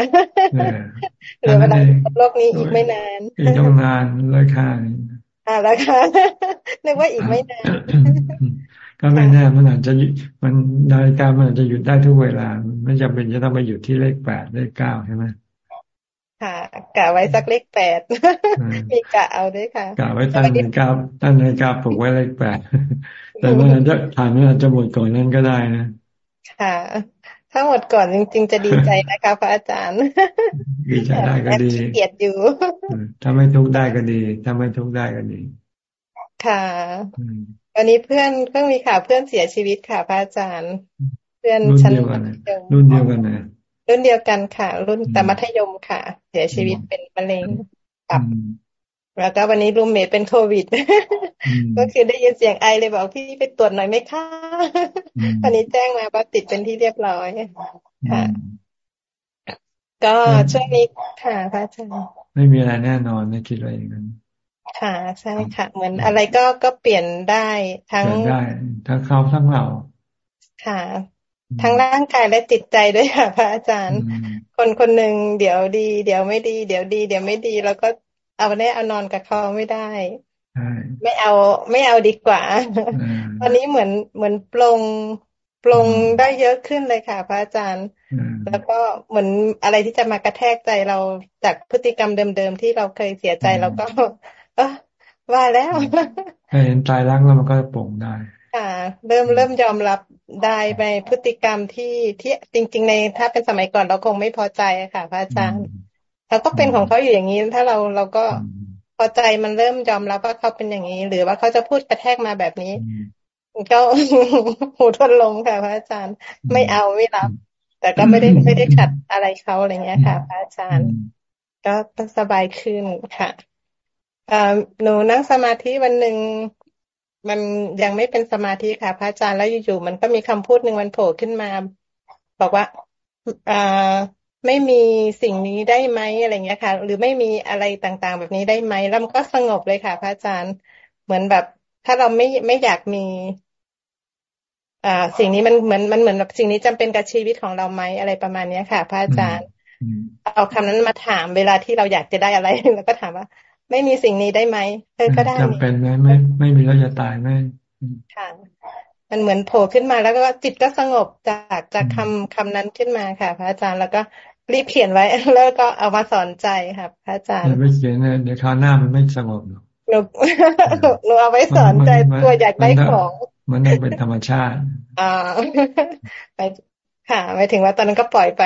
เหลือเวลาโลกนี้อีกไม่นานอีกต้องนานเลขห้าอ่าแล้วค่ะนึกว่าอีกไม่นาน ก็ไม่แน่มันอาจจะมันนาฬิกามันอาจจะหยุดได้ทุกเวลา ไม่จำเป็นจะต้องไปหยุดที่เลขแปดเลขเก้าใช่ไหมค่ะกะไว้สักเลขแปดมีกะเอาด้วยค่ะกะไว้ตั้งนาฬิกาตั้งนาฬิกาปลุกไว้เลขแปดแต่มันอาจจะผ่านมันอาจจะหมดก่อนนั้นก็ได้นะค่ะถ้าหมดก่อนจริง ๆ จะดีใจนะคะพระอาจารย์ดีใจได้ก็ดีเกียดอยู่ถ้าไม่ทุกได้ก็ดี ถ้าไม่ทุกได้ก็ดี ค่ะ วันนี้เพื่อนเพิ่งมีข่าวเพื่อนเสียชีวิตค่ะพระอาจารย์ เพื่อนชั้นเดียวกันรุ่นเดียวกันนะรุ่นเดียวกันค่ะ รุ่นแต่มัธยมค่ะ เสียชีวิตเป็นมะเร็งตับแล้วก็วันนี้รูมเมทเป็นโควิด ก็คือได้ยินเสียงไอเลยบอกพี่ไปตรวจหน่อยไหมคะวันนี้แจ้งมาว่าติดเป็นที่เรียบร้อยค่ะ ก็ช่วงนี้ค่ะพระอาจารย์ไม่มีอะไรแน่นอนไม่คิดอะไรอย่างนั้น ค่ะใช่ค่ะ เหมือนอะไรก็ก็เปลี่ยนได้ทั้งได้ทั้งเขาทั้งเรา ค่ะ ทั้งร่างกายและจิตใจด้วยค่ะ พระอาจารย์ คนคนหนึ่งเดี๋ยวดี เดี๋ยวไม่ดี เดี๋ยวดี เดี๋ยวไม่ดี แล้วก็เอาแน่เอานอนกับเขาไม่ได้ไม่เอาไม่เอาดีกว่า ตอนนี้เหมือนเหมือนปลงปลงได้เยอะขึ้นเลยค่ะ พระอาจารย์ แล้วก็เหมือนอะไรที่จะมากระแทกใจเราจากพฤติกรรมเดิมๆที่เราเคยเสียใจเราก็ เออว่าแล้วถ้าเห็นใจรักแล้วมันก็ปลงได้ใช่ค่ะเริ่มเริ่มยอมรับได้ในพฤติกรรมที่ที่จริง ๆ ในถ้าเป็นสมัยก่อนเราคงไม่พอใจค่ะ พระอาจารย์เขาก็เป็นของเขาอยู่อย่างนี้ ถ้าเราเราก็พอใจมันเริ่มยอมรับว่าเขาเป็นอย่างนี้ หรือว่าเขาจะพูดกระแทกมาแบบนี้ ก็หูทนลงค่ะพระอาจารย์ ไม่เอาไม่รับ แต่ก็ไม่ได้ไม่ได้ขัดอะไรเขาอะไรเงี้ยค่ะ พระอาจารย์ ก็สบายขึ้นค่ะ หนูนั่งสมาธิวันหนึ่งมันยังไม่เป็นสมาธิค่ะ พระอาจารย์แล้วอยู่ๆมันก็มีคำพูดหนึ่งมันโผล่ขึ้นมา บอกว่าอ่าไม่มีสิ่งนี้ได้ไหมอะไรเงี้ยค่ะ หรือไม่มีอะไรต่างๆ แบบนี้ได้ไหมแล้วมันก็สงบเลยค่ะ พระอาจารย์เหมือนแบบ ถ้าเราไม่ไม่อยากมี อ่า สิ่งนี้มันเหมือนมันเหมือนแบบสิ่งนี้จำเป็นกับชีวิตของเราไหมอะไรประมาณเนี้ยค่ะ พระอาจารย์เอาคำนั้นมาถามเวลาที่เราอยากจะได้อะไร แล้วก็ถามว่า ไม่มีสิ่งนี้ได้ไหมเออก็ได้จำเป็นไหมไม่ไม่มีแล้วจะตายไหมค่ะมันเหมือนโผล่ขึ้นมาแล้วก็จิตก็สงบจากจากคำคำนั้นขึ้นมาค่ะ พระอาจารย์แล้วก็รีบเขียนไว้แล้วก็เอามาสอนใจค่ะพระอาจารย์ไม่เขียนเดี๋ยวคราวหน้ามันไม่สงบหรอกหนูหนูเอาไว้สอนใจตัวอยากได้ของมันต้องเป็นธรรมชาติอ่าไปค่ะหมายถึงว่าตอนนั้นก็ปล่อยไป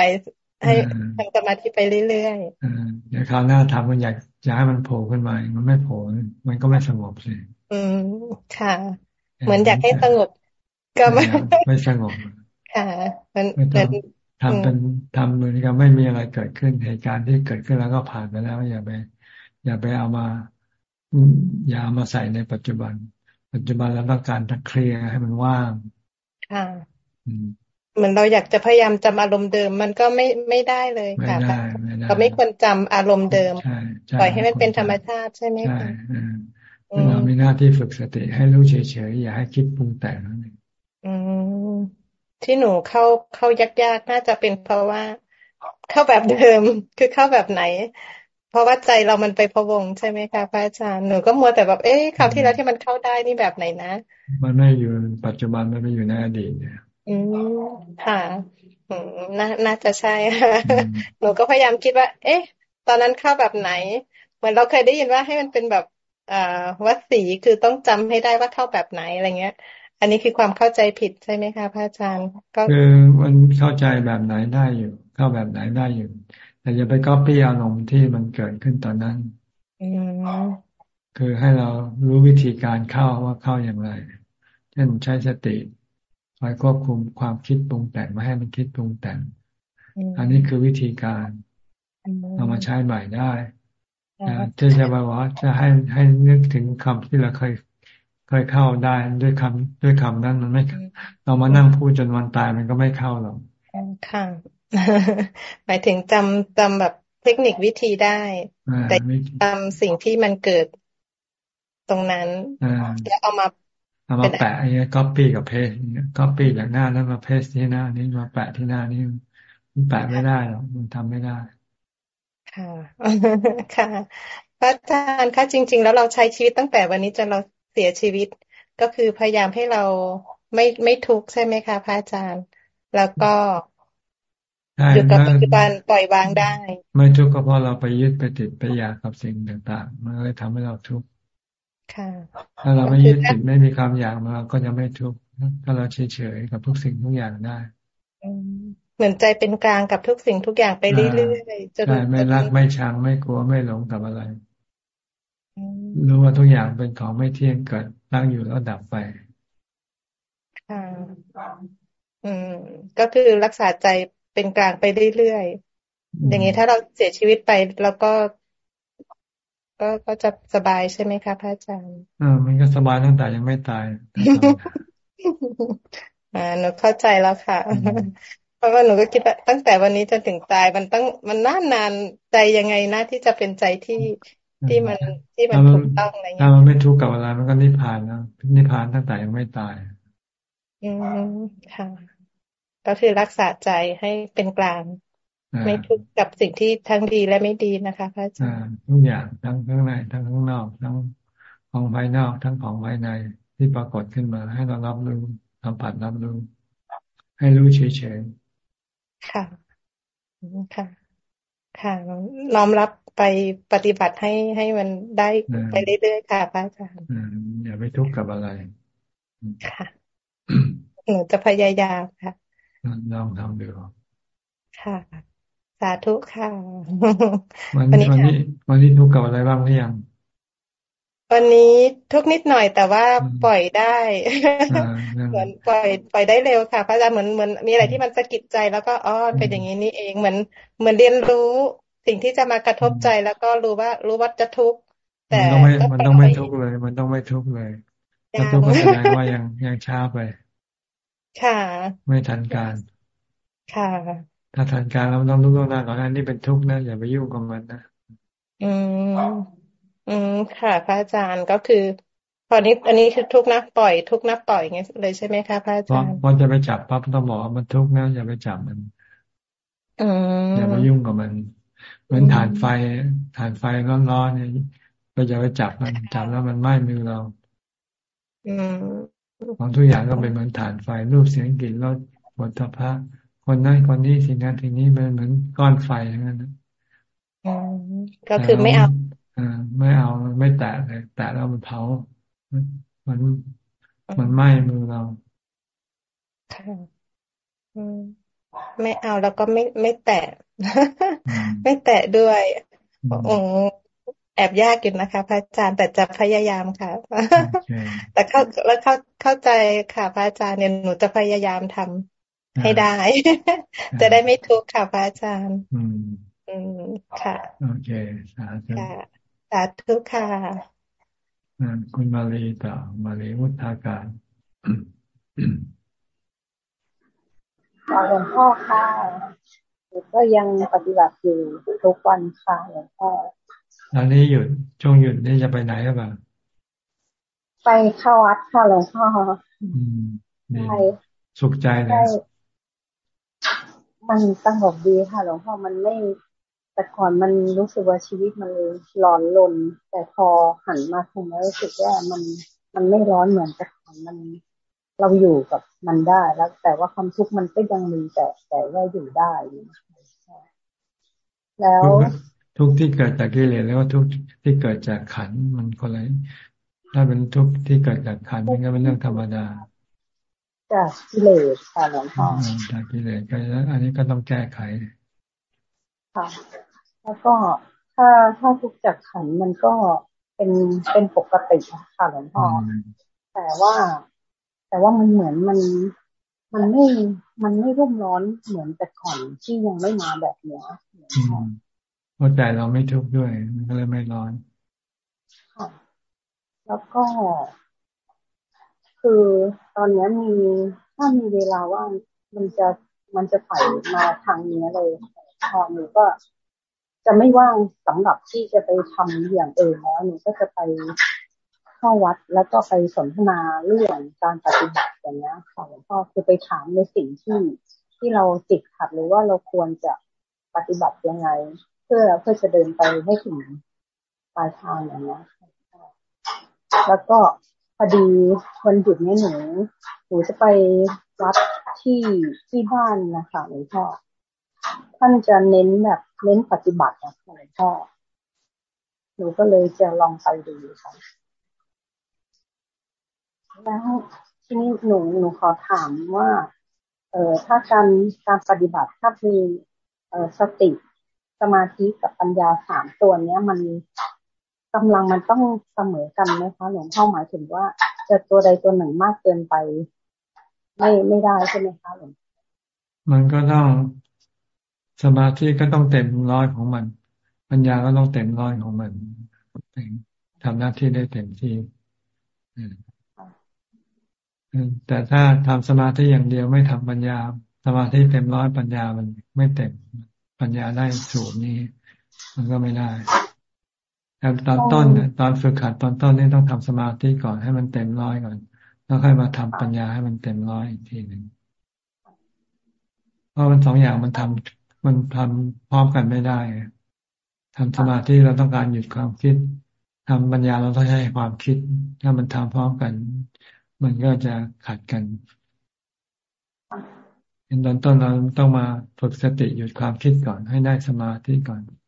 ให้ทำสมาธิไปเรื่อยๆเดี๋ยวคราวหน้าทำมันอยาก จะให้มันโผล่ขึ้นมา มันไม่โผล่มันก็ไม่สงบสิอืมค่ะ เหมือนอยากให้สงบก็ไม่ไม่สงบค่ะมันเป็นทำเป็นทำเหมือนกับไม่มีอะไรเกิดขึ้นเหตุการณ์ที่เกิดขึ้นแล้วก็ผ่านไปแล้ว อย่าไป อย่าไปเอามา อย่าเอามาใส่ในปัจจุบัน ปัจจุบันแล้วต้องการเคลียร์ให้มันว่างค่ะ เหมือนเราอยากจะพยายามจำอารมณ์เดิม มันก็ไม่ไม่ได้เลยค่ะเราไม่ควรจำอารมณ์เดิม ปล่อยให้มันเป็นธรรมชาติใช่ไหมคะเรามีหน้าที่ฝึกสติให้รู้เฉยๆอย่าให้คิดปรุงแต่งนั่นเองที่หนูเข้าเข้ายากๆน่าจะเป็นเพราะว่า เข้าแบบเดิมคือเข้าแบบไหน เพราะว่าใจเรามันไปพวงใช่ไหมคะพระอาจารย์หนูก็มัวแต่แบบเอ๊ะคราวที่แล้วที่มันเข้าได้นี่แบบไหนนะ มันไม่อยู่ปัจจุบันมันไม่อยู่ในอดีตเนี่ย อืมค่ะอืมน่าน่าจะใช่ค่ะหนูก็พยายามคิดว่า เอ๊ะ ตอนนั้นเข้าแบบไหน เหมือนเราเคยได้ยินว่าให้มันเป็นแบบอ่าวัดสีคือต้องจำให้ได้ว่าเข้าแบบไหนอะไรเงี้ย อันนี้คือความเข้าใจผิดใช่ไหมคะพระอาจารย์ ก็คือมันเข้าใจแบบไหนได้อยู่ เข้าแบบไหนได้อยู่แต่อย่าไปก๊อปปี้อารมณ์ที่มันเกิดขึ้นตอนนั้นคือให้เรารู้วิธีการเข้าว่าเข้าอย่างไร เช่นใช้สติ คอยควบคุมความคิดปรุงแต่งไม่ให้มันคิดปรุงแต่ง อันนี้คือวิธีการเอามาใช้ใหม่ได้ที่จะบอกว่าจะให้ให้นึกถึงคำที่เราเคยเคยเข้าได้ด้วยคำด้วยคำนั้นมันไม่ เรามานั่งพูดจนวันตายมันก็ไม่เข้าหรอกค่ะหมายถึงจำจำแบบเทคนิควิธีได้แต่จำสิ่งที่มันเกิดตรงนั้นแล้วเอามา เอามาแปะไอ้ก๊อปปี้กับเพจก๊อปปี้จากหน้านั้นมาเพจที่หน้านี้มาแปะที่หน้านี้มันแปะไม่ได้หรอกมันทำไม่ได้ ค่ะค่ะพระอาจารย์คะจริง ๆ แล้วเราใช้ชีวิตตั้งแต่วันนี้จนเราเสียชีวิต ก็คือพยายามให้เราไม่ไม่ทุกข์ใช่ไหมคะพระอาจารย์ แล้วก็อยู่กับปัจจุบันปล่อยวางได้ ไม่ทุกข์ก็เพราะเราไปยึดไปติดไปอยากกับสิ่งต่างๆมันเลยทำให้เราทุกข์ ถ้าเราไม่ยึดติดไม่มีความอยากมาก็จะไม่ทุกข์ถ้าเราเฉยๆกับทุกสิ่งทุกอย่างได้เหมือนใจเป็นกลางกับทุกสิ่งทุกอย่างไปเรื่อยๆจนไม่รักไม่ชังไม่กลัวไม่หลงกับอะไรรู้ว่าทุกอย่างเป็นของไม่เที่ยงเกิดตั้งอยู่แล้วดับไปค่ะอืม ก็คือรักษาใจเป็นกลางไปเรื่อยๆอย่างนี้ถ้าเราเสียชีวิตไป แล้วก็ ก็ก็จะสบายใช่ไหมคะพระอาจารย์อ่ามันก็สบายตั้งแต่ยังไม่ตายอ่าหนูเข้าใจแล้วค่ะ เพราะว่าหนูก็คิดว่าตั้งแต่วันนี้จนถึงตายมันต้องมันนานนานใจยังไงนะที่จะเป็นใจที่ที่มันที่มันถูกต้องอะไรเงี้ยถ้ามันไม่ทุกข์กับอะไรมันก็นิพพานแล้วนิพพานตั้งแต่ยังไม่ตาย อืมค่ะ ก็คือรักษาใจให้เป็นกลาง ไม่ทุกข์กับสิ่งที่ทั้งดีและไม่ดีนะคะพระอาจารย์ทุกอย่างทั้งข้างในทั้งข้างนอก ทั้งของภายนอกทั้งของภายในที่ปรากฏขึ้นมา ให้เรารับรู้สัมผัสรับรู้ให้รู้เฉยๆค่ะค่ะ ค่ะน้อมรับไปปฏิบัติให้ให้มันได้ไปเรื่อยๆค่ะพระอาจารย์อย่าไปทุกข์กับอะไร ค่ะหนูจะพยายามค่ะลองทำดูค่ะ สาธุค่ะวันนี้วันนี้วันนี้ทุกกับอะไรบ้างหรือยังวันนี้ทุกนิดหน่อยแต่ว่าปล่อยได้เหมือนปล่อยปล่อยได้เร็วค่ะพระอาจารย์เหมือนเหมือนมีอะไรที่มันสะกิดใจแล้วก็อ๋อเป็นอย่างนี้นี่เองเหมือนเหมือนเรียนรู้สิ่งที่จะมากระทบใจแล้วก็รู้ว่ารู้ว่าจะทุกข์แต่มันต้องไม่ทุกข์เลย มันต้องไม่ทุกข์เลยถ้าทุกข์ก็แสดงว่ายังยังช้าไป ค่ะ ไม่ทันการ ค่ะ ถ้าทันการเราต้องรู้ล่วงหน้าก่อนนั้นนี่เป็นทุกข์นะอย่าไปยุ่งกับมันนะอืมอืมค่ะ พระอาจารย์ก็คือพอนี้อันนี้คือทุกนะปล่อยทุกนะปล่อยไงเลยใช่ไหมคะพระอาจารย์พอจะไปจับปั๊บต้องบอกมันทุกนะอย่าไปจับมันอย่าไปยุ่งกับมันเหมือนฐานไฟฐานไฟร้อนๆเนี่ยก็จะไปจับมันจับแล้วมันไหม้มือเราของทุกอย่างก็เป็นเหมือนฐานไฟรูปเสียงกลิ่นรสบทพระ คนนั้นคนนี้สิ่งนั้นสิ่งนี้มันเหมือนก้อนไฟอย่างนั้นก็คือไม่เอาอ่าไม่เอาไม่แตะเลยแตะแล้วมันเผา มันมันไหม้มือเราค่ะไม่เอาแล้วก็ไม่ไม่แตะ ไม่แตะด้วยโอ้แอบยากอยู่นะคะพระอาจารย์แต่จะพยายามค่ะ แต่เข้าแล้วเข้าเข้าใจค่ะพระอาจารย์เนี่ยหนูจะพยายามทำ ให้ได้ จะได้ไม่ทุกข์ค่ะพระอาจารย์อืมอืมค่ะ โอเค สาธุสาธุค่ะคุณมาลีต่อมาลีวุฒาการหลวงพ่อค่ะก็ยังปฏิบัติอยู่ทุกวันค่ะหลวงพ่อตอนนี้หยุดช่วงหยุดนี่จะไปไหนหรือเปล่าไปเข้าวัดค่ะหลวงพ่อใช่สุขใจเลย มันสงบดีค่ะหลวงพ่อมันไม่แต่ก่อนมันรู้สึกว่าชีวิตมันร้อนลน แต่พอหันมาทำแล้วรู้สึกว่ามันมันไม่ร้อนเหมือนแต่ก่อนมันเราอยู่กับมันได้แล้ว แต่ว่าความทุกข์มันก็ยังมีแต่แต่ว่าอยู่ได้แล้วทุกที่เกิดจากกิเลสแล้วก็ทุกที่เกิดจากขันมันคนละถ้าเป็นทุกที่เกิดจากขันมันก็เป็นเรื่องธรรมดา จากกิเลสค่ะหลวงพ่อจากกิเลสก็อันนี้ก็ต้องแก้ไขค่ะ แล้วก็ถ้าถ้าทุกจากขันมันก็เป็นเป็นปกติค่ะหลวงพ่อแต่ว่า แต่ว่ามันเหมือนมันมันไม่มันไม่รุ่มร้อนเหมือนแต่ก่อนที่ยังไม่มาแบบเนี้ยเพราะใจเราไม่ทุกข์ด้วย มันก็เลยไม่ร้อนค่ะแล้วก็ คือตอนนี้มีถ้ามีเวลาว่างมันจะมันจะไปมาทางนี้เลยพอหนูก็จะไม่ว่างสำหรับที่จะไปทำอย่างอื่นแล้วหนูก็จะไปเข้าวัดแล้วก็ไปสนทนาเรื่องการปฏิบัติอย่างนี้ค่ะหลวงพ่อคือไปถามในสิ่งที่ที่เราติดขัดหรือว่าเราควรจะปฏิบัติยังไง เพื่อเพื่อจะเดินไปให้ถึงปลายทางอย่างนี้แล้วก็ พอดีวันหยุดนี้หนูหนูจะไปวัดที่ที่บ้านนะคะหลวงพ่อท่านจะเน้นแบบเน้นปฏิบัตินะหลวงพ่อหนูก็เลยจะลองไปดูค่ะแล้วทีนี้หนูหนูขอถามว่า เอ่อถ้าการการปฏิบัติถ้ามีเอ่อสติสมาธิกับปัญญาสามตัวเนี้ย มัน กำลังมันต้องเสมอกันไหมคะหลวงพ่อหมายถึงว่า จะตัวใดตัวหนึ่งมากเกินไป ไม่ไม่ได้ใช่ไหมคะหลวงมันก็ต้องสมาธิก็ต้องเต็มร้อยของมัน ปัญญาก็ต้องเต็มร้อยของมันทำหน้าที่ได้เต็มที่แต่ถ้าทำสมาธิอย่างเดียวไม่ทำปัญญา สมาธิเต็มร้อยปัญญามันไม่เต็มปัญญาได้สูตรนี้ มันก็ไม่ได้ ต่ตอนต้นตอนฝึกขัดตอนต้นนี่ต้องทำสมาธิก่อนให้มันเต็มร้อยก่อน แล้วค่อยมาทำปัญญาให้มันเต็มร้อยอีกทีหนึ่งเพราะมันสองอย่างมันทำมันทำพร้อมกันไม่ได้ทำสมาธิเราต้องการหยุดความคิดทำปัญญาเราต้องใช้ความคิด ถ้ามันทำพร้อมกัน มันก็จะขัดกันในตอนต้นเราต้องมาฝึกสติหยุดความคิดก่อน ให้ได้สมาธิก่อนถ้า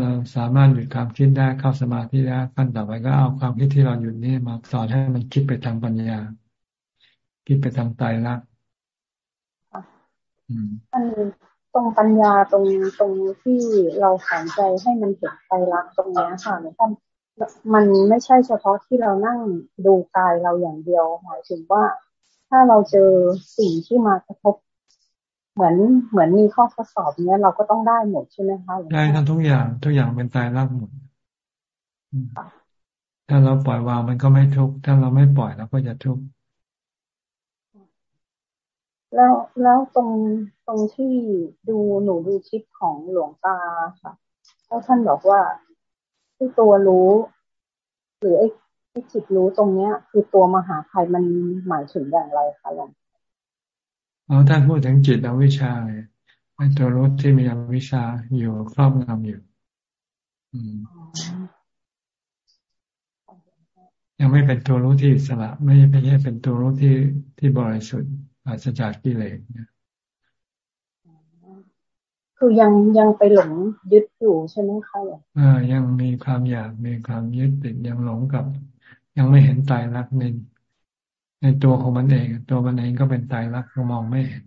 เราสามารถหยุดความคิดได้เข้าสมาธิได้วขั้นต่อไปก็เอาความคิดที่เราหยุดนี่มาสอนให้มันคิดไปทางปัญญา คิดไปทางตายรักอันตรงปัญญาตรงตรงที่เราสนใจให้มันเห็นไตรลักษณ์ตรงนี้ค่ะหลวงพ่อมันไม่ใช่เฉพาะที่เรานั่งดูกายเราอย่างเดียวหมายถึงว่า ถ้าเราเจอสิ่งที่มากระทบ เหมือนเหมือนมีข้อทดสอบเนี้ยเราก็ต้องได้หมดใช่ไหมคะได้ทั้งทุกอย่างทุกอย่างเป็นตายรักหมดถ้าเราปล่อยวางมันก็ไม่ทุกข์ถ้าเราไม่ปล่อยเราก็จะทุกข์แล้วแล้วตรงตรงที่ดูหนูดูคลิปของหลวงตาค่ะแล้วท่านบอกว่าที่ตัวรู้ หรือไอ้ที่จิตรู้ตรงเนี้ย คือตัวมหาภัยมันหมายถึงอย่างไรคะหลวง อ๋อท่านพูดถึงจิตอวิชชาเลยไอ้ตัวรู้ที่มีอวิชชาอยู่ครอบงำอยู่ อืม ยังไม่เป็นตัวรู้ที่สละไม่ไม่ใช่เป็นตัวรู้ที่ที่บริสุทธิ์อาศจากกิเลสเนี่ยคือยังยังไปหลงยึดอยู่ใช่ไหมคะอ่ายังมีความอยากมีความยึดติดยังหลงกับ ยังไม่เห็นตายรักใน ในตัวของมันเอง ตัวมันเองก็เป็นตายรักก็มองไม่เห็น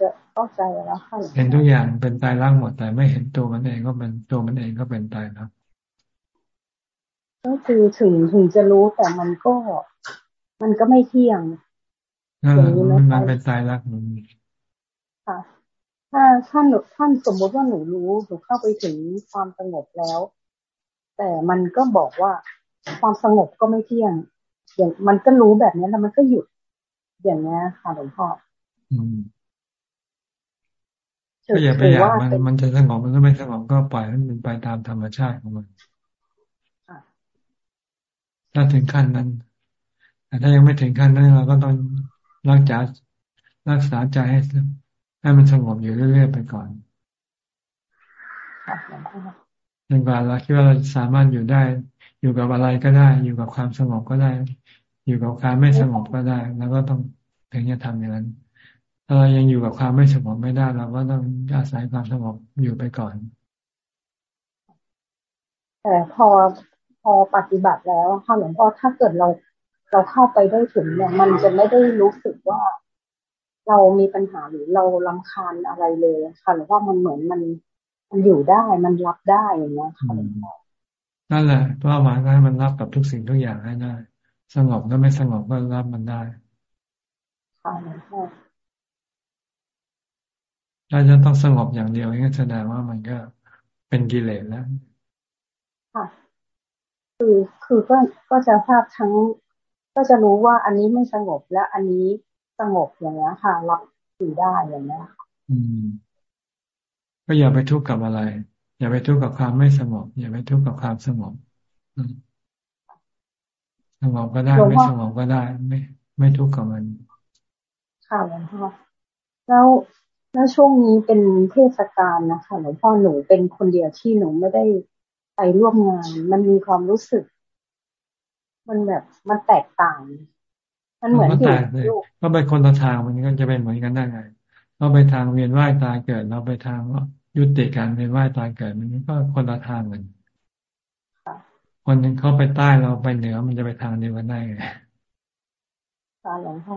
จะเข้าใจแล้วค่ะเห็นทุกอย่างเป็นตายรักหมดแต่ไม่เห็นตัวมันเองก็เป็นตัวมันเองก็เป็นตายรักก็คือถึงถึงจะรู้แต่มันก็ มันก็ไม่เที่ยงอย่างนี้มันมันเป็นตายรักมันค่ะถ้าท่านท่านสมมติว่าหนูรู้หนูเข้าไปถึงความสงบแล้ว แต่มันก็บอกว่าความสงบก็ไม่เที่ยง อย่างมันก็รู้แบบนี้แล้วมันก็หยุด อย่างนี้ค่ะหลวงพ่อก็อย่าไปอยากมันมันจะสงบมันก็ไม่สงบก็ปล่อยให้มันไปตามธรรมชาติของมันถ้าถึงขั้นนั้น แต่ถ้ายังไม่ถึงขั้นนั้นเราก็ต้องรักษารักษาใจให้ให้มันสงบอยู่เรื่อยๆไปก่อน จนกว่าเราคิดว่าเราสามารถอยู่ได้ อยู่กับอะไรก็ได้ อยู่กับความสงบก็ได้ อยู่กับความไม่สงบก็ได้ แล้วก็ต้องถึงจะทำอย่างนั้นถ้าเรายังอยู่กับความไม่สงบไม่ได้เราก็ต้องอาศัยความสงบอยู่ไปก่อนแต่พอพอปฏิบัติแล้วค่ะหลวงพ่อถ้าเกิดเราเราเข้าไปได้ถึงเนี่ย มันจะไม่ได้รู้สึกว่าเรามีปัญหาหรือเราลำคาญอะไรเลยค่ะหรือว่ามันเหมือนมัน มันอยู่ได้มันรับได้อย่างเงี้ยค่ะหลวงพ่อนั่นแหละเป้าหมายก็ให้มันรับกับทุกสิ่งทุกอย่างให้ได้ สงบก็ไม่สงบก็รับมันได้ค่ะหลวงพ่อถ้าจะต้องสงบอย่างเดียวนี่แสดงว่ามันก็เป็นกิเลสแล้วค่ะคือคือก็ก็จะทราบทั้ง ก็จะรู้ว่าอันนี้ไม่สงบและอันนี้สงบอย่างนี้ค่ะ รับอยู่ได้อย่างนี้อืม ก็อย่าไปทุกข์กับอะไร อย่าไปทุกข์กับความไม่สงบอย่าไปทุกข์กับความสงบสงบก็ได้ไม่สงบก็ได้ ไม่ ไม่ทุกข์กับมัน ค่ะหลวงพ่อแล้วแล้วช่วงนี้เป็นเทศกาลนะคะหลวงพ่อหนูเป็นคนเดียวที่หนูไม่ได้ไปร่วมงาน มันมีความรู้สึก มันแบบมันแตกต่าง มันเหมือนอยู่ก็ไปคนละทางมันก็จะเป็นเหมือนกันได้ไง เราไปทางเวียนว่ายตายเกิด เราไปทางยุติการเวียนว่ายตายเกิด มันก็คนละทางกันคนหนึ่งเขาไปใต้เราไปเหนือมันจะไปทางเดียวกันได้ไงค่ะหลวงพ่อ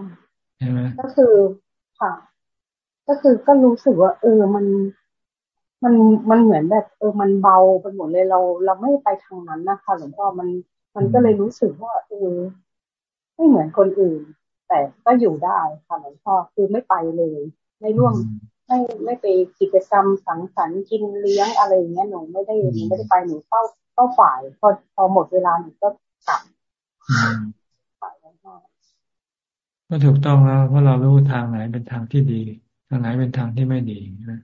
ใช่ไหมก็คือค่ะ ก็คือก็รู้สึกว่า เออมันมันมันเหมือนแบบ เออมันเบาไปหมดเลยเรา เราไม่ไปทางนั้นนะคะหลวงพ่อมันมันก็เลยรู้สึกว่าเออไม่เหมือนคนอื่น แต่ก็อยู่ได้ค่ะหลวงพ่อคือไม่ไปเลย ไม่ร่วมไม่ไม่ไปกิจกรรมสังสรรค์กินเลี้ยงอะไรอย่างเงี้ยหนูไม่ได้หนูไม่ได้ไปหนูเฝ้าเฝ้าฝ่าย พอพอหมดเวลาหนูก็กลับก็ถูกต้องแล้วเพราะเรารู้ทางไหนเป็นทางที่ดี ทางไหนเป็นทางที่ไม่ดีนะ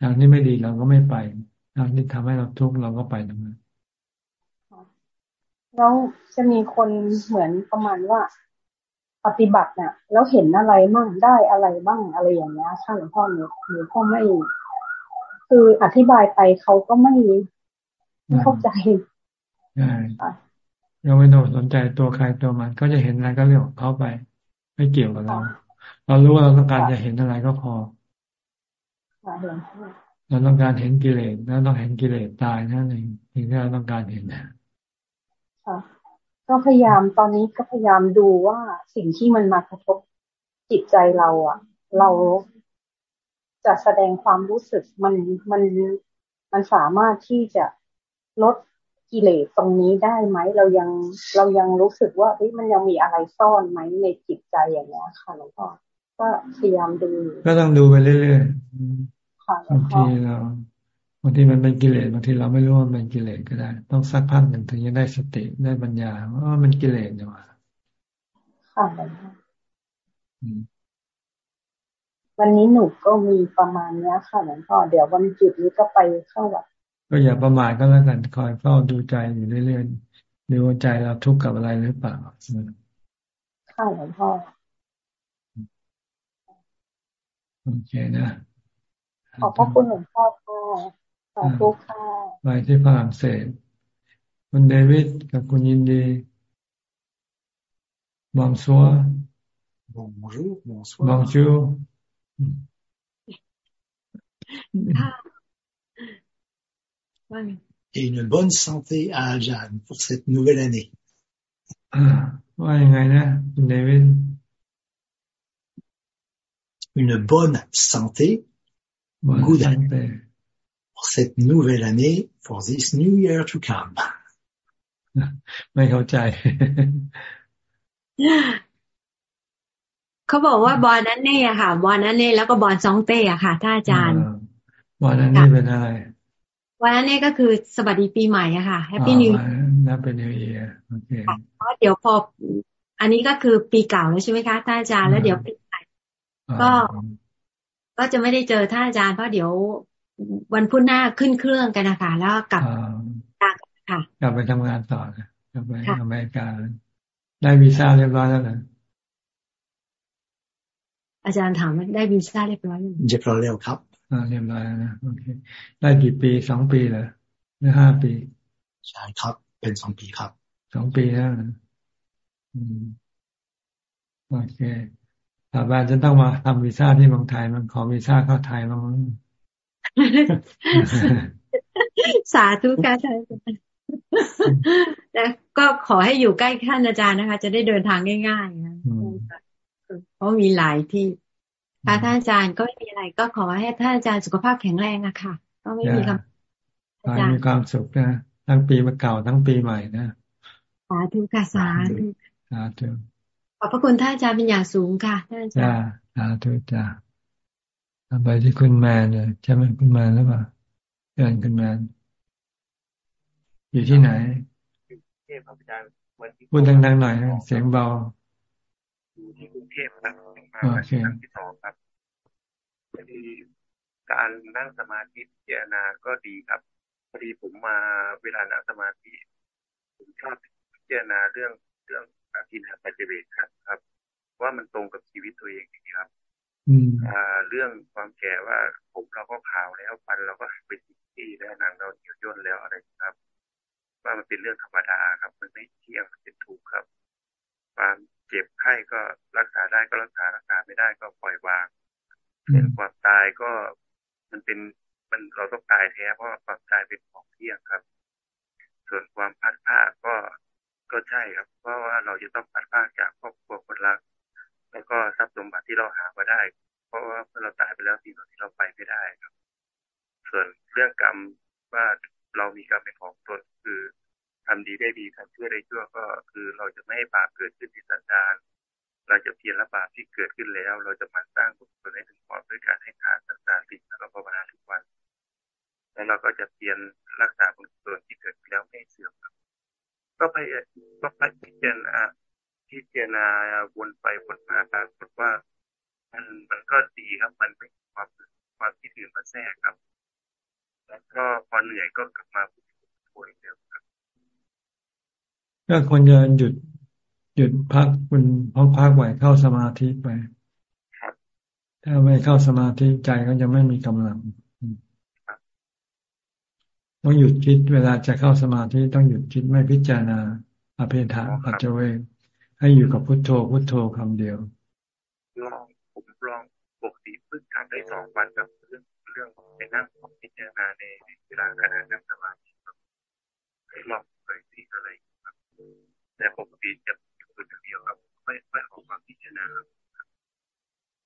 ทางที่ไม่ดีเราก็ไม่ไป ทางที่ทำให้เราทุกข์เราก็ไปตรงนั้นแล้วจะมีคนเหมือนประมาณว่า ปฏิบัติเนี่ยแล้วเห็นอะไรมั่งได้อะไรบ้างอะไรอย่างเงี้ยช่างหลวงพ่อหนูหนูก็ไม่คืออธิบายไปเขาก็ไม่ไม่เข้าใจใช่เราไม่ต้องสนใจตัวใครตัวมัน ก็จะเห็นอะไรก็เรื่องของเขาไป ไม่เกี่ยวกับเรา เรารู้ว่าเราต้องการจะเห็นอะไรก็พอเราต้องการเห็นกิเลสแล้วต้องเห็นกิเลสตายนั่นเองถึงที่เราต้องการเห็นนะค่ค่ะ ก็พยายามตอนนี้ก็พยายามดูว่าสิ่งที่มันมากระทบจิตใจเราอะเราจะแสดงความรู้สึกมันมันมันสามารถที่จะลดกิเลสตรงนี้ได้ไหมเรายังเรายังรู้สึกว่าเฮ้ยมันยังมีอะไรซ่อนไหมในจิตใจอย่างเงี้ยค่ะหลวงพ่อก็พยายามดู ก็ต้องดูไปเรื่อยๆบางทีเรา บางทีมันเป็นกิเลสบางทีเราไม่รู้ว่ามันเป็นกิเลสก็ได้ ต้องสักพักหนึ่งถึงจะได้สติได้ปัญญาว่ามันกิเลสเนี่ยว่ะค่ะวันนี้หนูก็มีประมาณนี้ค่ะหลวงพ่อเดี๋ยววันจุดนี้ก็ไปเข้าวัดก็อย่าประมาทก็แล้วกันคอยเฝ้าดูใจอยู่เรื่อยๆดูว่าใจเราทุกข์กับอะไรหรือเปล่าค่ะหลวงพ่อโอเคนะขอบพระคุณหลวงพ่อค่ะ สาธุค่ะไปที่ฝรั่งเศสคุณเดวิดกับคุณยินดีบองซัว Bonjour, bonsoir. Bonjour. Et une bonne santé à Ajahn pour cette nouvelle année. Une bonne santé, bonne good santé. Pour cette nouvelle année, for this new year to come. ไม่เข้าใจ เขาบอกว่าบอลนั้นเน่ค่ะ บอลนั้นเน่แล้วก็บอลซองเต้อะค่ะท่านอาจารย์ บอลนั้นเน่เป็นอะไรวันนั้นเน่ก็คือสวัสดีปีใหม่อะค่ะแฮปปี้นิวนับเป็นนิวเอียโอเคเพราะเดี๋ยวพอ อันนี้ก็คือปีเก่าแล้วใช่ไหมคะท่านอาจารย์แล้วเดี๋ยวปีใหม่ก็ก็จะไม่ได้เจอท่านอาจารย์เพราะเดี๋ยว วันพุธหน้าขึ้นเครื่องกันนะคะแล้วกลับค่ะกลับไปทำงานต่อกลับไปอเมริกาได้วีซ่าเรียบร้อยแล้วนะอาจารย์ถามว่าได้วีซ่าเรียบร้อยยังเรียบร้อยแล้วครับอ่าเรียบร้อยนะโอเค ได้กี่ปีสองปีเหรอหรือห้าปีใช่ครับ เป็นสองปีครับสองปีแล้วนะอืมโอเคถาบานจะต้องมาทำวีซ่าที่เมืองไทยมันขอวีซ่าเข้าไทยมั้ง สาธุการใช่แต่ก็ขอให้อยู่ใกล้ท่านอาจารย์นะคะ จะได้เดินทางง่ายๆนะเพราะมีหลายที่ค่ะท่านอาจารย์ก็ไม่มีอะไร ก็ขอให้ท่านอาจารย์สุขภาพแข็งแรงอะค่ะ ก็ไม่มีคำอาจารย์มีความสุขนะ ทั้งปีมาเก่าทั้งปีใหม่นะสาธุค่ะสาธุสาธุขอบพระคุณท่านอาจารย์เป็นอย่างสูงค่ะท่านอาจารย์สาธุจ้า ไปที่คุณแมนเลยใช่ไหมคุณแมนหรือเปล่าเชิญคุณแมนอยู่ที่ไหนพูดดังๆหน่อยเสียงเบาอยู่ที่กรุงเทพครับมาครั้งที่สองครับพอดีการนั่งสมาธิพิจารณาก็ดีครับพอดีผมมาเวลานั่งสมาธิผมชอบพิจารณาเรื่องเรื่องอาทินหปัจเจเวกครับ ครับ ว่ามันตรงกับชีวิตตัวเองจริงครับอ่า เรื่องความแก่ว่าผมเราก็ขาวแล้วฟันเราก็ไปติดที่แล้วหนังเราเหี่ยวย่นแล้วอะไรครับ ว่ามันเป็นเรื่องธรรมดาครับ มันไม่เที่ยงมันเป็นทุกข์ครับ ความเจ็บไข้ก็รักษาได้ก็รักษารักษาไม่ได้ก็ปล่อยวางเรื่องความตายก็มันเป็นมันเราต้องตายแท้เพราะความตายเป็นของเที่ยงครับ ส่วนความพัดผ้าก็ก็ใช่ครับ เพราะว่าเราจะต้องพัดผ้าจากครอบครัวคนรัก แล้วก็ทรัพย์สมบัติที่เราหามาได้ เพราะว่าเมื่อเราตายไปแล้วสิ่งที่เราไปไม่ได้ครับ ส่วนเรื่องกรรมว่าเรามีกรรมเป็นของตนคือทำดีได้ดีทำชั่วได้ชั่วก็คือเราจะไม่ให้บาปเกิดขึ้นในสันดานเราจะเพียรละบาปที่เกิดขึ้นแล้ว เราจะมาสร้างบุญกุให้ถึงความด้วยการให้ทานสันดานสิ่งแล้วก็ภาวนาทุกวัน แล้วเราก็จะเพียรรักษาบุญกุที่เกิดขึ้นแล้วไม่เสื่อมก็พยายามก็พิจารณา พิจารณาวนไปวนมาปรากฏว่า มันมันก็ดีครับ มันไม่ความความคิดอื่นมาแทรกครับ แล้วก็พอเหนื่อยก็กลับมาป่วยเดียวครับก็ควรจะหยุดหยุดพักคุณพักพักไหวเข้าสมาธิไปถ้าไม่เข้าสมาธิใจก็จะไม่มีกำลังต้องหยุดคิดเวลาจะเข้าสมาธิต้องหยุดคิดไม่พิจารณาอภิธาปัจเจเว ให้อยู่กับพุทโธพุทโธคำเดียวลองผมลองปกติพึ่งทำได้สองวันกับเรื่องเรื่องไปนั่งพิจารณาในเวลาขณะนั่งสมาธิลองเคยที่อะไรแต่ปกติจะคนเดียวครับไม่ไม่ออกความพิจารณา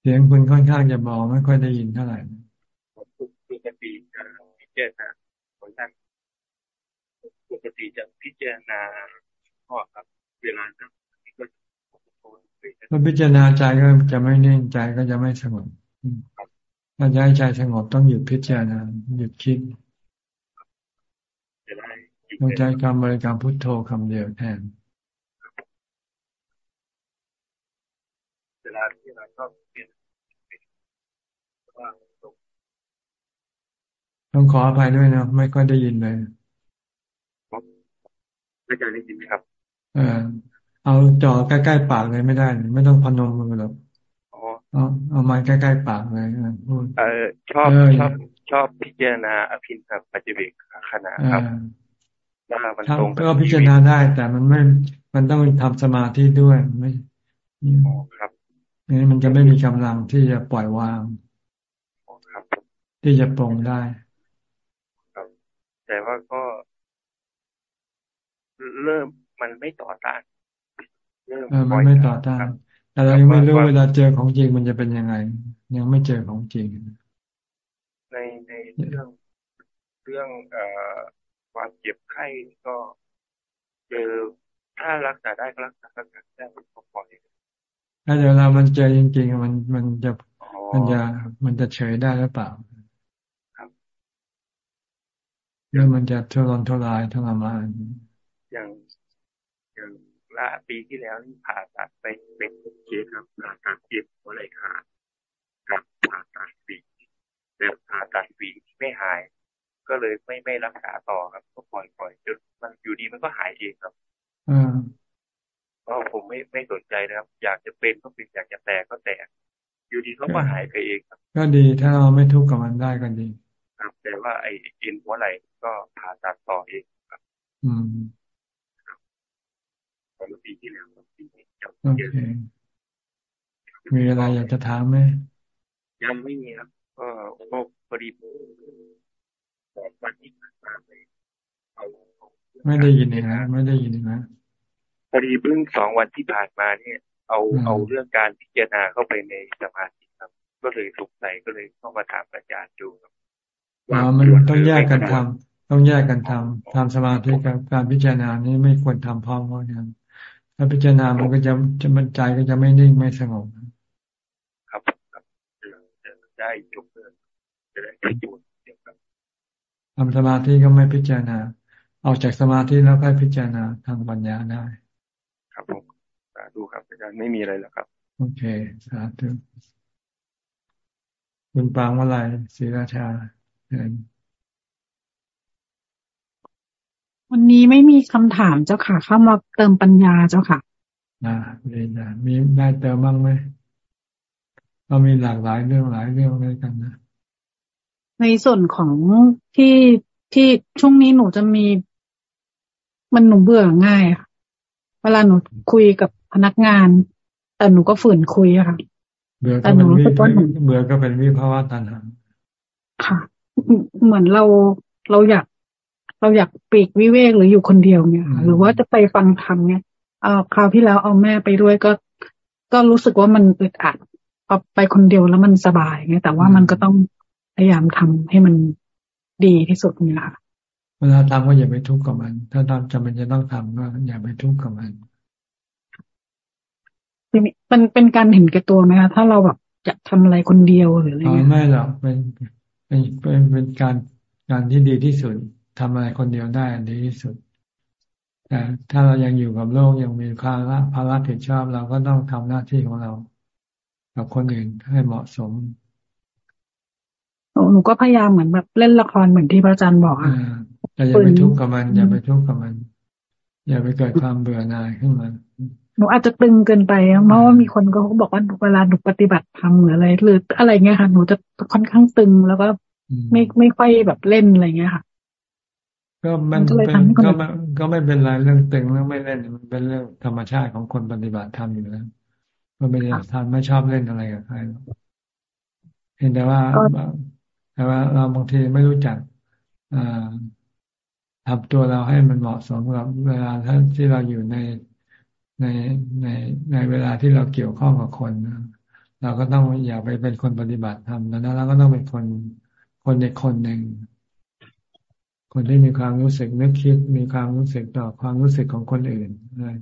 เสียงคุณค่อนข้างจะเบาไม่ค่อยได้ยินเท่าไหร่ปกติจะพิจารณาคนท่านปกติจะพิจารณาข้อครับ เวลานั้น ก็ถ้าพิจารณาใจก็จะไม่นิ่งใจก็จะไม่สงบถ้าใจใจสงบต้องหยุดพิจารณาหยุดคิดต้องใจคำบริกรรมพุทโธคำเดียวแทนเวลาที่เราชอบเปลี่ยนต้องขออภัยด้วยนะไม่ค่อยได้ยินเลยอาจารย์ได้ยินไหมครับ เออ เอาจอใกล้ๆปากเลยไม่ได้ ไม่ต้องพนมมือหรอกเอาเอาไม้ใกล้ๆปากเลยพูดเออชอบชอบชอบพิจารณาอภินกับปัจเจกขณะครับว่ามันตรงก็พิจารณาได้ แต่มันไม่ มันต้องทำสมาธิด้วยไม่ครับนี่มันจะไม่มีกำลังที่จะปล่อยวางที่จะปรงได้ ครับ แต่ว่าก็ เริ่มมันไม่ต่อต้านเริ่ มมันไม่ต่อต้านแต่เรายังไม่รู้เวลาเจอของจริงมันจะเป็นยังไง ยังไม่เจอของจริง ในในเรื่องเรื่องเอ่อความเจ็บไข้ก็เจอถ้ารักษาได้ก็รักษารักษาได้ก็ปล่อยถ้าเดี๋ยวเรามันเจอจริงๆมันมันจะมันจะมันจะเฉยได้หรือเปล่าครับแล้วมันจะทุรนทุรายทรมานอย่าง อย่างละปีที่แล้วนี่ผ่าตัดไปเป็นเคสครับผ่าตัดเจ็บหัวไหล่ขาดกับผ่าตัดฝีแต่ผ่าตัดฝีไม่หาย ก็เลยไม่ไม่รักษาต่อครับ ก็ปล่อยปล่อยจนมันอยู่ดีมันก็หายเองครับอืมก็ผมไม่ไม่สนใจนะครับ อยากจะเป็นก็เป็นอยากจะแตกก็แตกอยู่ดีเขาก็หายไปเองครับ ก็ดีถ้าเราไม่ทุกข์กับมันได้ก็ดี ครับ แต่ว่าไอ้เอ็นหัวไหล่ก็ผ่าตัดต่อเองครับ อืม ปีที่แล้วโอเคมีอะไรอยากจะถามไหมยังไม่มีครับ ก็ก็พอดีบอกวันที่ผ่านมาไปเอาไม่ได้ยินเลยนะไม่ได้ยินนะพอดีเพิ่งสองวันที่ผ่านมาเนี่ย เอาเอาเรื่องการพิจารณาเข้าไปในสมาธิครับ ก็เลยสงสัยก็เลยเข้ามาถามอาจารย์ดูครับว่ามันต้องแยกกันทำต้องแยกกันทำทำสมาธิกับการพิจารณานี้ไม่ควรทำพร้อมกัน ถ้าพิจารณามันก็จะจะมันใจก็จะไม่นิ่งไม่สงบครับครับจะได้จบเลยจะได้ประโยชน์เดียวกันทำสมาธิก็ไม่พิจารณาออกจากสมาธิแล้วค่อยพิจารณาทางปัญญาได้ ครับผมสาธุครับอาจารย์ไม่มีอะไรแล้วครับ โอเค สาธุคุณปางวลัยศรีราชาเชิญ วันนี้ไม่มีคำถามเจ้าค่ะ เข้ามาเติมปัญญาเจ้าค่ะนะเรียนนะมีได้เติมบ้างไหมเรามีหลากหลายเรื่องหลายเรื่องด้วยกันนะในส่วนของที่ที่ช่วงนี้หนูจะมี มันหนูเบื่อง่ายค่ะเวลาหนูคุยกับพนักงาน แต่หนูก็ฝืนคุยอะค่ะเบื่อก็เป็นวิเบื่อก็เป็นวิภาวะตัณหาค่ะ เหมือนเราเราอยาก เราอยากปีกวิเวกหรืออยู่คนเดียวเนี่ยหรือว่าจะไปฟังธรรมเนี่ยเอาคราวที่แล้วเอาแม่ไปด้วยก็ ก็รู้สึกว่ามันอึดอัดพอไปคนเดียวแล้วมันสบายไงแต่ว่ามันก็ต้องพยายามทำให้มันดีที่สุดนี่แหละเวลาทำก็อย่าไปทุกข์กับมัน ถ้าทำจำเป็นจะต้องทำก็อย่าไปทุกข์กับมันมันเป็นการเห็นแก่ตัวไหมคะถ้าเราแบบจะทำอะไรคนเดียวหรืออะไรเงี้ยไม่หรอกเป็นเป็นเป็นเป็นการการที่ดีที่สุด ทำอะไรคนเดียวได้ดีที่สุด แต่ถ้าเรายังอยู่กับโลกยังมีภาระภาระผิดชอบเราก็ต้องทำหน้าที่ของเรา กับคนอื่นให้เหมาะสมหนูก็พยายามเหมือนแบบเล่นละครเหมือนที่พระอาจารย์บอกอะแต่อย่าไปทุกข์กับมัน อย่าไปทุกข์กับมัน อย่าไปเกิดความเบื่อหน่ายขึ้นมาหนูอาจจะตึงเกินไปเพราะว่ามีคนก็บอกว่าเวลาหนูปฏิบัติธรรมหรืออะไร หรืออะไรเงี้ยค่ะ หนูจะค่อนข้างตึงแล้วก็ไม่ไม่ค่อยแบบเล่นอะไรเงี้ยค่ะ ก็มันเป็นก็ก็ไม่เป็นไรเรื่องตึงเรื่องไม่เล่นมันเป็นเรื่องธรรมชาติของคนปฏิบัติธรรมอยู่แล้วก็ไม่ได้ทำไม่ชอบเล่นอะไรกับใครเห็นแต่ว่าแต่ว่าเราบางทีไม่รู้จักอ่าทำตัวเราให้มันเหมาะสมกับเวลาที่เราอยู่ในในในในเวลาที่เราเกี่ยวข้องกับคนเราก็ต้องอย่าไปเป็นคนปฏิบัติธรรมแล้วนะเราก็ต้องเป็นคนคนในคนหนึ่ง คนที่มีความรู้สึกนึกคิด มีความรู้สึกต่อความรู้สึกของคนอื่นนะ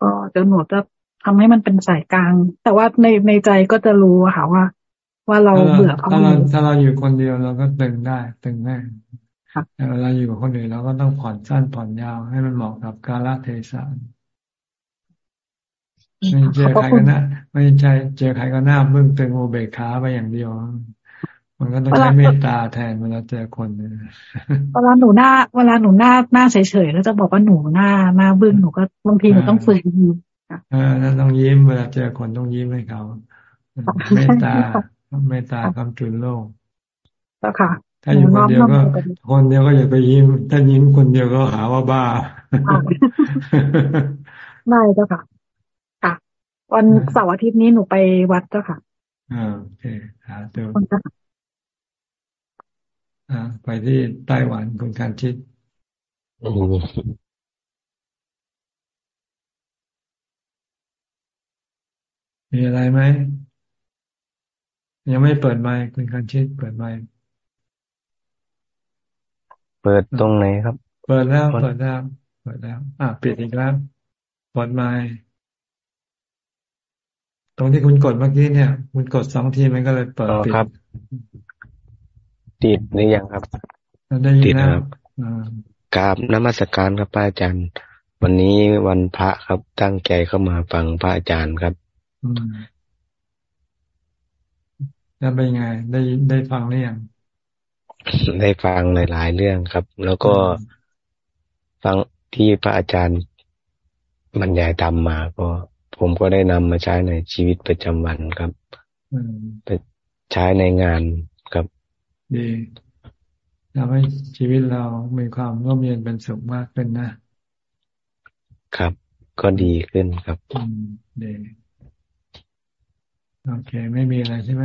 ก็เดี๋ยวหนูจะทำให้มันเป็นสายกลาง แต่ว่าในในใจก็จะรู้ค่ะว่า ว่าเราเบื่อเขาถ้าเราถ้าเราอยู่คนเดียวเราก็ตึงได้ตึงแน่แต่เวลาอยู่กับคนอื่นเราก็ต้องผ่อนสั้นผ่อนยาวให้มันเหมาะกับกาลเทศะไม่เจอใครก็น่าไม่ใช่เจอใครก็หน้ามึงตึงโอเบคาไปอย่างเดียว มันก็ต้องใช้เมตตาแทนเวลาเจอคนเวลาหนูหน้า เวลาหนูหน้าหน้าเฉยๆแล้วจะบอกว่าหนูหน้าหน้าบึ้งหนูก็บางทีหนูต้องฝืนยิ้มเออนั่นต้องยิ้มเวลาเจอคนต้องยิ้มให้เขาเมตตาเมตตากำจุนโลกแล้วค่ะถ้าอยู่คนเดียวก็คนเดียวก็อย่าไปยิ้ม ถ้ายิ้มคนเดียวก็หาว่าบ้าไม่เจ้าค่ะ ค่ะ วันเสาร์อาทิตย์นี้หนูไปวัดเจ้าค่ะอ่าโอเคหาตัวอ่า ไปที่ไต้หวันคุณการชิดมีอะไรไหม ยังไม่เปิดไมค์คุณการชิดเปิดไมค์เปิดตรงไหนครับ เปิดแล้วเปิดแล้วเปิดแล้ว อ่าปิดอีกแล้วเปิดไมค์ตรงที่คุณกดเมื่อกี้เนี่ย คุณกดสองทีมันก็เลยเปิดปิดครับ ติดหรือยังครับได้ยินครับกราบนมัสการครับพระอาจารย์ วันนี้วันพระครับตั้งใจเข้ามาฟังพระอาจารย์ครับแล้วเป็นไง ได้ได้ฟังหรือยังได้ฟังหลาย ๆ เรื่องครับ แล้วก็ฟังที่พระอาจารย์บรรยายธรรมมา ก็ ผมก็ได้นำมาใช้ในชีวิตประจำวันครับไปใช้ในงานครับ ดีทำให้ชีวิตเรามีความร่มเย็นเป็นสุขมากขึ้นนะ ครับ ก็ดีขึ้นครับดีโอเค ไม่มีอะไรใช่ไหม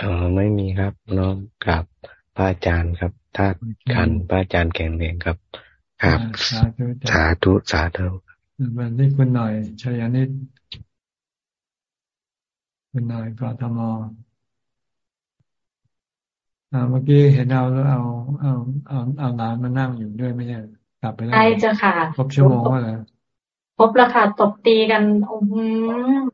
อ๋อไม่มีครับน้องกับพระอาจารย์ครับถ้าขันพระอาจารย์แข็งแรงครับครับสาธุสาธุวันที่คุณหน่อยชัยนิดคุณหน่อยกทมอ่า เมื่อกี้เห็นเอาแล้วเอาเอาเอาเอาน้ำมานั่งอยู่ด้วยไม่ใช่กลับไปแล้วใช่จ้ะค่ะครบชั่วโมงว่าแล้วครบแล้วค่ะตบตีกันอืม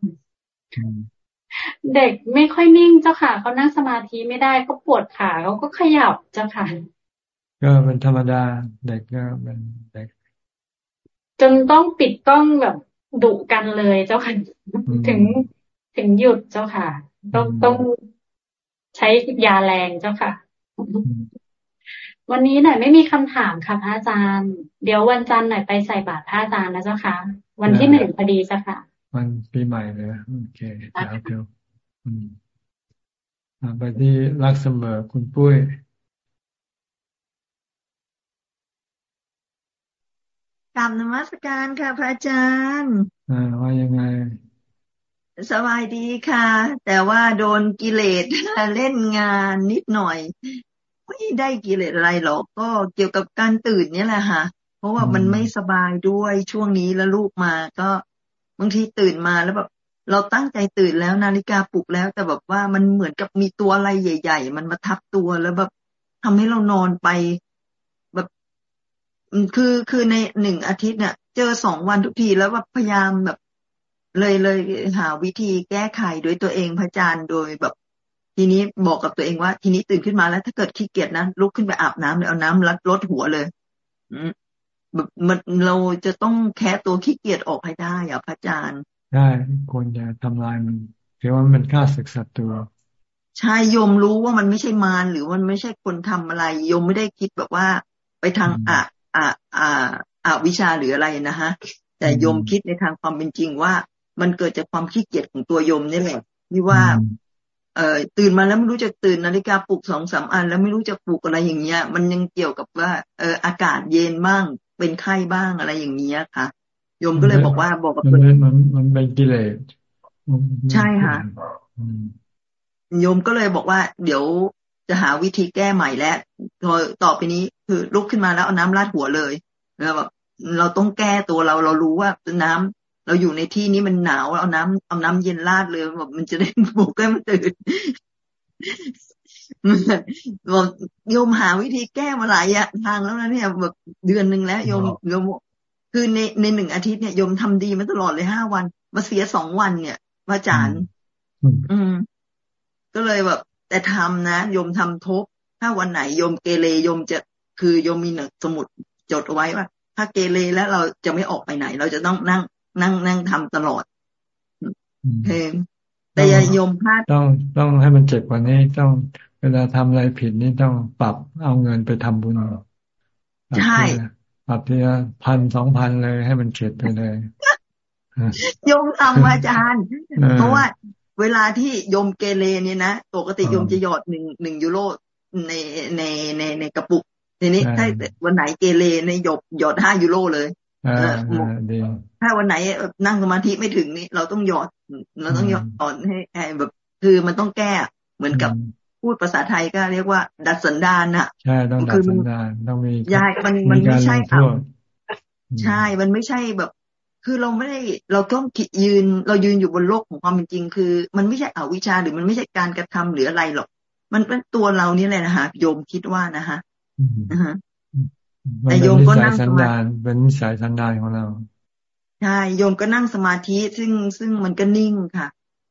เด็กไม่ค่อยนิ่งเจ้าค่ะเขานั่งสมาธิไม่ได้ก็ปวดขาเขาก็ขยับเจ้าค่ะ ก็เป็นธรรมดาเด็กก็เป็นเด็ก จนต้องปิดกล้องแบบดุกันเลยเจ้าค่ะ ถึงถึงหยุดเจ้าค่ะ ต้องต้อง ใช้ยาแรงเจ้าค่ะ วันนี้หน่อยไม่มีคำถามค่ะพระอาจารย์ เดี๋ยววันจันทร์หน่อยไปใส่บาตรพระอาจารย์นะเจ้าค่ะ วันที่หนึ่งพอดีเจ้าค่ะ วันปีใหม่เลยโอเคแล้วเดี๋ยวไปที่รักเสมอคุณปุ้ยกรรมนมัสการค่ะพระอาจารย์ อ่าว่ายังไง สบายดีค่ะ แต่ว่าโดนกิเลสเล่นงานนิดหน่อยไม่ได้กิเลสอะไรหรอกก็เกี่ยวกับการตื่นนี่แหละค่ะ เพราะว่ามันไม่สบายด้วยช่วงนี้แล้วลูกมา ก็บางทีตื่นมาแล้วแบบเราตั้งใจตื่นแล้วนาฬิกาปลุกแล้ว แต่แบบว่ามันเหมือนกับมีตัวอะไรใหญ่ ๆ มันมาทับตัวแล้วแบบทำให้เรานอนไป แบบคือคือในหนึ่งอาทิตย์เนี่ยเจอสองวันทุกทีแล้วแบบพยายามแบบ เลยเลยหาวิธีแก้ไขด้วยตัวเองพระอาจารย์โดยแบบ ทีนี้บอกกับตัวเองว่า ทีนี้ตื่นขึ้นมาแล้วถ้าเกิดขี้เกียจนะลุกขึ้นไปอาบน้ำเลยเอาน้ำรัดลดหัวเลยแบบมันเราจะต้องแค่ตัวขี้เกียจออกให้ได้อะพระอาจารย์ ได้ควรจะทำลายมันถือว่ามันฆ่าศึกศัตรูใช่โยมรู้ว่ามันไม่ใช่มารหรือมันไม่ใช่คนทำอะไรโยมไม่ได้คิดแบบว่า ไปทางอะอะอะอะวิชาหรืออะไรนะฮะแต่โยมคิดในทางความเป็นจริงว่า มันเกิดจากความขี้เกียจของตัวโยมนี่แหละที่ว่า เอ่อตื่นมาแล้วไม่รู้จะตื่นนาฬิกาปลุกสองสามอัน แล้วไม่รู้จะปลุกอะไรอย่างเงี้ย มันยังเกี่ยวกับว่า เอออากาศเย็นบ้าง เป็นไข้บ้างอะไรอย่างเงี้ยค่ะโยมก็เลยบอกว่าบอกกับตัวเองมันมันเป็นกิเลสใช่ค่ะโยมก็เลยบอกว่า เดี๋ยวจะหาวิธีแก้ใหม่แล้วต่อไปนี้คือลุกขึ้นมาแล้วเอาน้ำราดหัวเลยแล้วแบบเราต้องแก้ตัวเราเรารู้ว่าน้ำ เราอยู่ในที่นี้มันหนาวเอาน้ำเอาน้ำเย็นราดเลยแบบมันจะได้ปลุกให้มันตื่นบอกโยมหาวิธีแก้มาหลายทางแล้วนะเนี่ยแบบเดือนหนึ่งแล้วโยมโยมคือในในหนึ่งอาทิตย์เนี่ยโยมทำดีมาตลอดเลยห้าวัน มาเสียสองวันเนี่ยมาจารย์อืม ก็เลยแบบ แต่ทำนะโยมทำทบ ถ้าวันไหนโยมเกเรโยมจะคือโยมมีหนังสมุดจดเอาไว้ว่า ถ้าเกเรแล้วเราจะไม่ออกไปไหน เราจะต้องนั่ง นั่งนั่งทำตลอดเพลงแต่อย่าโยมพลาดต้องต้องให้มันเจ็บกว่านี้ต้องเวลาทำอะไรผิดนี่ต้องปรับเอาเงินไปทำบุญใช่ปรับทีละพันสองพันเลยให้มันเข็ดไปเลยโยมทำอาจารย์ เพราะว่า เวลาที่โยมเกเรเนี่ยนะปกติโยมจะหยอดหนึ่งหนึ่งยูโรในในในในกระปุกทีนี้ถ้าวันไหนเกเรในหยดหยอดห้ายูโรเลย ถ้าวันไหนนั่งสมาธิไม่ถึงนี่เราต้องหยอด เราต้องหยอดให้แบบ คือมันต้องแก้เหมือนกับพูดภาษาไทยก็เรียกว่า ดัดสันดานน่ะใช่ต้องดัดสันดานต้องมียายมันมันไม่ใช่ค่ะใช่ มันไม่ใช่แบบ คือเราไม่ได้เราต้องยืน เรายืนอยู่บนโลกของความเป็นจริง คือ มันไม่ใช่อวิชชาหรือมันไม่ใช่การกระทำหรืออะไรหรอก มันเป็นตัวเรานี่แหละนะฮะโยมคิดว่านะฮะนะฮะ แต่โยมก็นั่งสมาธิเป็นนิสัยสันดานของเราใช่โยมก็นั่งสมาธิซึ่งซึ่งมันก็นิ่งค่ะ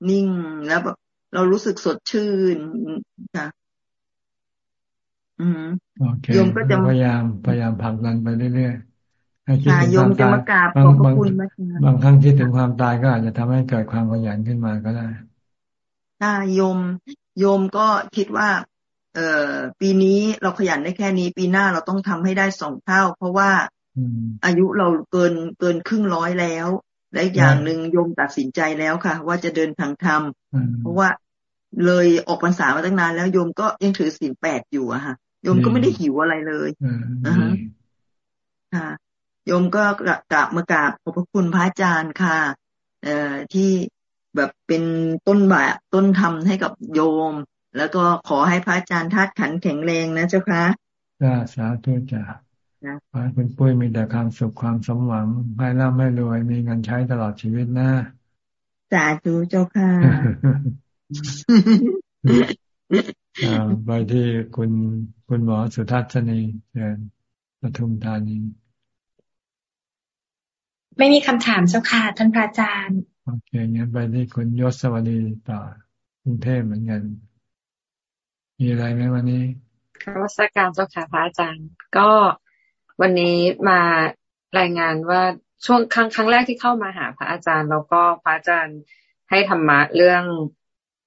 นิ่งแล้วแบบเรารู้สึกสดชื่นค่ะ อืมโยมก็จะพยายามพยายามผลักดันไปเรื่อยๆให้คิดถึงความตายบางบางบางครั้งคิดถึงความตายก็อาจจะทำให้เกิดความขยันขึ้นมาก็ได้ถ้าโยมโยมก็คิดว่า เอ่อปีนี้เราขยันได้แค่นี้ ปีหน้าเราต้องทำให้ได้สองเท่า เพราะว่าอายุเราเกินเกินครึ่งร้อยแล้ว และอย่างหนึ่งโยมตัดสินใจแล้วค่ะ ว่าจะเดินทางธรรมเพราะว่าเลยออกพรรษามาตั้งนานแล้วโยมก็ยังถือศีลแปดอยู่อะค่ะโยมก็ไม่ได้หิวอะไรเลยนะฮะค่ะโยมก็กราบมากราบขอบพระคุณพระอาจารย์ค่ะ เอ่อที่แบบเป็นต้นแบบต้นธรรมให้กับโยม แล้วก็ขอให้พระอาจารย์ทัดขันแข็งแรงนะเจ้าค่ะจ้าสาธุจ้าขอให้คุณปุ้ยมีแต่ความสุขความสมหวังให้ร่ำให้รวย มีเงินใช้ตลอดชีวิตนะสาธุเจ้าค่ะไปที่คุณคุณหมอสุทัศนีเชิญปทุมธานีไม่มีคำถามเจ้าค่ะท่านพระอาจารย์ โอเคงั้นไปที่คุณยศสวัสดีต่อกรุงเทพเหมือนกัน มีอะไรไหมวันนี้ครวัสการเจ้าค่ะพระอาจารย์ ก็วันนี้มารายงานว่าช่วงครั้งครั้งแรกที่เข้ามาหาพระอาจารย์ แล้วก็พระอาจารย์ให้ธรรมะเรื่อง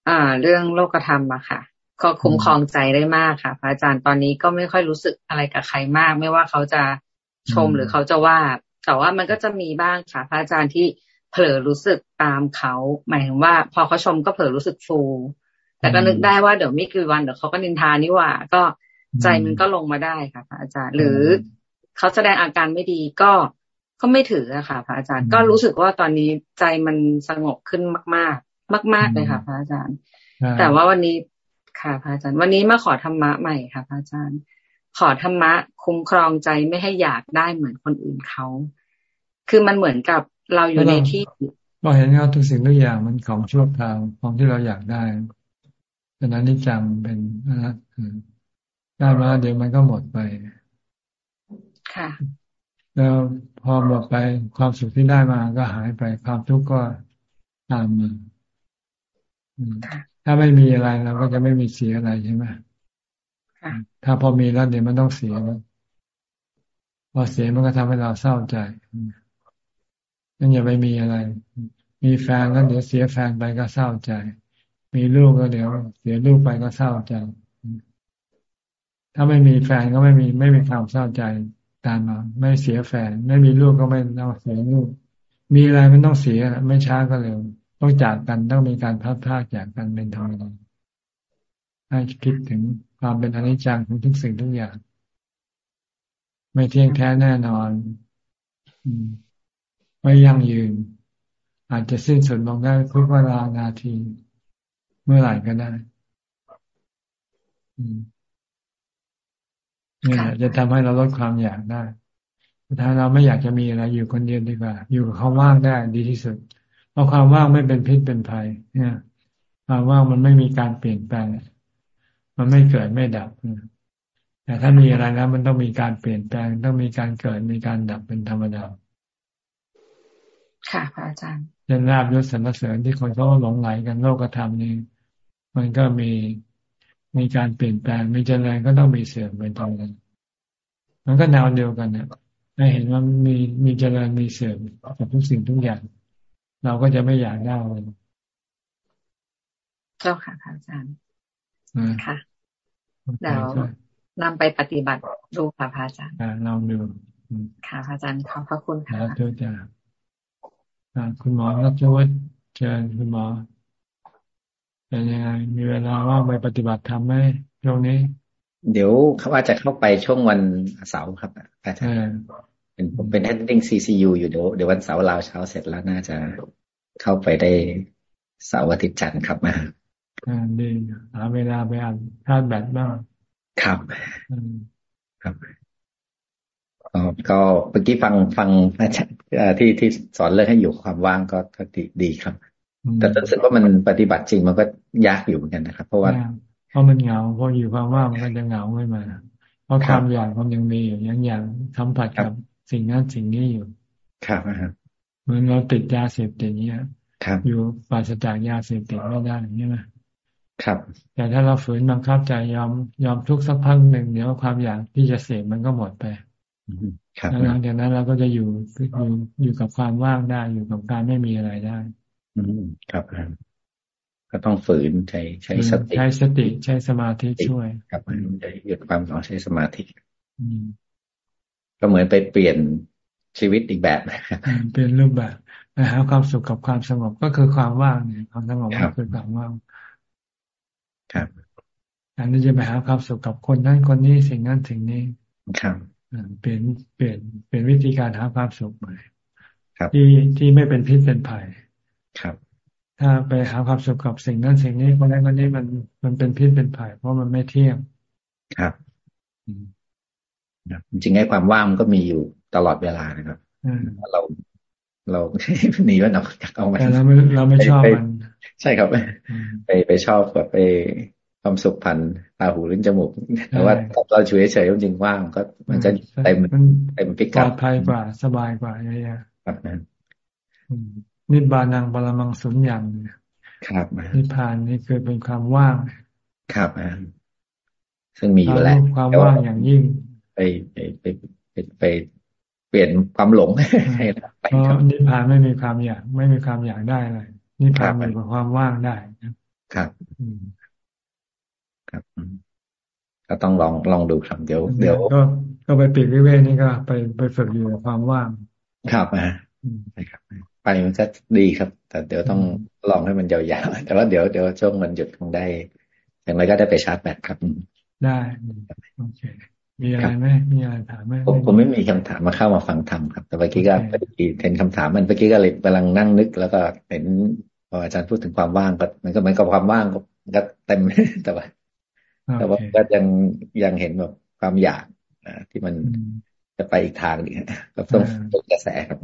อ่า เรื่องโลกธรรมอะค่ะ ก็คุ้มครองใจได้มากค่ะ พระอาจารย์ตอนนี้ก็ไม่ค่อยรู้สึกอะไรกับใครมาก ไม่ว่าเขาจะชมหรือเขาจะว่า แต่ว่ามันก็จะมีบ้างค่ะ พระอาจารย์ที่เผลอรู้สึกตามเขา หมายถึงว่า พอเขาชมก็เผลอรู้สึกฟู แต่ก็นึกได้ว่าเดี๋ยวไม่กี่วันเดี๋ยวเขาก็นินทานี่ว่า ก็ใจมันก็ลงมาได้ค่ะพระอาจารย์ หรือเขาแสดงอาการไม่ดีก็ก็ไม่ถืออะค่ะพระอาจารย์ ก็รู้สึกว่าตอนนี้ใจมันสงบขึ้นมากมาก ๆเลยค่ะพระอาจารย์ แต่ว่าวันนี้ค่ะพระอาจารย์ วันนี้มาขอธรรมะใหม่ค่ะพระอาจารย์ ขอธรรมะคุ้มครองใจไม่ให้อยากได้เหมือนคนอื่นเขา คือมันเหมือนกับเราอยู่ในที่เราเห็นว่าทุกสิ่งทุกอย่างมันของชั่วคราวของที่เราอยากได้ ดังนั้นนี่จังเป็นนะได้มาเดี๋ยวมันก็หมดไป ค่ะ แล้วพอหมดไปความสุขที่ได้มาก็หายไป ความทุกข์ก็ตามมาถ้าไม่มีอะไรเราก็จะไม่มีเสียอะไรใช่ไหมถ้าพอมีแล้วเดี๋ยวมันต้องเสียแล้วพอเสียมันก็ทำให้เราเศร้าใจนั่นอย่าไปมีอะไร มีแฟนแล้วเดี๋ยวเสียแฟนไปก็เศร้าใจ มีลูกก็เดี๋ยวเสียลูกไปก็เศร้าใจ ถ้าไม่มีแฟนก็ไม่มีไม่มีความเศร้าใจตามมา ไม่เสียแฟน ไม่มีลูกก็ไม่ต้องเสียลูก มีอะไรมันต้องเสียไม่ช้าก็เร็ว ต้องจากกันต้องมีการพัดพากจากกันเป็นธรรมดาให้คิดถึงความเป็นอนิจจังของทุกสิ่งทุกอย่าง ไม่เที่ยงแท้แน่นอนไม่ยั่งยืน อาจจะสิ้นสุดลงได้ทุกเวลานาที เมื่อไหร่ก็ได้นี่แหละจะทำให้เราลดความอยากได้ถ้าเราไม่อยากจะมีอะไรอยู่คนเดียวดีกว่า อยู่กับความว่างได้ดีที่สุด เพราะความว่างไม่เป็นพิษเป็นภัยเนี่ยความว่างมันไม่มีการเปลี่ยนแปลง มันไม่เกิดไม่ดับแต่ถ้ามีอะไรแล้วมันต้องมีการเปลี่ยนแปลง ต้องมีการเกิดมีการดับเป็นธรรมดาค่ะพระอาจารย์เช่นลาบยศสรรเสริญที่คนเขาหลงไหลกันโลกธรรมนี้ มันก็มีมีการเปลี่ยนแปลง มีเจริญก็ต้องมีเสื่อมเป็นธรรมดามันก็แนวเดียวกันเนี่ยให้เห็นว่ามีมีเจริญมีเสื่อมกับทุกสิ่งทุกอย่าง เราก็จะไม่อยากได้เลยเจ้าค่ะอาจารย์ค่ะเดี๋ยวนำไปปฏิบัติดูค่ะพระอาจารย์ลองดูค่ะพระอาจารย์ขอบพระคุณค่ะเจ้าจ้าคุณหมอรับชวัตเชิญคุณหมอ เป็นยังไงมีเวลาว่างไปปฏิบัติธรรมไหมช่วงนี้ เดี๋ยวเขาว่าจะเข้าไปช่วงวันเสาร์ครับอาจารย์เป็นผมเป็น heading CCU อยู่เดี๋ยวเดี๋ยววันเสาร์ลาวเช้าเสร็จแล้วน่าจะเข้าไปได้เสาร์อาทิตย์จันทร์ครับมาอ่าดีหาเวลาไปอ่านธาตุแบตบ้างครับครับก็เมื่อกี้ฟังฟังอาจารย์ที่ที่สอนเรื่องให้อยู่ความว่างก็ดีดีครับ แต่รู้สึกว่ามันปฏิบัติจริงมันก็ยากอยู่เหมือนกันนะครับ เพราะว่า เพราะมันเหงาพออยู่ความว่างมันก็จะเหงาขึ้นมาเพราะความอยากมันยังมีอยู่ยังอยากทำผัดกับสิ่งนั้นสิ่งนี้อยู่ ครับเหมือนเราติดยาเสพติดเนี้ยอยู่ปราศจากยาเสพติดไม่ได้ใช่ไหมครับ แต่ถ้าเราฝืนบังคับใจยอมยอมทุกสักพักหนึ่งเดี๋ยวความอยากที่จะเสพมันก็หมดไปแล้วหลังจากนั้นเราก็จะอยู่อยู่อยู่กับความว่างได้อยู่กับการไม่มีอะไรได้ อืมครับก็ต้องฝืนใช้ใช้สติใช้สติใช้สมาธิช่วยครับใช้หยุดความต้องใช้สมาธิก็เหมือนไปเปลี่ยนชีวิตอีกแบบเปลี่ยนรูปแบบไปหาความสุขกับความสงบก็คือความว่างเนี่ยความสงบก็คือความว่างครับอันนี้จะไปหาความสุขกับคนนั้นคนนี้สิ่งนั้นสิ่งนี้ครับเปลี่ยนเปลี่ยนเปลี่ยนวิธีการหาความสุขใหม่ที่ที่ไม่เป็นพิษเป็นภัย ครับ ถ้าไปหาความสุขกับสิ่งนั้นสิ่งนี้คนนั้นคนนี้มันมันเป็นพิษเป็นภัยเพราะมันไม่เที่ยง ครับจริงๆไอ้ความว่างมันก็มีอยู่ตลอดเวลานะครับเราเราหนีว่าเราอยากเอามาแต่เราไม่เราไม่ชอบมัน ใช่ครับ ไปไปชอบแบบไปความสุขพันตาหูลิ้นจมูกแต่ว่าเราช่วยเฉยจริงว่างก็ มันจะเต็มเต็มพิกัดปลอดภัยกว่าสบายกว่าเยอะครับนั้น นิบานังบาลมังสุญญ์อย่างครับนิพพานนี่คือเป็นความว่าง ครับซึ่งมีอยู่แล้วความว่างอย่างยิ่ง ไปไปไปไปไปเปลี่ยนความหลงให้เพราะนิพพานไม่มีความอยาก ไม่มีความอยากได้อะไรนิพพานมีความว่างได้ครับครับก็ต้องลองลองดูครับเดี๋ยว เดี๋ยวก็ก็ไปปิดวิเวกนี่ก็ ไปไปฝึกอยู่ความว่าง ครับอ่าใช่ครับ ไปมันจะดีครับ แต่เดี๋ยวต้องลองให้มันยาวๆแต่ว่าเดี๋ยวเดี๋ยวช่วงมันหยุดคงได้ อย่างไรก็ได้ไปชาร์จแบตครับ ได้โอเคมีอะไรไหมมีอะไรถามไหมผมผมไม่มีคำถามมาเข้ามาฟังธรรมครับ แต่เมื่อกี้ก็เห็นคำถามมันเมื่อกี้ก็เลยกำลังนั่งนึก แล้วก็เห็นพออาจารย์พูดถึงความว่างก็มันก็เหมือนกับความว่างก็เต็มแต่ว่าแต่ว่าก็ยังยังเห็นแบบความอยากที่มัน จะไปอีกทางหนึ่งก็ต้องฝึกกระแสครับ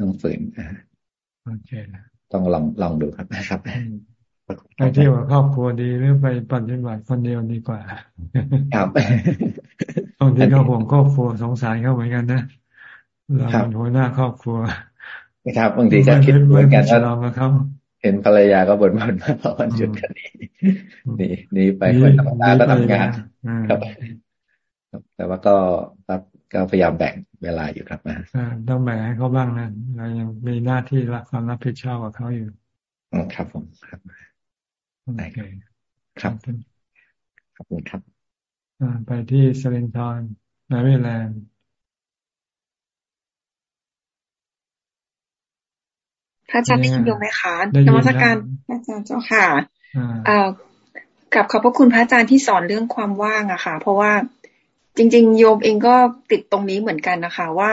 ต้องฝืนโอเคต้องลองลองดูครับนะครับไปเที่ยวครอบครัวดีหรือไปปฏิบัติคนเดียวดีกว่าครับบางทีเขาห่วงครอบครัวสงสารเขาเหมือนกันนะเราเป็นหัวหน้าครอบครัวครับบางทีก็คิดเหมือนกันว่าเขาเห็นภรรยาก็บ่นบ่นมาเพราะวันหยุดกันนี้นี่นี่ไปคนธรรมดาก็ทำงานครับ แต่ว่าก็ครับก็พยายามแบ่งเวลาอยู่ครับนะต้องแบ่งให้เขาบ้างนะเรายังมีหน้าที่รับความรับผิดชอบกับเขาอยู่ครับผมครับได้ครับครับขอบคุณครับไปที่เซเลนทอนนาวิแลนด์พระอาจารย์ได้ยินอยู่ไหมคะนมัสการพระอาจารย์เจ้าค่ะเอ่อกับขอบพระคุณพระอาจารย์ที่สอนเรื่องความว่างอะค่ะ เพราะว่า จริง ๆ โยมเองก็ติดตรงนี้เหมือนกันนะคะ ว่า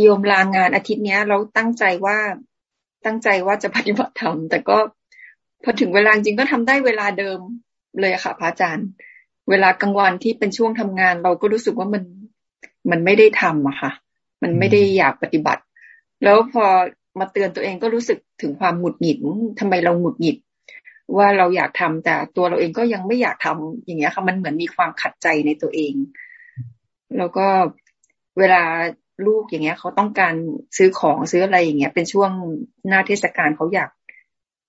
โยมลางงานอาทิตย์เนี้ย เราตั้งใจว่าตั้งใจว่าจะปฏิบัติธรรมแต่ก็พอถึงเวลาจริงก็ทำได้เวลาเดิมเลยค่ะพระอาจารย์ เวลากลางวันที่เป็นช่วงทำงาน เราก็รู้สึกว่ามันมันไม่ได้ทำอะค่ะ มันไม่ได้อยากปฏิบัติ แล้วพอมาเตือนตัวเองก็รู้สึกถึงความหงุดหงิดทำไมเราหงุดหงิด ว่าเราอยากทำแต่ตัวเราเองก็ยังไม่อยากทำอย่างเงี้ยค่ะ มันเหมือนมีความขัดใจในตัวเอง แล้วก็เวลาลูกอย่างเงี้ยเขาต้องการซื้อของซื้ออะไรอย่างเงี้ย เป็นช่วงหน้าเทศกาลเขาอยาก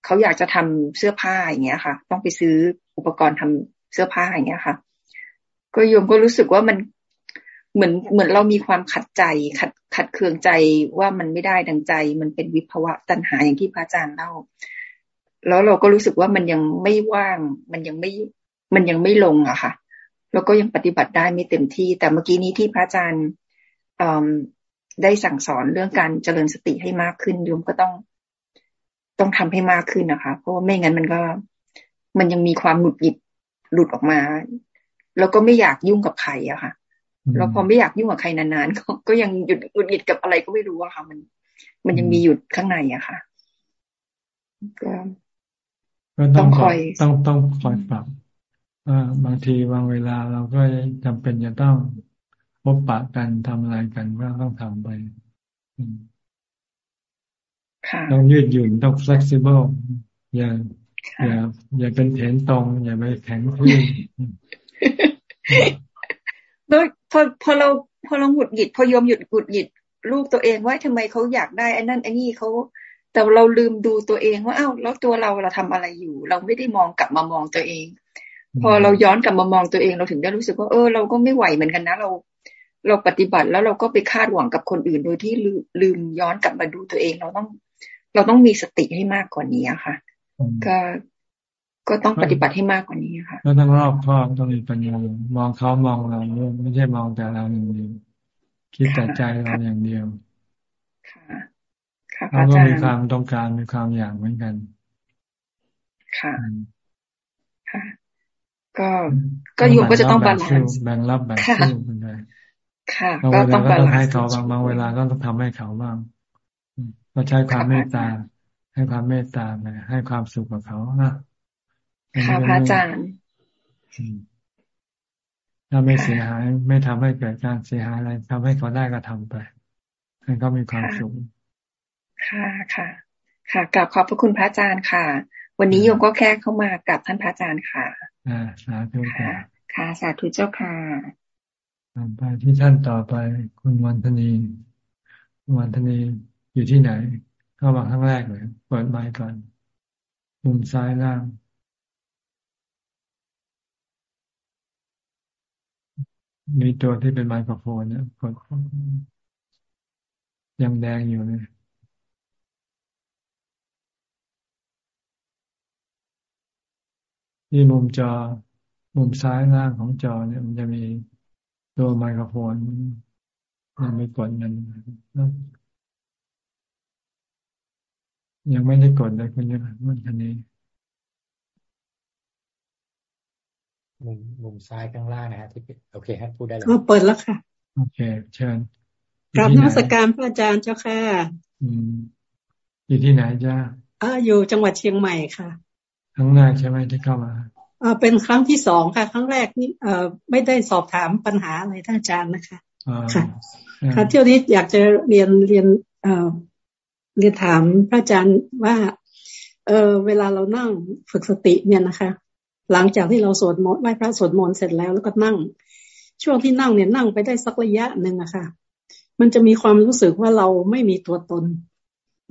เขาอยากจะทำเสื้อผ้าอย่างเงี้ยค่ะ ต้องไปซื้ออุปกรณ์ทำเสื้อผ้าอย่างเงี้ยค่ะ ก็โยมก็รู้สึกว่ามันเหมือนเหมือนเรามีความขัดใจขัดขัดเคืองใจว่ามันไม่ได้ดังใจ มันเป็นวิภวะตัณหาอย่างที่พระอาจารย์เล่า แล้วเราก็รู้สึกว่ามันยังไม่ว่าง มันยังไม่มันยังไม่ลงอะค่ะ แล้วก็ยังปฏิบัติได้ไม่เต็มที่ แต่เมื่อกี้นี้ที่พระอาจารย์ได้สั่งสอนเรื่องการเจริญสติให้มากขึ้นโยมก็ต้องต้องทำให้มากขึ้นนะคะ เพราะว่าไม่งั้นมันก็มันยังมีความหงุดหงิดหลุดออกมา แล้วก็ไม่อยากยุ่งกับใครอะค่ะแล้วพอไม่อยากยุ่งกับใครนานๆก็ก็ยังหยุดหงุดหงิดกับอะไรก็ไม่รู้อะค่ะ มัน มันยังมีหยุดข้างในอะค่ะก็ต้องคอยต้องต้องคอยปรับ ว่าบางทีบางเวลาเราก็จำเป็นจะต้องพบปะกันทำอะไรกันก็ต้องทำไปต้องยืดหยุ่นต้อง flexible อย่าอย่า อย่าเป็นแขนตรง อย่าไปแข็งทื่โดยพอพอเราพอเราหงุดหงิด พอยอมหยุดหงุดหงิดลูกตัวเองว่าทำไมเขาอยากได้ไอ้นั่นไอ้นี่เขาแต่เราลืมดูตัวเองว่าอ้าวแล้วตัวเราเราทำอะไรอยู่ เราไม่ได้มองกลับมามองตัวเอง พอเราย้อนกลับมามองตัวเองเราถึงได้รู้สึกว่าเออเราก็ไม่ไหวเหมือนกันนะ เรา เราปฏิบัติแล้วเราก็ไปคาดหวังกับคนอื่นโดยที่ลืมย้อนกลับมาดูตัวเอง เราต้อง เราต้องมีสติให้มากกว่านี้ค่ะ ก็ก็ต้องปฏิบัติให้มากกว่านี้ค่ะก็ต้องรอบคอบต้องมีปัญญามองเขามองเราไม่ใช่มองแต่เราอย่างเดียวคิดแต่ใจเราอย่างเดียวค่ะค่ะเราก็มีความต้องการมีความอยากเหมือนกัน ค่ะ ค่ะ ก็ก็อยู่ก็จะต้อง balanceแบ่งรับแบ่งสู้เป็นไงค่ะก็ต้องก็ต้องให้เขาบางบางเวลาก็ต้องทำให้เขาบ้างก็ใช้ความเมตตา ให้ความเมตตาไปให้ความสุขกับเขานะค่ะพระอาจารย์ถ้าไม่เสียหาย ไม่ทำให้เกิดการเสียหายอะไรทำให้เขาได้ก็ทำไปให้เขามีความสุขค่ะค่ะ ค่ะกลับขอบพระคุณพระอาจารย์ค่ะ วันนี้โยมก็แค่เข้ามากับท่านพระอาจารย์ค่ะอ่าสาธุค่ะ ค่ะ สาธุเจ้าค่ะไปที่ท่านต่อไปคุณวันธนีวันธนีอยู่ที่ไหน เข้ามาครั้งแรกเลยเปิดไมค์ก่อนมุมซ้ายล่างมีตัวที่เป็นไมโครโฟนเนี่ยกดยังแดงอยู่เลย ที่มุมจอ มุมซ้ายล่างของจอเนี่ย มันจะมีตัวไมโครโฟนยังไม่กดนันยังไม่ได้กดเลยคุณยังมันคันนี้ มุมมุมซ้ายข้างล่างนะฮะที่โอเคฮะพูดได้เลยเปิดแล้วค่ะ โอเค เชิญกราบนมัสการพระอาจารย์เจ้าค่ะ อืมอยู่ที่ไหนจ้าอ่าอยู่จังหวัดเชียงใหม่ค่ะ ครั้งแรกใช่ไหมที่เข้ามาอ่าเป็นครั้งที่สองค่ะ ครั้งแรกนี่เอ่อไม่ได้สอบถามปัญหาอะไรท่านอาจารย์นะคะค่ะค่ะเที่ยวนี้อยากจะเรียนเรียนเอ่อเรียนถามพระอาจารย์ว่า เออเวลาเรานั่งฝึกสติเนี่ยนะคะ หลังจากที่เราสวดมนต์ไหว้พระสวดมนต์เสร็จแล้วแล้วก็นั่ง ช่วงที่นั่งเนี่ยนั่งไปได้สักระยะหนึ่งอะค่ะ มันจะมีความรู้สึกว่าเราไม่มีตัวตน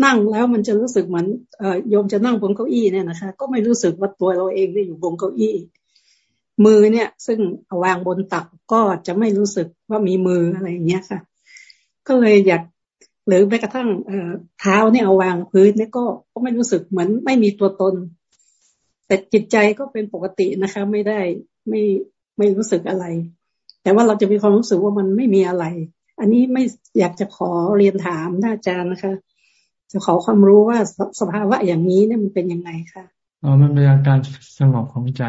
นั่งแล้วมันจะรู้สึกเหมือนเออโยมจะนั่งบนเก้าอี้เนี่ยนะคะ ก็ไม่รู้สึกว่าตัวเราเองได้อยู่บนเก้าอี้ มือเนี่ย ซึ่งวางบนตักก็จะไม่รู้สึกว่ามีมืออะไรอย่างเงี้ยค่ะ ก็เลยอยากหรือแม้กระทั่งเอเท้าเนี่ยเอาวางพื้นเนี่ยก็ก็ไม่รู้สึกเหมือนไม่มีตัวตน แต่จิตใจก็เป็นปกตินะคะ ไม่ได้ไม่ไม่รู้สึกอะไร แต่ว่าเราจะมีความรู้สึกว่ามันไม่มีอะไร อันนี้ไม่อยากจะขอเรียนถามอาจารย์นะคะ จะขอความรู้ว่าสภาวะอย่างนี้เนี่ยมันเป็นยังไงคะอ๋อมันเป็นอาการสงบของใจ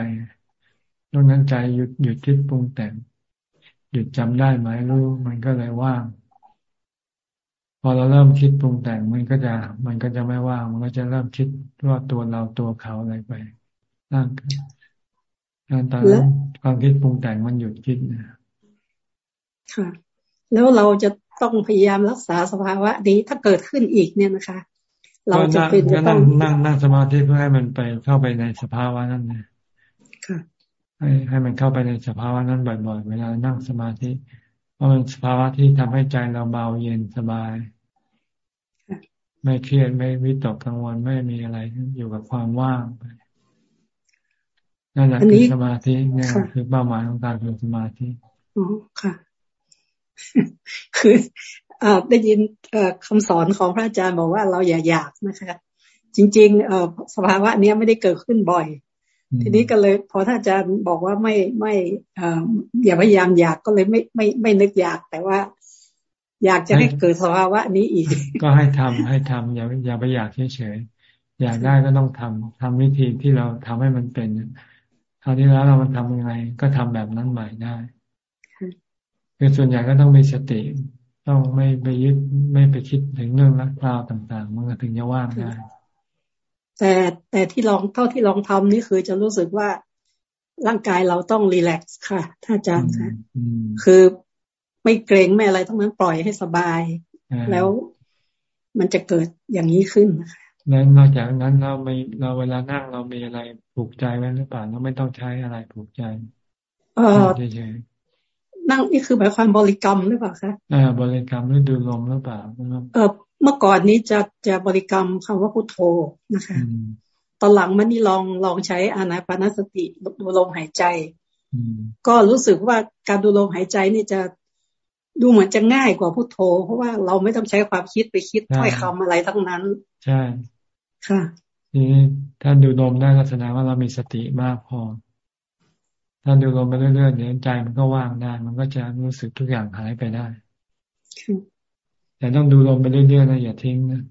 ตรงนั้นใจหยุดหยุดคิดปรุงแต่งหยุดจำได้ไหมรู้มันก็เลยว่าง พอเราเริ่มคิดปรุงแต่งมันก็จะ มันก็จะไม่ว่างมันก็จะเริ่มคิดว่าตัวเราตัวเขาอะไรไปนั่งตอนนั้นความคิดปรุงแต่งมันหยุดคิดนะค่ะแล้วเราจะ ต้องพยายามรักษาสภาวะนี้ถ้าเกิดขึ้นอีกเนี่ยนะคะ เราจะเป็นจะต้องนั่งนั่งสมาธิเพื่อให้มันไปเข้าไปในสภาวะนั้นนะค่ะให้ให้มันเข้าไปในสภาวะนั้นบ่อย ๆ เวลานั่งสมาธิ เพราะมันสภาวะที่ทำให้ใจเราเบาเย็นสบาย ไม่เครียดไม่วิตกกังวลไม่มีอะไรอยู่กับความว่างไปนั่นแหละคือสมาธิเนี่ยคือเป้าหมายของการฝึกสมาธิอ๋อค่ะ คืออได้ยินคำสอนของพระอาจารย์บอกว่าเราอย่าอยากนะคะ จริงๆเอสภาวะนี้ไม่ได้เกิดขึ้นบ่อย ทีนี้ก็เลยพอท่านอาจารย์บอกว่าไม่ไม่อย่าพยายามอยากก็เลยไม่ไม่ไม่นึกอยากแต่ว่า อยากจะให้เกิดสภาวะนี้อีก ก็ให้ทำให้ทำอย่าอย่าไปอยากเฉยๆอยากได้ก็ต้องทำทำวิธีที่เราทำให้มันเป็นคราวที่แล้วเรามันทำยังไงก็ทำแบบนั้นใหม่ได้ คือส่วนใหญ่ก็ต้องมีสติ ต้องไม่ไปยึดไม่ไปคิดถึงเรื่องรักราวต่างๆมันก็ถึงจะว่างได้แต่แต่ที่ลองเท่าที่ลองทำนี่คือจะรู้สึกว่าร่างกายเราต้องรีแลกซ์ค่ะท่านอาจารย์ค่ะคือไม่เกรงไม่อะไรทั้งนั้นปล่อยให้สบาย แล้วมันจะเกิดอย่างนี้ขึ้นนะคะนั้นนอกจากนั้นเราไม่เราเวลานั่งเรามีอะไรผูกใจไว้หรือเปล่าเราไม่ต้องใช้อะไรผูกใจเออ นั่งนี่คือหมายความบริกรรมหรือเปล่าคะอ่าบริกรรมหรือดูลมหรือเปล่าเออเมื่อก่อนนี้จะจะบริกรรมคำว่าพุทโธนะคะ ตอนหลังมันนี่ลองลองใช้อานาปานสติดูลมหายใจก็รู้สึกว่าการดูลมหายใจนี่จะดูเหมือนจะง่ายกว่าพุทโธ เพราะว่าเราไม่ต้องใช้ความคิดไปคิดถ้อยคำอะไรทั้งนั้น ใช่ ค่ะทีนี้ถ้าดูลมได้ก็แสดงว่าเรามีสติมากพอ ถ้าดูลมไปเรื่อยๆเดี๋ยวใจมันก็ว่างได้ มันก็จะรู้สึกทุกอย่างหายไปได้แต่ต้องดูลมไปเรื่อยๆนะอย่าทิ้งนะ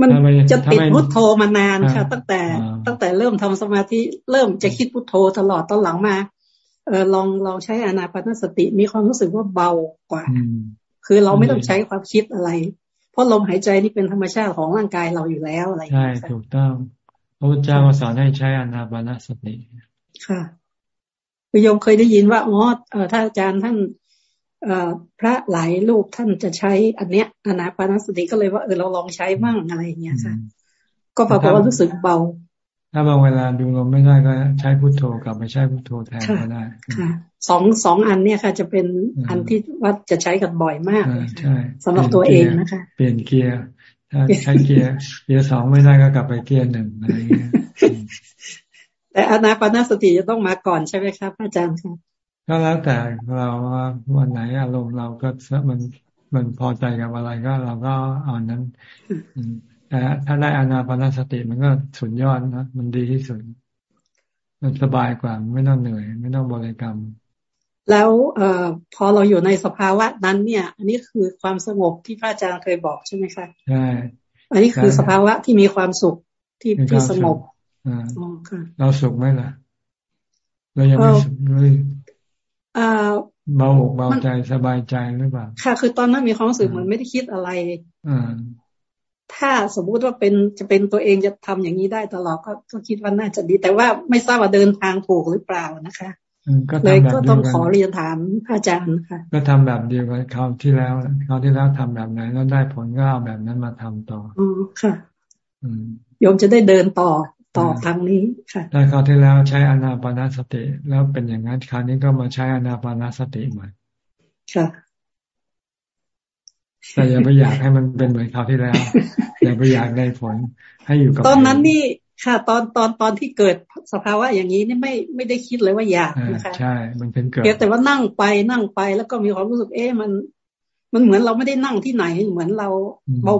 มันจะติดพุทโธมานานค่ะ ตั้งแต่ ตั้งแต่เริ่มทำสมาธิเริ่มจะคิดพุทโธตลอดตอนหลังมาเออลองลองใช้อนาปานสติมีความรู้สึกว่าเบากว่า คือเราไม่ต้องใช้ความคิดอะไร เพราะลมหายใจนี่เป็นธรรมชาติของร่างกายเราอยู่แล้วอะไรใช่ถูกต้องพระพุทธเจ้าสอนให้ใช้อนาปานสติ ค่ะคุณโยมเคยได้ยินว่าอ๋อเออถ้าอาจารย์ท่านเอ่อพระหลายรูปท่านจะใช้อันเนี้ยอานาปานสติก็เลยว่าเออเราลองใช้บ้างอะไรอย่างเงี้ยค่ะ ก็ปรากฏว่ารู้สึกเบา ถ้าบางเวลาดูลมไม่ได้ก็ใช้พุทโธกลับไปใช้พุทโธแทนก็ได้ค่ะสองสองอันเนี่ยค่ะ จะเป็นอันที่ว่าจะใช้กันบ่อยมากใช่สำหรับตัวเองนะคะ เปลี่ยนเกียร์ถ้าใช้เกียร์เกียร์สองไม่ได้ก็กลับไปเกียร์หนึ่งอะไรเงี้ย แต่อานาปานสติจะต้องมาก่อนใช่ไหมครับอาจารย์ครับก็แล้วแต่เราว่าวันไหนอารมณ์เราก็มันมันพอใจกับอะไรก็เราก็เอานั้นแต่ถ้าได้อานาปานสติมันก็สุดยอดนะมันดีที่สุด มันสบายกว่าไม่ต้องเหนื่อย ไม่ต้องบริกรรม แล้วเอ่อพอเราอยู่ในสภาวะนั้นเนี่ย อันนี้คือความสงบที่พระอาจารย์เคยบอกใช่ไหมคะใช่อันนี้คือสภาวะที่มีความสุขที่ที่สงบอ่า เราสุขไหมล่ะ เรายังไม่สุขเลยเบาอกเบาใจสบายใจหรือเปล่า ค่ะ คือตอนนั้นมีความรู้สึกเหมือนไม่ได้คิดอะไรอ่าถ้าสมมุติว่าเป็นจะเป็นตัวเองจะทำอย่างนี้ได้ตลอดก็ก็คิดว่าน่าจะดี แต่ว่าไม่ทราบว่าเดินทางถูกหรือเปล่านะคะเลยก็ต้องขอเรียนถามพระอาจารย์ค่ะ ก็ทำแบบเดียวกับคราวที่แล้วคราวที่แล้วทำแบบไหนแล้วได้ผลก็เอาแบบนั้นมาทำต่ออ๋อค่ะโยมจะได้เดินต่อ ต่อทางนี้ค่ะได้คราวที่แล้วใช้อนาปานาสติ แล้วเป็นอย่างนั้นคราวนี้ก็มาใช้อนาปานาสติใหม่ค่ะแต่อย่าไปอยากให้มันเป็นเหมือนคราวที่แล้ว อย่าไปอยากได้ผลให้อยู่กับตอนนั้นนี่ค่ะ ตอนตอนตอนที่เกิดสภาวะอย่างนี้นี่ไม่ไม่ได้คิดเลยว่าอยากนะคะใช่ มันเป็นเกิดแต่ว่านั่งไปนั่งไปแล้วก็มีความรู้สึกเอ๊ะมัน มันเหมือนเราไม่ได้นั่งที่ไหน เหมือนเรา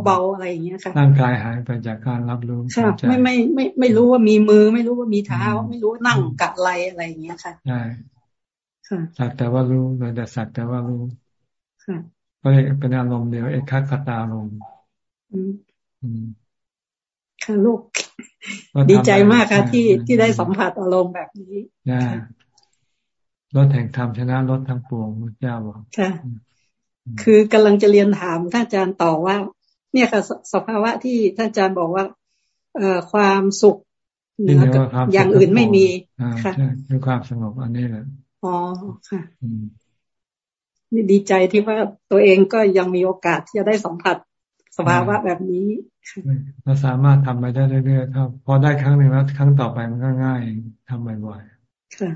เบาๆอะไรอย่างเงี้ยค่ะร่างกายหายไปจากการรับรู้ค่ะไม่ไม่ไม่ไม่รู้ว่ามีมือ ไม่รู้ว่ามีเท้า ไม่รู้ว่านั่งกัดอะไรอะไรอย่างเงี้ยค่ะใช่ค่ะสักแต่ว่ารู้แต่สักแต่ว่ารู้ค่ะก็เรียกเป็นอารมณ์เดียวเอกคัตตารมณ์ค่ะลูก ดีใจมากค่ะที่ที่ได้สัมผัสอารมณ์แบบนี้นะรถแห่งธรรมชนะรถทั้งปวงพระเจ้าบอกค่ะ คือกำลังจะเรียนถามท่านอาจารย์ต่อว่า เนี่ยค่ะสภาวะที่ท่านอาจารย์บอกว่า เอ่อความสุขเหนือกับอย่างอื่นไม่มีค่ะคือความสงบอันนี้แหละอ๋อค่ะนี่ดีใจที่ว่าตัวเองก็ยังมีโอกาสที่จะได้สัมผัสสภาวะแบบนี้เราสามารถทำไปได้เรื่อยๆครับ พอได้ครั้งหนึ่งแล้วครั้งต่อไปมันก็ง่ายทำบ่อยๆค่ะ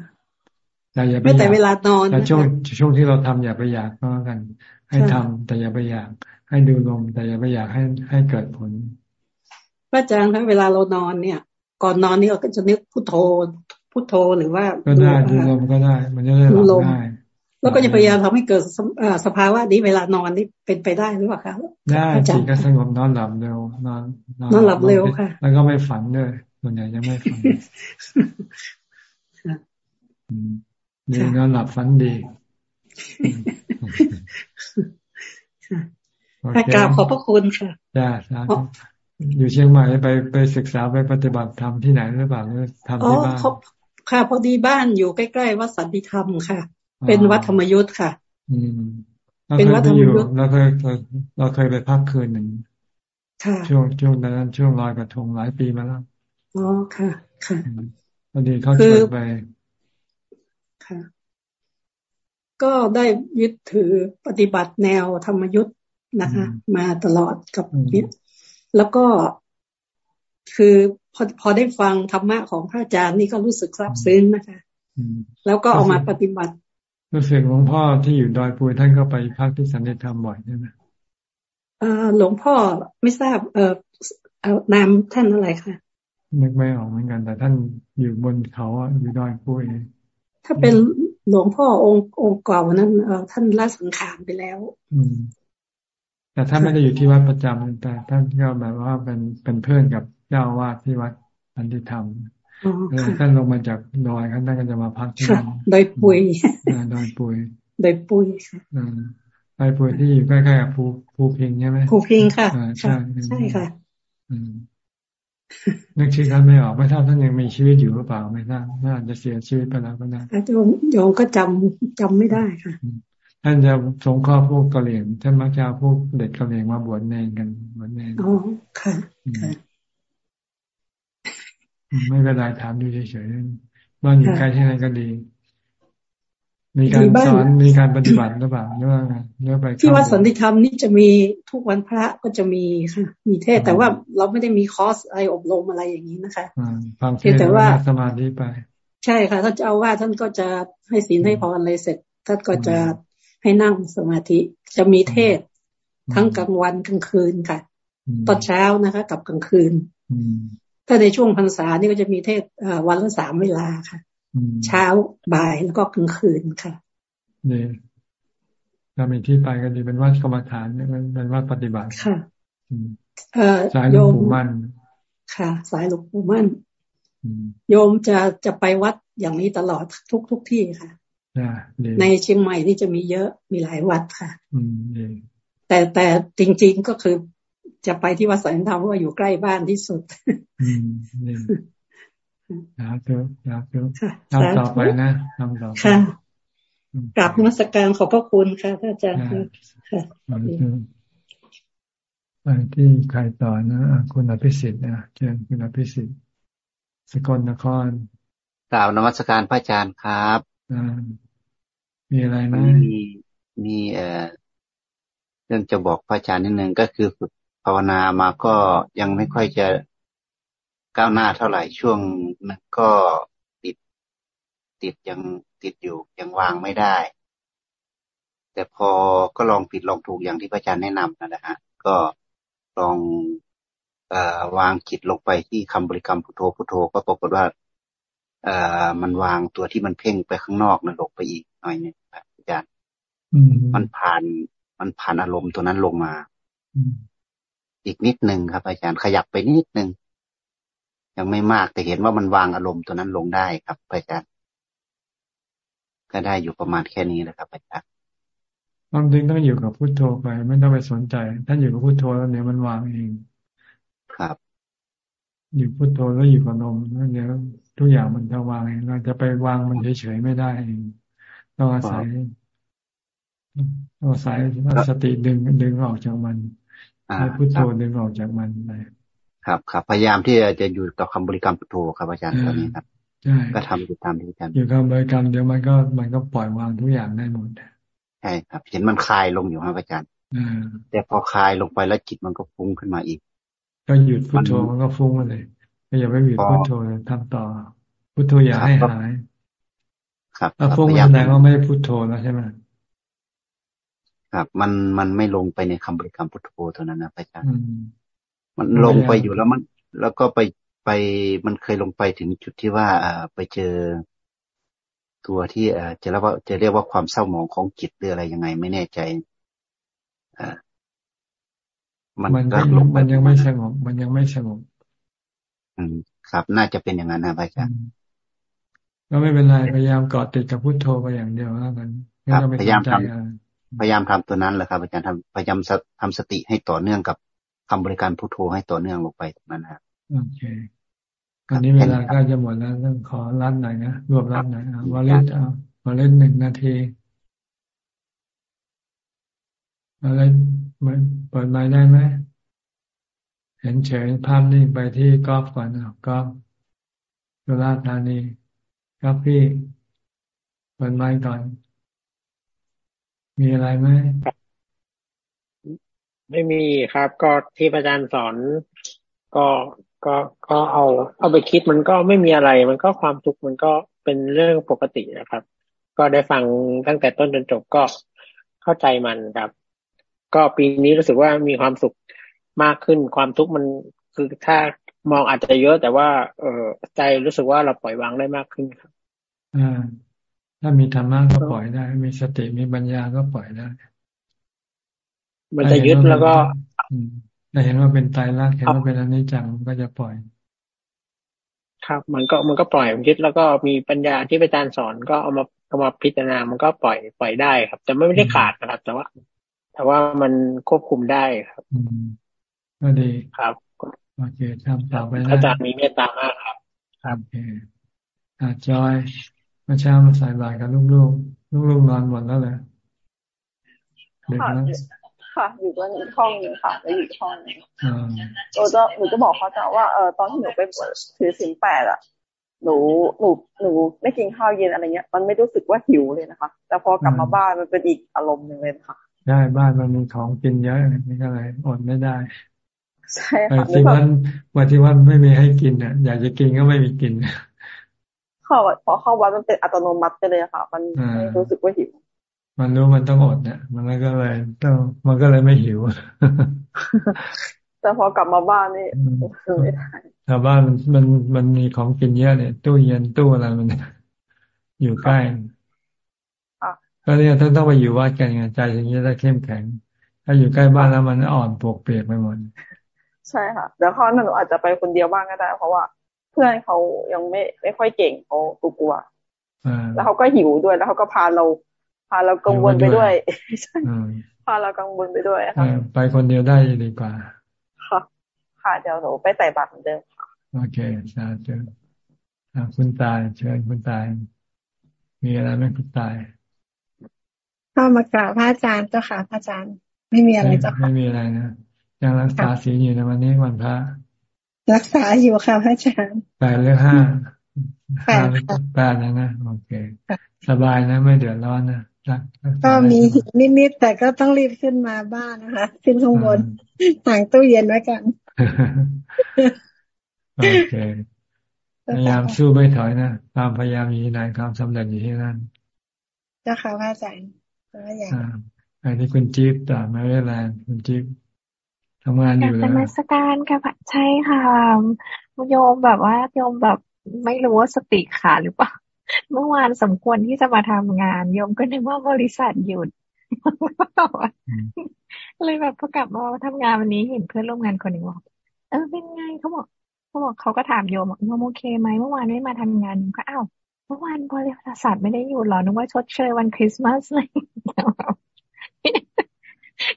แต่อย่าไปแต่เวลานอนแต่ช่วงช่วงที่เราทำอย่าไปอยากก็กัน ให้ทำแต่อย่าไปอยาก ให้ดูลม แต่อย่าไปอยากให้ให้เกิดผลพระอาจารย์ถ้าเวลาเรานอนเนี่ย ก่อนนอนนี่เราก็จะนึกพุทโธพุทโธหรือว่าก็ได้ดูลมก็ได้ มันจะได้หลับง่ายแล้วก็จะพยายามทำให้เกิดสภาวะนี้เวลานอนนี่เป็นไปได้หรือเปล่าคะได้จิตก็สงบนอนหลับเร็วนอนนอนหลับเร็วค่ะ แล้วก็ไม่ฝันด้วยส่วนใหญ่ยังไม่ฝันดีนอนหลับฝันดี ค่ะกราบขอบพระคุณค่ะจ้าอยู่เชียงใหม่ไปไปศึกษาไปปฏิบัติธรรมที่ไหนหรือเปล่าหรือทำที่บ้านค่ะพอดีบ้านอยู่ใกล้ๆวัดสันติธรรมค่ะ เป็นวัดธรรมยุทธ์ค่ะ อืมเป็นวัดธรรมยุทธ์เราเคยเราเคยไปพักคืนหนึ่งค่ะช่วงช่วงนั้นช่วงลอยกระทงหลายปีมาแล้วอ๋อค่ะ ค่ะพอดีเขาชวนไปค่ะ ก็ได้ยึดถือปฏิบัติแนวธรรมยุทธ์นะคะ มาตลอดกับเนี่ยแล้วก็คือพอพอได้ฟังธรรมะของพระอาจารย์นี่ก็รู้สึกซาบซึ้งนะคะแล้วก็เอามาปฏิบัติ รู้สึกหลวงพ่อที่อยู่ดอยปุยท่านก็ไปพักที่สันนิธรรมบ่อยใช่ไหมเออหลวงพ่อไม่ทราบ เออเอานามท่านอะไรคะนึกไม่ออกเหมือนกัน แต่ท่านอยู่บนเขาอยู่ดอยปุยถ้าเป็น หลวงพ่อองค์องค์เก่านั้นเออท่านละสังขารไปแล้ว อืมแต่ท่านไม่ได้อยู่ที่วัดประจำแต่ท่านก็แบบว่าเป็นเป็นเพื่อนกับเจ้าวาดที่วัดอันติธรรมท่านลงมาจากดอยท่านก็จะมาพักที่นั่นดอยปุยดอยปุยดอยปุยค่ะดอยปุยที่อยู่ใกล้ๆกับภูภูพิงใช่ไหมภูพิงค่ะใช่ใช่ค่ะ นึกชื่อท่านไม่ออกไม่ทราบท่านยังมีชีวิตอยู่หรือเปล่าไม่ทราบน่าจะเสียชีวิตไปแล้วก็ได้โยมโยมก็จำจำไม่ได้ค่ะท่านจะสงเคราะห์พวกกะเหรี่ยงท่านมักจะพวกเด็กกะเหรี่ยงมาบวชเนงกันบวชเนงอ๋อค่ะค่ะไม่เป็นไรถามดูเฉยๆบ้านอยู่ใกล้ที่ไหนก็ดี มีการสอนมีการปฏิบัติหรือเปล่าหรือว่าไงหรือไปที่วัดสันติธรรมนี่จะมีทุกวันพระก็จะมีค่ะ มีเทศแต่ว่าเราไม่ได้มีคอร์สอะไรอบรมอะไรอย่างนี้นะคะฟังเทศแต่ว่าสมาธิไป ใช่ค่ะท่านจะเอาว่าท่านก็จะให้ศีลให้พรอะไรเสร็จท่านก็จะให้นั่งสมาธิจะมีเทศ ทั้งกลางวันกลางคืนค่ะตอนเช้านะคะ กับกลางคืนถ้าในช่วงพรรษานี่ก็จะมีเทศวันละสามเวลาค่ะ เช้าบ่ายแล้วก็กลางคืนค่ะนี่ถ้ามีที่ไปก็ดีเป็นวัดกรรมฐานเป็นวัดปฏิบัติค่ะสายหลวงปู่มั่น ค่ะ สายหลวงปู่มั่นโยมจะจะไปวัดอย่างนี้ตลอดทุกทุกที่ค่ะในเชียงใหม่นี่จะมีเยอะมีหลายวัดค่ะแต่แต่จริง ๆก็คือจะไปที่วัดสันธรรมว่าอยู่ใกล้บ้านที่สุด ครับเถอะครับเถอะทำต่อไปนะทำต่อไปค่ะกลับมาสการขอบพระคุณค่ะท่านอาจารย์ค่ะไปที่ใครต่อนะคุณอภิสิทธิ์นะเชิญคุณอภิสิทธิ์สกลนครกล่าวนมัสการพระอาจารย์ครับมีอะไรไหมมีมีเอ่อเรื่องจะบอกพระอาจารย์นิดนึงก็คือฝึกภาวนามาก็ยังไม่ค่อยจะ ก้าวหน้าเท่าไหร่ช่วงนั้นก็ติดติดยังติดอยู่ยังวางไม่ได้ แต่พอก็ลองผิดลองถูกอย่างที่พระอาจารย์แนะนำนะฮะก็ลองอวางจิตลงไปที่คำบริกรรมพุทโธพุทโธก็ปรากฏว่าเอ่อมันวางตัวที่มันเพ่งไปข้างนอกนั่นลงไปอีกหน่อยนึงอาจารย์มันผ่านมันผ่านอารมณ์ตัวนั้นลงมา อีกนิดหนึ่งครับ อาจารย์ขยับไปนิดหนึ่ง ยังไม่มากแต่เห็นว่ามันวางอารมณ์ตัวนั้นลงได้ครับอาจารย์ก็ได้อยู่ประมาณแค่นี้แหละครับอาจารย์ความจริงต้องอยู่กับพุโทโธไป ไม่ต้องไปสนใจถ้าอยู่กับพุโทโธแล้วเนี่ยมันวางเอง ครับ อยู่พุโทโธแล้วอยู่กับลมแล้วเดี๋ยวทุกอย่างมันจะวางเองเราจะไปวางมันเฉยๆไม่ได้เองต้องอาศัยต้องอาศัยสติดึงดึงออกจากมันให้พุโทโธดึงออกจากมันไป ครับครับพยายามที่จะอยู่กับคำบริกรรมพุทโธครับอาจารย์ตอนนี้ครับใช่ก็ทำอยู่ตามที่อาจารย์อยู่กับบริกรรมเดี๋ยวมันก็มันก็ปล่อยวางทุกอย่างได้หมดใช่ครับ เห็นมันคลายลงอยู่ครับอาจารย์แต่พอคลายลงไปแล้วจิตมันก็ฟุ้งขึ้นมาอีก ก็หยุดพุทโธมันก็ฟุ้งมาเลยก็อย่าไปหยุดพุทโธทำต่อ พุทโธอย่าให้หายครับถ้าฟุ้งแสดงว่าไม่ได้พุทโธแล้วใช่ไหมครับ มันมันไม่ลงไปในคำบริกรรมพุทโธเท่านั้นนะอาจารย์ มันลงไปอยู่แล้วมัน แล้วก็ไปไปมันเคยลงไปถึงจุดที่ว่าอ่าไปเจอตัวที่อ่าจะเรียกว่าจะเรียกว่าความเศร้าหมองของจิตหรืออะไรยังไงไม่แน่ใจอ่ามันก็มันยังไม่สงบมันยังไม่สงบอืมครับ น่าจะเป็นอย่างนั้นนะอาจารย์ก็ไม่เป็นไรพยายามเกาะติดกับพุทโธไปอย่างเดียวแล้วกันพยายามทำพยายามทำตัวนั้นแหละครับอาจารย์ทำพยายามทำสติให้ต่อเนื่องกับ คำบริการพุทโธให้ต่อเนื่องลงไปตรงนั้นครับโอเคอันนี้เวลาก็จะหมดแล้วต้องขอรัดหน่อยนะรวบรัดหน่อยวอลเล่เอาวอลเล่หนึ่งนาทีอะไรมันเปิดไม้ได้ไหมเห็นเฉยภาพนิ่งไปที่กอล์ฟก่อนนะกอล์ฟสุราษฎร์ธานีกอล์ฟพี่เปิดไม้ก่อน มีอะไรไหม ไม่มีครับ ก็ที่อาจารย์สอนก็ก็ก็เอาเอาไปคิดมันก็ไม่มีอะไร มันก็ความทุกข์มันก็เป็นเรื่องปกตินะครับ ก็ได้ฟังตั้งแต่ต้นจนจบก็เข้าใจมันครับ ก็ปีนี้รู้สึกว่ามีความสุขมากขึ้นความทุกข์มันคือถ้ามองอาจจะเยอะ แต่ว่า เออใจรู้สึกว่าเราปล่อยวางได้มากขึ้นครับอ่าถ้ามีธรรมะก็ปล่อยได้ มีสติมีปัญญาก็ปล่อยได้ มันจะยึดแล้วก็ถ้าเห็นว่าเป็นตายรักเห็นว่าเป็นอนิจจังก็จะปล่อย ครับ มันก็มันก็ปล่อยมันยึดแล้วก็มีปัญญาที่อาจารย์สอนก็เอามาเอามาพิจารณามันก็ปล่อยปล่อยได้ครับ แต่ไม่ได้ขาดนะครับ แต่ว่าแต่ว่ามันควบคุมได้ครับก็ดีครับโอเคทำต่อไปนะอาจารย์มีเมตตามากครับ ครับโอเคอาจอยเมื่อเช้ามาใส่บาตรกับลูกๆลูกๆนอนหมดแล้วเลยเด็กแล้ว ค่ะ อยู่กันอีกห้องนึงค่ะแล้วอยู่ห้องนึงหนูจะหนูจะบอกเขาจะว่าเออตอนที่หนูไปเปิดถือสินแปดอะหนูหนูหนูไม่กินข้าวเย็นอะไรเงี้ย มันไม่รู้สึกว่าหิวเลยนะคะ แต่พอกลับมาบ้านมันเป็นอีกอารมณ์หนึ่งเลยค่ะ ได้บ้านมันมีของกินเยอะนี่ก็เลยอดไม่ได้ใช่ค่ะที่วันวันที่วันไม่มีให้กินเนี่ยอยากจะกินก็ไม่มีกินเข้าพอเข้าวัดมันเป็นอัตโนมัติไปเลยค่ะ มันไม่รู้สึกว่าหิว มันรู้มันต้องอดเนี่ยมันก็เลยต้องมันก็เลยไม่หิว แต่พอกลับมาบ้านนี่คือไม่ได้ถ้าบ้านมันมันมันมีของกินเยอะเนี่ยตู้เย็นตู้อะไรมัน อยู่ใกล้ก็เนี่ยท่านต้องไปอยู่วัดกันไงใจอย่างนี้ได้เข้มแข็ง ถ้าอยู่ใกล้บ้านแล้วมันอ่อนปวกเปียกไปหมดใช่ค่ะแล้วข้อนั้นหนูอาจจะไปคนเดียวบ้างก็ได้ เพราะว่า เพื่อนเขายังไม่ไม่ค่อยเก่งเขากลัวแล้วเขาก็หิวด้วยแล้วเขาก็พาเรา พาเรากังวลไปด้วยพาเรากังวลไปด้วยค่ะไปคนเดียวได้ดีกว่า ค่ะ ค่ะเดี๋ยวหนูไปใส่บาตรเหมือนเดิมค่ะโอเคสาธุคุณตายเชิญคุณตาย มีอะไรไหมคุณตายเข้ามากราบพระอาจารย์เจ้าค่ะพระอาจารย์ ไม่มีอะไรเจ้าค่ะไม่มีอะไรนะยังรักษาศีลอยู่ในวันนี้วันพระรักษาอยู่ค่ะพระอาจารย์แปดหรือห้าแปดแปดนะนะโอเค สบายนะ ไม่เดือดร้อนนะ ก็มีนิดๆแต่ก็ต้องรีบขึ้นมาบ้านนะคะขึ้นข้างบนต่างตู้เย็นไว้กันโอเคพยายามสู้ไม่ถอยนะความพยายามอยู่ที่ไหนความสำเร็จอยู่ที่นั่นเจ้าค่ะพระอาจารย์พระอาจารย์อันนี้คุณจิ๊บต่อมาเวลาคุณจิ๊บทำงานอยู่แล้วนมัสการค่ะใช่ค่ะโยมแบบว่าโยมแบบไม่รู้ว่าสติขาดหรือเปล่า เมื่อวานสมควรที่จะมาทำงานโยมก็นึกว่าบริษัทหยุดเลยแบบพอกลับมาทำงานวันนี้เห็นเพื่อนร่วมงานคนหนึ่งบอกเออเป็นไงเขาบอกเขาบอกเขาก็ถามโยมโยมโอเคไหมเมื่อวานไม่มาทำงานก็อ้าวเมื่อวานบริษัทไม่ได้หยุดหรอนึกว่าชดเชยวันคริสต์มาสเลย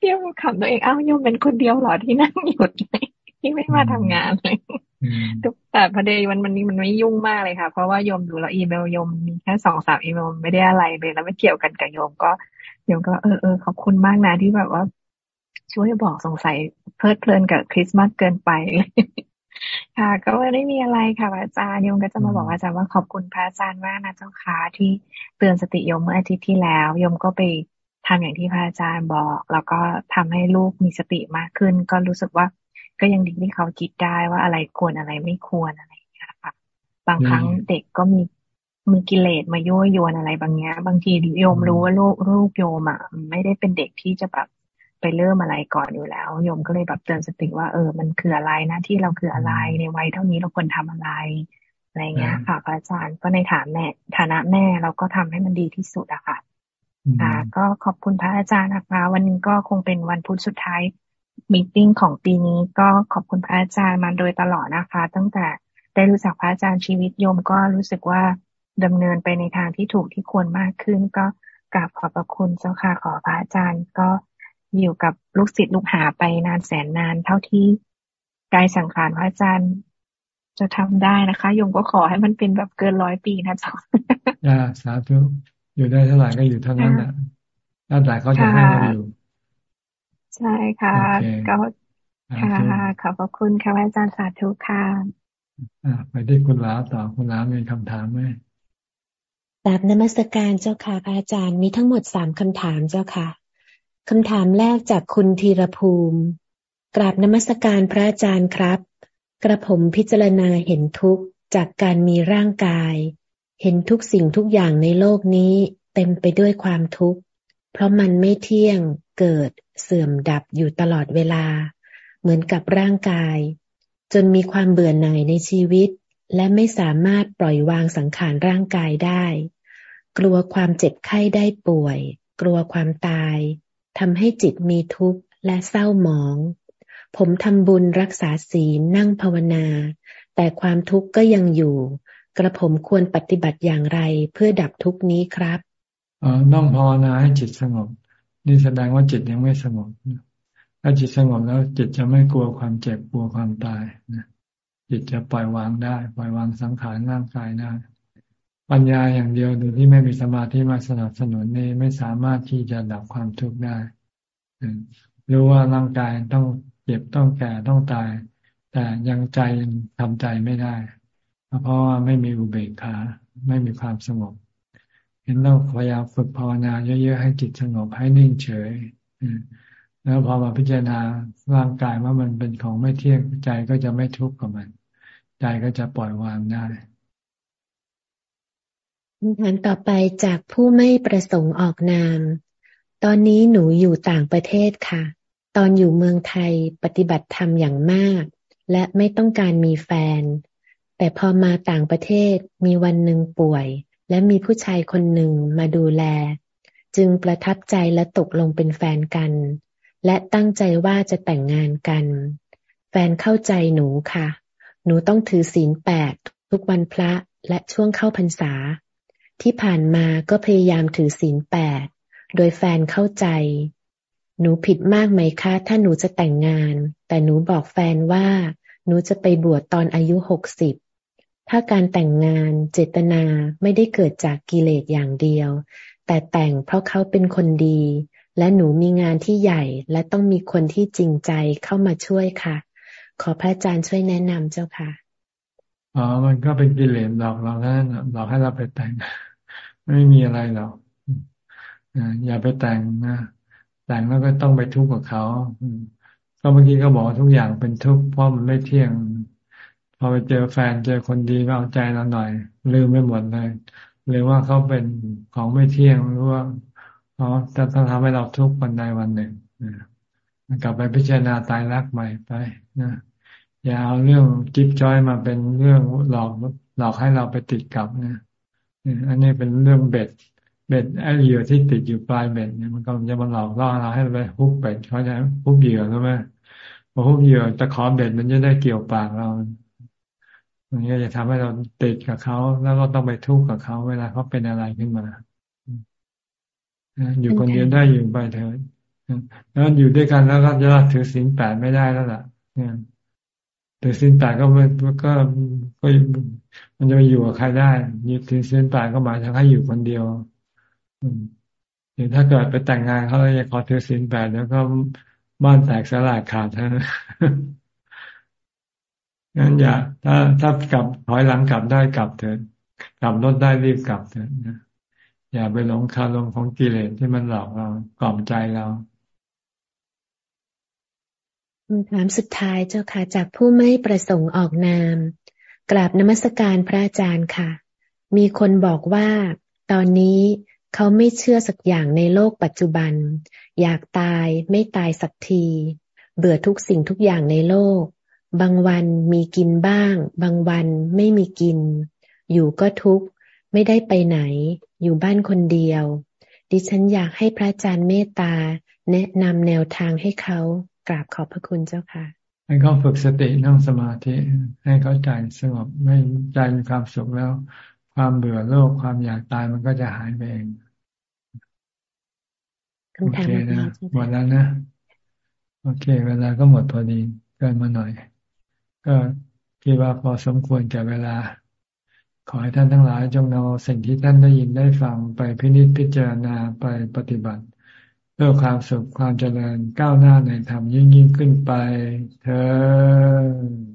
โยมขำตัวเองอ้าวโยมเป็นคนเดียวหรอที่นั่งหยุด ที่ไม่มาทำงานเลยทุกแต่พอดีมันมันนี้มันไม่ยุ่งมากเลยค่ะ เพราะว่าโยมดูแล้วอีเมลโยมมีแค่สองสามอีเมลไม่ได้อะไรเลยแล้วไม่เกี่ยวกันกับโยมก็โยมก็เออเออขอบคุณมากนะที่แบบว่า ช่วยบอกสงสัยเพลิดเพลินกับคริสต์มาสเกินไปค่ะ ก็ไม่ได้มีอะไรค่ะอาจารย์โยมก็จะมาบอกอาจารย์ว่าขอบคุณพระอาจารย์มากนะเจ้าค่ะที่เตือนสติโยมเมื่ออาทิตย์ที่แล้วโยมก็ไปทำอย่างที่พระอาจารย์บอก แล้วก็ทำให้ลูกมีสติมากขึ้น ก็รู้สึกว่า ก็ยังดีที่เขาคิดได้ว่าอะไรควรอะไรไม่ควรอะไรอย่างเงี้ยค่ะ บางครั้งเด็กก็มีมีกิเลสมายั่วยวนอะไรบางอย่างบางทีโยมรู้ว่าลูกลูกโยมอะไม่ได้เป็นเด็กที่จะแบบไปเริ่มอะไรก่อนอยู่แล้ว โยมก็เลยแบบเตือนสติว่าเออมันคืออะไรนะที่เราคืออะไรในวัยเท่านี้เราควรทำอะไรอะไรเงี้ยค่ะพระอาจารย์ก็ในฐานแม่ฐานะแม่เราก็ทำให้มันดีที่สุดอะค่ะค่ะก็ขอบคุณพระอาจารย์นะคะ วันนี้ก็คงเป็นวันพุธสุดท้าย มีติ้งของปีนี้ก็ขอบคุณพระอาจารย์มาโดยตลอดนะคะ ตั้งแต่ได้รู้จักพระอาจารย์ชีวิตโยมก็รู้สึกว่าดำเนินไปในทางที่ถูกที่ควรมากขึ้น ก็กราบขอบพระคุณเจ้าค่ะขอพระอาจารย์ ก็อยู่กับลูกศิษย์ลูกหาไปนานแสนนานเท่าที่กายสังขารพระอาจารย์จะทำได้นะคะโยมก็ขอให้มันเป็นแบบเกินร้อยปีนะเจ้าอ่าสาธุอยู่ได้เท่าไหร่ก็อยู่เท่านั้นแหละแล้วแต่เขาจะให้เราอยู่ ใช่ค่ะ ก็ค่ะขอบพระคุณค่ะอาจารย์สาธุค่ะอ่าไปที่คุณล้าต่อคุณล้ามีคำถามไหมกราบนมัสการเจ้าค่ะอาจารย์มีทั้งหมดสามคำถามเจ้าค่ะคำถามแรกจากคุณธีรภูมิ กราบนมัสการพระอาจารย์ครับ กระผมพิจารณาเห็นทุกข์จากการมีร่างกาย เห็นทุกสิ่งทุกอย่างในโลกนี้ เต็มไปด้วยความทุกข์ เพราะมันไม่เที่ยงเกิด เสื่อมดับอยู่ตลอดเวลา เหมือนกับร่างกาย จนมีความเบื่อหน่ายในชีวิต และไม่สามารถปล่อยวางสังขารร่างกายได้ กลัวความเจ็บไข้ได้ป่วย กลัวความตายทำให้จิตมีทุกข์และเศร้าหมอง ผมทำบุญรักษาศีลนั่งภาวนา แต่ความทุกข์ก็ยังอยู่ กระผมควรปฏิบัติอย่างไรเพื่อดับทุกข์นี้ครับออต้องภาวนาให้จิตสงบ นี่แสดงว่าจิตยังไม่สงบถ้าจิตสงบแล้วจิตจะไม่กลัวความเจ็บกลัวความตายนะจิตจะปล่อยวางได้ ปล่อยวางสังขารร่างกายได้ปัญญาอย่างเดียวโดยที่ไม่มีสมาธิมาสนับสนุนนี่ไม่สามารถที่จะดับความทุกข์ได้รู้ว่าร่างกายต้องเจ็บต้องแก่ต้องตาย แต่ยังใจทำใจไม่ได้ เพราะว่าไม่มีอุเบกขาไม่มีความสงบ เห็นต้องพยายามฝึกภาวนาเยอะๆให้จิตสงบให้นิ่งเฉยแล้วพอมาพิจารณาร่างกายว่ามันเป็นของไม่เที่ยงใจก็จะไม่ทุกข์กับมัน ใจก็จะปล่อยวางได้คำถามต่อไปจากผู้ไม่ประสงค์ออกนาม ตอนนี้หนูอยู่ต่างประเทศค่ะ ตอนอยู่เมืองไทยปฏิบัติธรรมอย่างมาก และไม่ต้องการมีแฟน แต่พอมาต่างประเทศมีวันหนึ่งป่วย และมีผู้ชายคนหนึ่งมาดูแล จึงประทับใจและตกลงเป็นแฟนกัน และตั้งใจว่าจะแต่งงานกัน แฟนเข้าใจหนูค่ะ หนูต้องถือศีลแปดทุกวันพระและช่วงเข้าพรรษา ที่ผ่านมาก็พยายามถือศีลแปดโดยแฟนเข้าใจ หนูผิดมากไหมคะ ถ้าหนูจะแต่งงาน แต่หนูบอกแฟนว่า หนูจะไปบวชตอนอายุหกสิบ ถ้าการแต่งงานเจตนาไม่ได้เกิดจากกิเลสอย่างเดียว แต่แต่งเพราะเขาเป็นคนดี และหนูมีงานที่ใหญ่และต้องมีคนที่จริงใจเข้ามาช่วยค่ะ ขอพระอาจารย์ช่วยแนะนำเจ้าค่ะอ๋อมันก็เป็นกิเลสหลอกเราแล้วหลอกให้เราไปแต่ง ไม่มีอะไรหรอกอย่าไปแต่งนะแต่งแล้วก็ต้องไปทุกข์กับเขาก็เมื่อกี้เขาบอกทุกอย่างเป็นทุกข์เพราะมันไม่เที่ยง พอไปเจอแฟนเจอคนดีก็เอาใจเราหน่อย ลืมไปหมดเลยหรือว่าเขาเป็นของไม่เที่ยงหรือว่าเขาจะทำให้เราทุกข์วันใดวันหนึ่งกลับไปพิจารณาตายรักใหม่ไปนะอย่าเอาเรื่องจิ๊บจอยมาเป็นเรื่องหลอกหลอกให้เราไปติดกับนะอันนี้เป็นเรื่องเบ็ด เบ็ดไอ้เหยื่อที่ติดอยู่ปลายเบ็ดเนี่ยมันก็จะมาหลอกล่อเราให้เราไปฮุบเบ็ดเขาจะฮุบเหยื่อใช่ไหมพอฮุบเหยื่อตะขอเบ็ดมันจะได้เกี่ยวปากเรา อันนี้จะทำให้เราติดกับเขาแล้วก็ต้องไปทุกข์กับเขาเวลาเขาเป็นอะไรขึ้นมาอยู่คนเดียวได้อยู่ไปเถิดแล้วอยู่ด้วยกันแล้วก็จะถือศีลแปดไม่ได้แล้วล่ะเนี่ยถือศีลแปดก็มันก็ก็มันจะไปอยู่กับใครได้ยึดถือศีลแปดก็หมายถึงให้อยู่คนเดียวหรือถ้าเกิดไปแต่งงานเขาเลยขอถือศีลแปดแล้วก็บ้านแตกสลายขาดทั้ง งั้นอย่าถ้าถ้ากลับถอยหลังกลับได้กลับเถิดกลับรถได้รีบกลับเถิดนะอย่าไปหลงคาลงของกิเลสที่มันหลอกเรากล่อมใจเราคำถามสุดท้ายเจ้าค่ะ จากผู้ไม่ประสงค์ออกนาม กราบนมัสการพระอาจารย์ค่ะ มีคนบอกว่า ตอนนี้เขาไม่เชื่อสักอย่างในโลกปัจจุบัน อยากตายไม่ตายสักที เบื่อทุกสิ่งทุกอย่างในโลก บางวันมีกินบ้าง บางวันไม่มีกิน อยู่ก็ทุกข์ไม่ได้ไปไหน อยู่บ้านคนเดียว ดิฉันอยากให้พระอาจารย์เมตตา แนะนำแนวทางให้เขากราบขอบพระคุณเจ้าค่ะให้เขาฝึกสตินั่งสมาธิ ให้เขาใจสงบไม่ใจมีความสุขแล้ว ความเบื่อโลกความอยากตายมันก็จะหายไปเองโอเคนะหมดแล้วนะ โอเค เวลาก็หมดพอดีเกินมาหน่อย ก็คิดว่าพอสมควรแก่เวลา ขอให้ท่านทั้งหลายจงนำสิ่งที่ท่านได้ยินได้ฟังไปพินิจพิจารณาไปปฏิบัติ เพื่อความสุขความเจริญก้าวหน้าในธรรมยิ่งยิ่งขึ้นไป เธอ